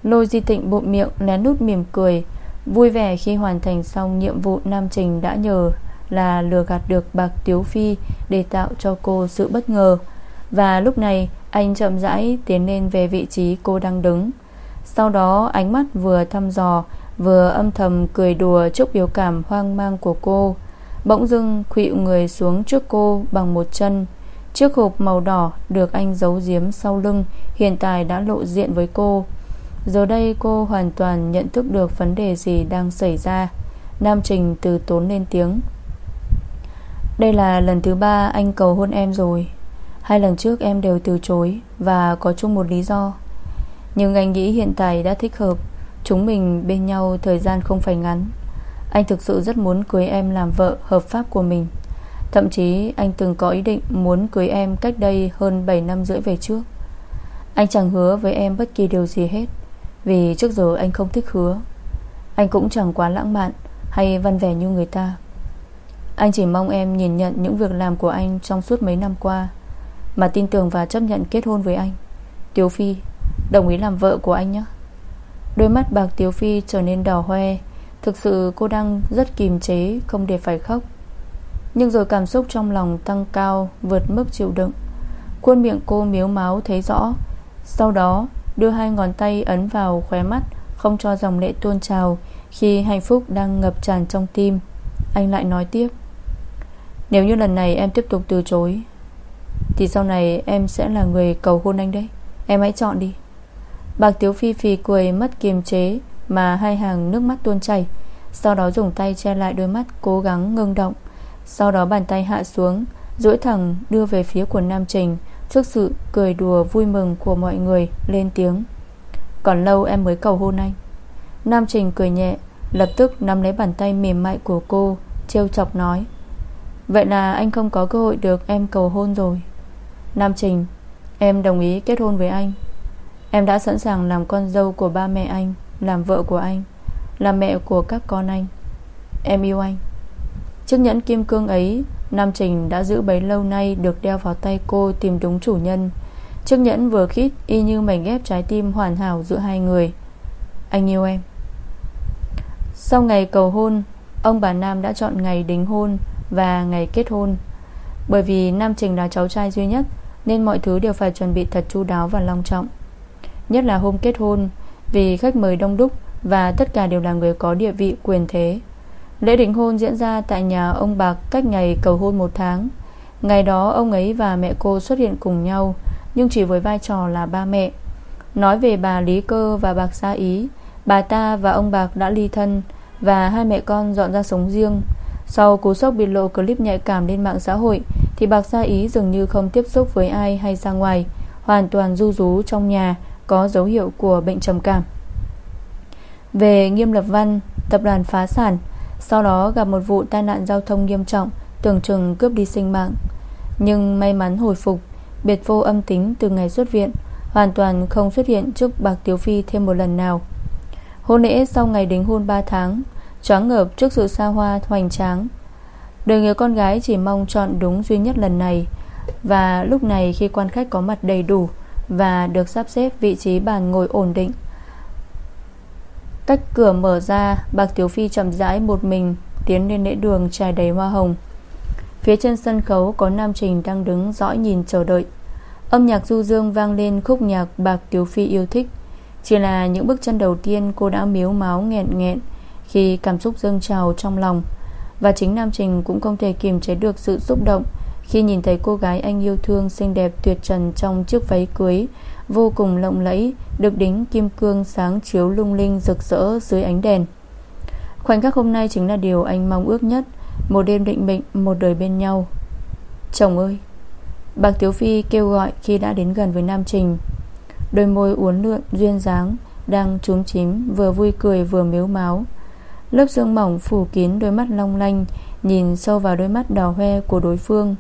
A: Lôi di tịnh bụng miệng lén nút mỉm cười. Vui vẻ khi hoàn thành xong nhiệm vụ Nam Trình đã nhờ Là lừa gạt được bạc Tiếu Phi Để tạo cho cô sự bất ngờ. Và lúc này anh chậm rãi tiến lên về vị trí cô đang đứng. Sau đó, ánh mắt vừa thăm dò, Vừa âm thầm cười đùa trước biểu cảm hoang mang của cô. Bỗng dưng, khuỵu người xuống trước cô bằng một chân. Chiếc hộp màu đỏ được anh giấu giếm sau lưng, Hiện tại đã lộ diện với cô. Giờ đây cô hoàn toàn nhận thức được vấn đề gì đang xảy ra. Nam Trình từ tốn lên tiếng. Đây là lần thứ ba anh cầu hôn em rồi. Hai lần trước em đều từ chối Và có chung một lý do. Nhưng anh nghĩ hiện tại đã thích hợp. Chúng mình bên nhau thời gian không phải ngắn. Anh thực sự rất muốn cưới em làm vợ hợp pháp của mình. Thậm chí anh từng có ý định muốn cưới em cách đây hơn 7 năm rưỡi về trước. Anh chẳng hứa với em bất kỳ điều gì hết, Vì trước giờ anh không thích hứa. Anh cũng chẳng quá lãng mạn Hay văn vẻ như người ta. Anh chỉ mong em nhìn nhận những việc làm của anh Trong suốt mấy năm qua. Mà tin tưởng và chấp nhận kết hôn với anh. Tiếu Phi, Đồng ý làm vợ của anh nhé. Đôi mắt bạc Tiếu Phi trở nên đỏ hoe. Thực sự cô đang rất kìm chế, Không để phải khóc. Nhưng rồi cảm xúc trong lòng tăng cao, Vượt mức chịu đựng. Khuôn miệng cô miếu máu thấy rõ. Sau đó, đưa hai ngón tay ấn vào khóe mắt, Không cho dòng lệ tuôn trào, Khi hạnh phúc đang ngập tràn trong tim. Anh lại nói tiếp. Nếu như lần này em tiếp tục từ chối thì sau này em sẽ là người cầu hôn anh đấy. Em hãy chọn đi. Bạc Tiếu Phi phì cười mất kiềm chế Mà hai hàng nước mắt tuôn chảy. Sau đó dùng tay che lại đôi mắt Cố gắng ngưng động. Sau đó bàn tay hạ xuống, duỗi thẳng đưa về phía của Nam Trình Trước sự cười đùa vui mừng của mọi người, Lên tiếng. Còn lâu em mới cầu hôn anh? Nam Trình cười nhẹ, Lập tức nắm lấy bàn tay mềm mại của cô, Trêu chọc nói. Vậy là anh không có cơ hội được em cầu hôn rồi. Nam Trình, Em đồng ý kết hôn với anh. Em đã sẵn sàng làm con dâu của ba mẹ anh, Làm vợ của anh, Làm mẹ của các con anh. Em yêu anh. Chiếc nhẫn kim cương ấy, Nam Trình đã giữ bấy lâu nay Được đeo vào tay cô tìm đúng chủ nhân. Chiếc nhẫn vừa khít Y như mảnh ghép trái tim hoàn hảo giữa hai người. Anh yêu em. Sau ngày cầu hôn, Ông bà Nam đã chọn ngày đính hôn Và ngày kết hôn. Bởi vì Nam Trình là cháu trai duy nhất nên mọi thứ đều phải chuẩn bị thật chu đáo và long trọng. Nhất là hôm kết hôn, Vì khách mời đông đúc Và tất cả đều là người có địa vị, quyền thế. Lễ đính hôn diễn ra tại nhà ông Bạc Cách ngày cầu hôn một tháng. Ngày đó, ông ấy và mẹ cô xuất hiện cùng nhau, Nhưng chỉ với vai trò là ba mẹ. Nói về bà Lý Cơ và Bạc Sa Ý, Bà ta và ông Bạc đã ly thân Và hai mẹ con dọn ra sống riêng. Sau cú sốc bị lộ clip nhạy cảm lên mạng xã hội, Thì Bạc Gia Ý dường như không tiếp xúc với ai hay ra ngoài, Hoàn toàn du rú trong nhà, có dấu hiệu của bệnh trầm cảm. Về Nghiêm Lập Văn, Tập đoàn phá sản, Sau đó gặp một vụ tai nạn giao thông nghiêm trọng, Tưởng chừng cướp đi sinh mạng. Nhưng may mắn hồi phục, Biệt vô âm tính từ ngày xuất viện, Hoàn toàn không xuất hiện trước Bạc Tiếu Phi thêm một lần nào. Hôn lễ sau ngày đính hôn 3 tháng Choáng ngợp trước sự xa hoa hoành tráng. Đời người con gái chỉ mong chọn đúng duy nhất lần này, Và lúc này khi quan khách có mặt đầy đủ và được sắp xếp vị trí bàn ngồi ổn định, Cách cửa mở ra, Bạc Tiểu Phi chậm rãi một mình Tiến lên lễ đường trải đầy hoa hồng. Phía trên sân khấu có Nam Trình đang đứng dõi nhìn chờ đợi. Âm nhạc du dương vang lên khúc nhạc Bạc Tiểu Phi yêu thích. Chỉ là những bước chân đầu tiên cô đã miếu máu nghẹn nghẹn. Khi cảm xúc dâng trào trong lòng. Và chính Nam Trình cũng không thể kiềm chế được sự xúc động khi nhìn thấy cô gái anh yêu thương xinh đẹp tuyệt trần trong chiếc váy cưới, Vô cùng lộng lẫy, Được đính kim cương sáng chiếu lung linh rực rỡ dưới ánh đèn. Khoảnh khắc hôm nay chính là điều anh mong ước nhất, Một đêm định mệnh, Một đời bên nhau. Chồng ơi! Bạc Tiếu Phi kêu gọi khi đã đến gần với Nam Trình. Đôi môi uốn lượn, duyên dáng, Đang trúng chím, Vừa vui cười vừa miếu máu Lớp xương mỏng phủ kín đôi mắt long lanh, Nhìn sâu vào đôi mắt đỏ hoe của đối phương.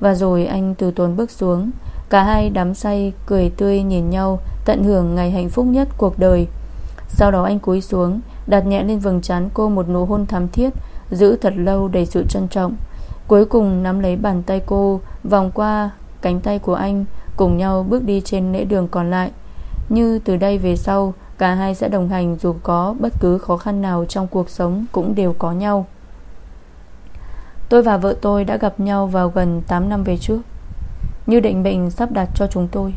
A: Và rồi anh từ tốn bước xuống. Cả hai đắm say, Cười tươi nhìn nhau, Tận hưởng ngày hạnh phúc nhất cuộc đời. Sau đó anh cúi xuống, Đặt nhẹ lên vầng trán cô một nụ hôn thắm thiết, Giữ thật lâu đầy sự trân trọng. Cuối cùng nắm lấy bàn tay cô, Vòng qua cánh tay của anh, Cùng nhau bước đi trên lễ đường còn lại. Như từ đây về sau Cả hai sẽ đồng hành dù có bất cứ khó khăn nào trong cuộc sống Cũng đều có nhau. Tôi và vợ tôi đã gặp nhau vào gần 8 năm về trước, Như định mệnh sắp đặt cho chúng tôi.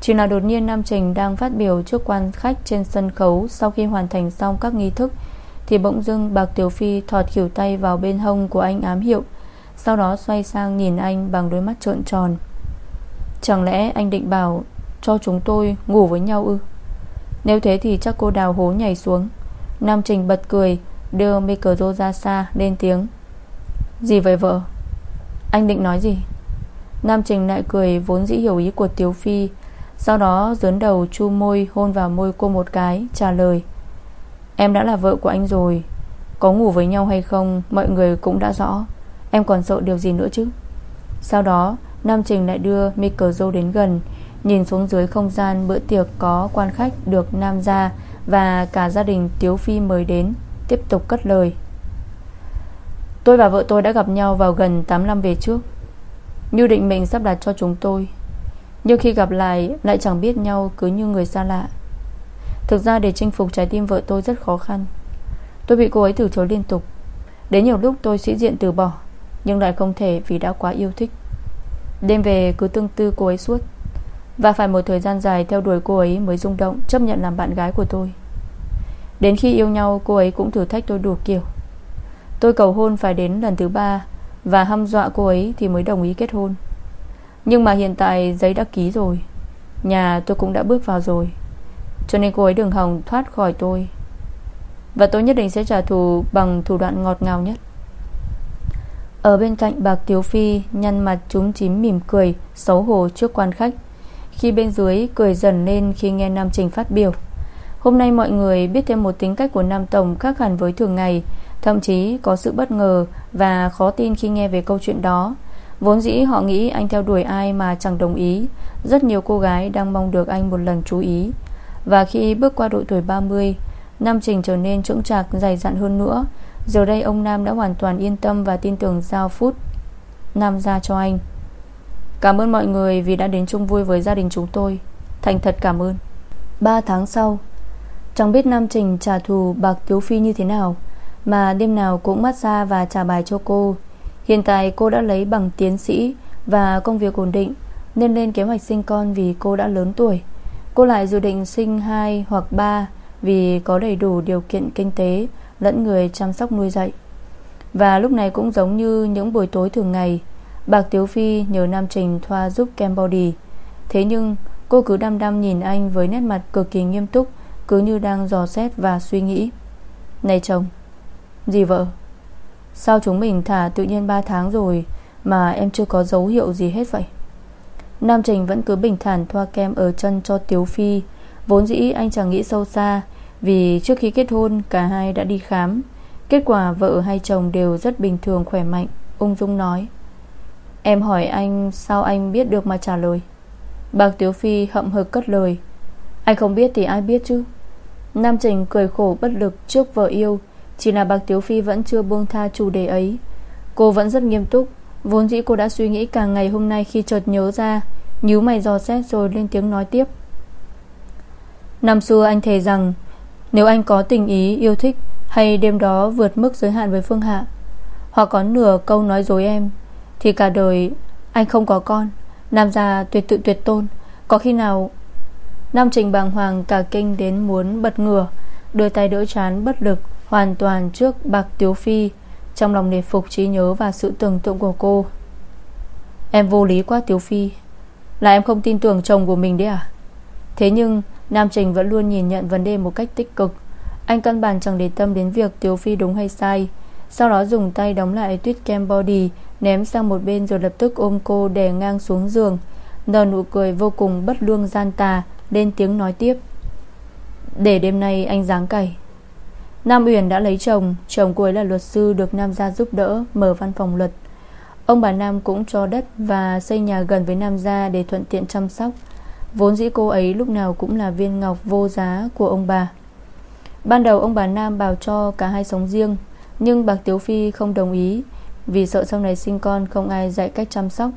A: Chỉ là đột nhiên Nam Trình đang phát biểu trước quan khách trên sân khấu Sau khi hoàn thành xong các nghi thức, Thì bỗng dưng bạc Tiểu Phi thọt khỉu tay vào bên hông của anh ám hiệu, Sau đó xoay sang nhìn anh bằng đôi mắt trợn tròn. Chẳng lẽ anh định bảo cho chúng tôi ngủ với nhau ư? Nếu thế thì chắc cô đào hố nhảy xuống. Nam Trình bật cười, Đưa micro ra xa, lên tiếng. Gì vậy vợ? Anh định nói gì? Nam Trình lại cười vốn dĩ hiểu ý của Tiếu Phi, Sau đó dướn đầu chu môi, Hôn vào môi cô một cái, Trả lời. Em đã là vợ của anh rồi, Có ngủ với nhau hay không, Mọi người cũng đã rõ. Em còn sợ điều gì nữa chứ? Sau đó, Nam Trình lại đưa micro đến gần Nhìn xuống dưới không gian, bữa tiệc có quan khách được Nam gia Và cả gia đình Tiếu Phi mời đến, Tiếp tục cất lời. Tôi và vợ tôi đã gặp nhau vào gần 8 năm về trước. Như định mệnh sắp đặt cho chúng tôi. Nhưng khi gặp lại Lại chẳng biết nhau cứ như người xa lạ. Thực ra để chinh phục trái tim vợ tôi rất khó khăn. Tôi bị cô ấy từ chối liên tục. Đến nhiều lúc tôi sĩ diện từ bỏ, Nhưng lại không thể vì đã quá yêu thích. Đêm về cứ tương tư cô ấy suốt. Và phải một thời gian dài theo đuổi cô ấy Mới rung động, chấp nhận làm bạn gái của tôi. Đến khi yêu nhau, cô ấy cũng thử thách tôi đủ kiểu. Tôi cầu hôn phải đến lần thứ ba, Và hăm dọa cô ấy thì mới đồng ý kết hôn. Nhưng mà hiện tại giấy đã ký rồi, Nhà tôi cũng đã bước vào rồi, Cho nên cô ấy đừng hòng thoát khỏi tôi. Và tôi nhất định sẽ trả thù Bằng thủ đoạn ngọt ngào nhất. Ở bên cạnh bạc Tiếu Phi, Nhăn mặt, trúng chím mỉm cười, Xấu hổ trước quan khách khi bên dưới cười dần lên khi nghe Nam Trình phát biểu. Hôm nay mọi người biết thêm một tính cách của Nam Tổng khác hẳn với thường ngày, Thậm chí có sự bất ngờ Và khó tin khi nghe về câu chuyện đó. Vốn dĩ họ nghĩ anh theo đuổi ai mà chẳng đồng ý, Rất nhiều cô gái đang mong được anh một lần chú ý. Và khi bước qua độ tuổi 30 Nam Trình trở nên trưởng trạc dày dặn hơn nữa. Giờ đây ông Nam đã hoàn toàn yên tâm Và tin tưởng giao phút Nam ra cho anh. Cảm ơn mọi người vì đã đến chung vui với gia đình chúng tôi. Thành thật cảm ơn. 3 tháng sau, Chẳng biết Nam Trình trả thù bạc Tiếu Phi như thế nào, Mà đêm nào cũng mát xa và trả bài cho cô. Hiện tại cô đã lấy bằng tiến sĩ Và công việc ổn định, Nên lên kế hoạch sinh con vì cô đã lớn tuổi. Cô lại dự định sinh 2 hoặc 3 Vì có đầy đủ điều kiện kinh tế, Lẫn người chăm sóc nuôi dạy. Và lúc này cũng giống như những buổi tối thường ngày Bạc Tiếu Phi nhờ Nam Trình thoa giúp kem body. Thế nhưng, cô cứ đăm đăm nhìn anh với nét mặt cực kỳ nghiêm túc, cứ như đang dò xét và suy nghĩ. Này chồng, Gì vợ? Sao chúng mình thả tự nhiên 3 tháng rồi Mà em chưa có dấu hiệu gì hết vậy? Nam Trình vẫn cứ bình thản thoa kem ở chân cho Tiếu Phi. Vốn dĩ anh chẳng nghĩ sâu xa, Vì trước khi kết hôn, Cả hai đã đi khám. Kết quả vợ hay chồng đều rất bình thường, khỏe mạnh, Ung dung nói. Em hỏi anh sao anh biết được mà trả lời. Bạc Tiếu Phi hậm hực cất lời. Anh không biết thì ai biết chứ. Nam Trình cười khổ bất lực trước vợ yêu, Chỉ là bạc Tiếu Phi vẫn chưa buông tha chủ đề ấy. Cô vẫn rất nghiêm túc, Vốn dĩ cô đã suy nghĩ cả ngày hôm nay Khi chợt nhớ ra, nhíu mày dò xét rồi lên tiếng nói tiếp. Năm xưa anh thề rằng, Nếu anh có tình ý, yêu thích, Hay đêm đó vượt mức giới hạn với Phương Hạ, Hoặc có nửa câu nói dối em thì cả đời anh không có con. Nam gia tuyệt tự tuyệt tôn. Có khi nào Nam Trình bàng hoàng cả kinh đến muốn bật ngửa, Đưa tay đỡ chán bất lực, Hoàn toàn trước bạc Tiếu Phi, Trong lòng nề phục trí nhớ và sự tưởng tượng của cô. Em vô lý quá, Tiếu Phi. Là em không tin tưởng chồng của mình đấy à? Thế nhưng, Nam Trình vẫn luôn nhìn nhận vấn đề một cách tích cực. Anh căn bản chẳng để tâm đến việc Tiếu Phi đúng hay sai. Sau đó dùng tay đóng lại tuyết kem body Ném sang một bên rồi lập tức ôm cô đè ngang xuống giường. Nở nụ cười vô cùng bất lương gian tà, Lên tiếng nói tiếp. Để đêm nay anh dáng cày. Nam Uyển đã lấy chồng Chồng cô ấy là luật sư được Nam gia giúp đỡ, Mở văn phòng luật. Ông bà Nam cũng cho đất và xây nhà gần với Nam gia Để thuận tiện chăm sóc. Vốn dĩ cô ấy lúc nào cũng là viên ngọc vô giá của ông bà. Ban đầu ông bà Nam bảo cho cả hai sống riêng, Nhưng bạc Tiếu Phi không đồng ý. Vì sợ sau này sinh con không ai dạy cách chăm sóc.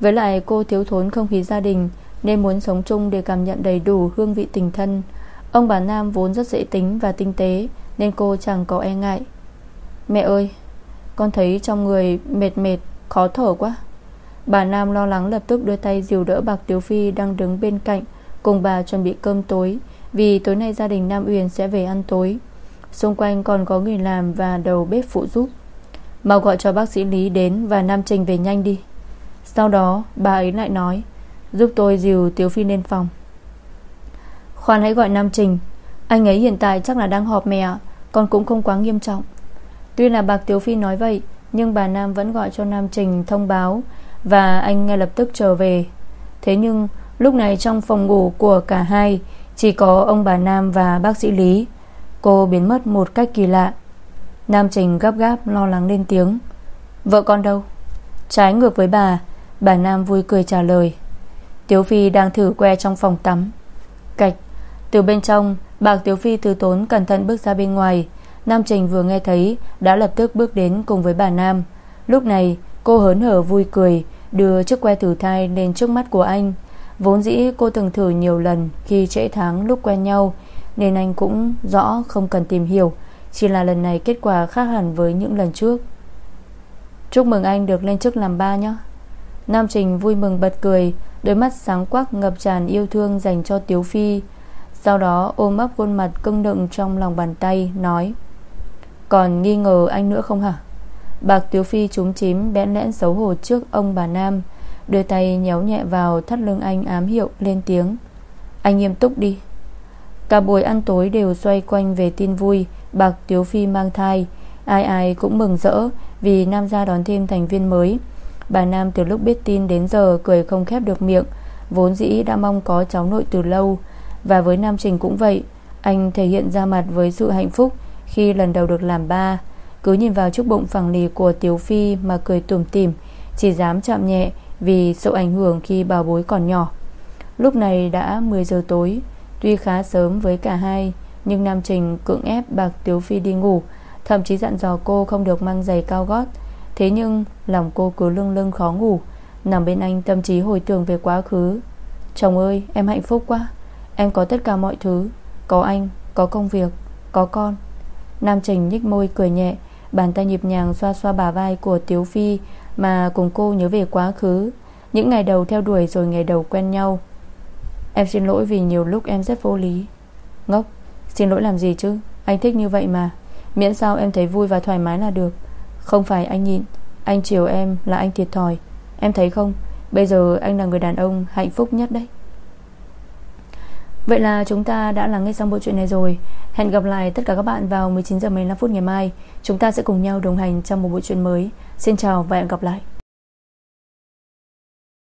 A: Với lại cô thiếu thốn không khí gia đình, Nên muốn sống chung để cảm nhận đầy đủ hương vị tình thân. Ông bà Nam vốn rất dễ tính và tinh tế, Nên cô chẳng có e ngại. Mẹ ơi, Con thấy trong người mệt mệt, Khó thở quá. Bà Nam lo lắng lập tức đưa tay dìu đỡ bạc Tiếu Phi Đang đứng bên cạnh, Cùng bà chuẩn bị cơm tối, Vì tối nay gia đình Nam Uyển sẽ về ăn tối. Xung quanh còn có người làm Và đầu bếp phụ giúp. Mau gọi cho bác sĩ Lý đến Và Nam Trình về nhanh đi. Sau đó, bà ấy lại nói, Giúp tôi dìu Tiếu Phi lên phòng. Khoan hãy gọi Nam Trình. Anh ấy hiện tại chắc là đang họp mẹ Còn cũng không quá nghiêm trọng. Tuy là bạc Tiếu Phi nói vậy, Nhưng bà Nam vẫn gọi cho Nam Trình thông báo Và anh ngay lập tức trở về. Thế nhưng, lúc này trong phòng ngủ của cả hai, Chỉ có ông bà Nam và bác sĩ Lý. Cô biến mất một cách kỳ lạ. Nam Trình gấp gáp lo lắng lên tiếng. Vợ con đâu? Trái ngược với bà Bà Nam vui cười trả lời. Tiếu Phi đang thử que trong phòng tắm. Cạch, Từ bên trong, Bạc Tiếu Phi từ tốn cẩn thận bước ra bên ngoài. Nam Trình vừa nghe thấy, Đã lập tức bước đến cùng với bà Nam. Lúc này, cô hớn hở vui cười, Đưa chiếc que thử thai lên trước mắt của anh. Vốn dĩ cô từng thử nhiều lần Khi trễ tháng lúc quen nhau, Nên anh cũng rõ không cần tìm hiểu. Chỉ là lần này kết quả khác hẳn với những lần trước. Chúc mừng anh được lên chức làm ba nhé. Nam Trình vui mừng bật cười, Đôi mắt sáng quắc ngập tràn yêu thương dành cho Tiếu Phi. Sau đó ôm ấp khuôn mặt cưng đựng trong lòng bàn tay, Nói, Còn nghi ngờ anh nữa không hả? Bạc Tiếu Phi trúng chím bẽn lẽn xấu hổ trước ông bà Nam, Đưa tay nhéo nhẹ vào thắt lưng anh ám hiệu lên tiếng, Anh nghiêm túc đi. Cả buổi ăn tối đều xoay quanh về tin vui, Bạc Tiếu Phi mang thai. Ai ai cũng mừng rỡ Vì Nam gia đón thêm thành viên mới. Bà Nam từ lúc biết tin đến giờ Cười không khép được miệng. Vốn dĩ đã mong có cháu nội từ lâu. Và với Nam Trình cũng vậy, Anh thể hiện ra mặt với sự hạnh phúc Khi lần đầu được làm ba. Cứ nhìn vào chiếc bụng phẳng lì của Tiếu Phi Mà cười tủm tỉm, Chỉ dám chạm nhẹ vì sợ ảnh hưởng khi bà bối còn nhỏ. Lúc này đã 10 giờ tối Tuy khá sớm với cả hai Nhưng Nam Trình cưỡng ép Bạc Tiếu Phi đi ngủ Thậm chí dặn dò cô không được mang giày cao gót. Thế nhưng lòng cô cứ lưng lưng khó ngủ Nằm bên anh tâm trí hồi tưởng về quá khứ. Chồng ơi em hạnh phúc quá Em có tất cả mọi thứ Có anh, có công việc, có con. Nam Trình nhích môi cười nhẹ Bàn tay nhịp nhàng xoa xoa bà vai của Tiếu Phi Mà cùng cô nhớ về quá khứ. Những ngày đầu theo đuổi rồi ngày đầu quen nhau Em xin lỗi vì nhiều lúc em rất vô lý. Ngốc, Xin lỗi làm gì chứ? Anh thích như vậy mà. Miễn sao em thấy vui và thoải mái là được. Không phải anh nhịn. Anh chiều em là anh thiệt thòi. Em thấy không? Bây giờ anh là người đàn ông hạnh phúc nhất đấy. Vậy là chúng ta đã lắng nghe xong bộ truyện này rồi. Hẹn gặp lại tất cả các bạn vào 19h15 phút ngày mai. Chúng ta sẽ cùng nhau đồng hành trong một bộ truyện mới. Xin chào và hẹn gặp lại.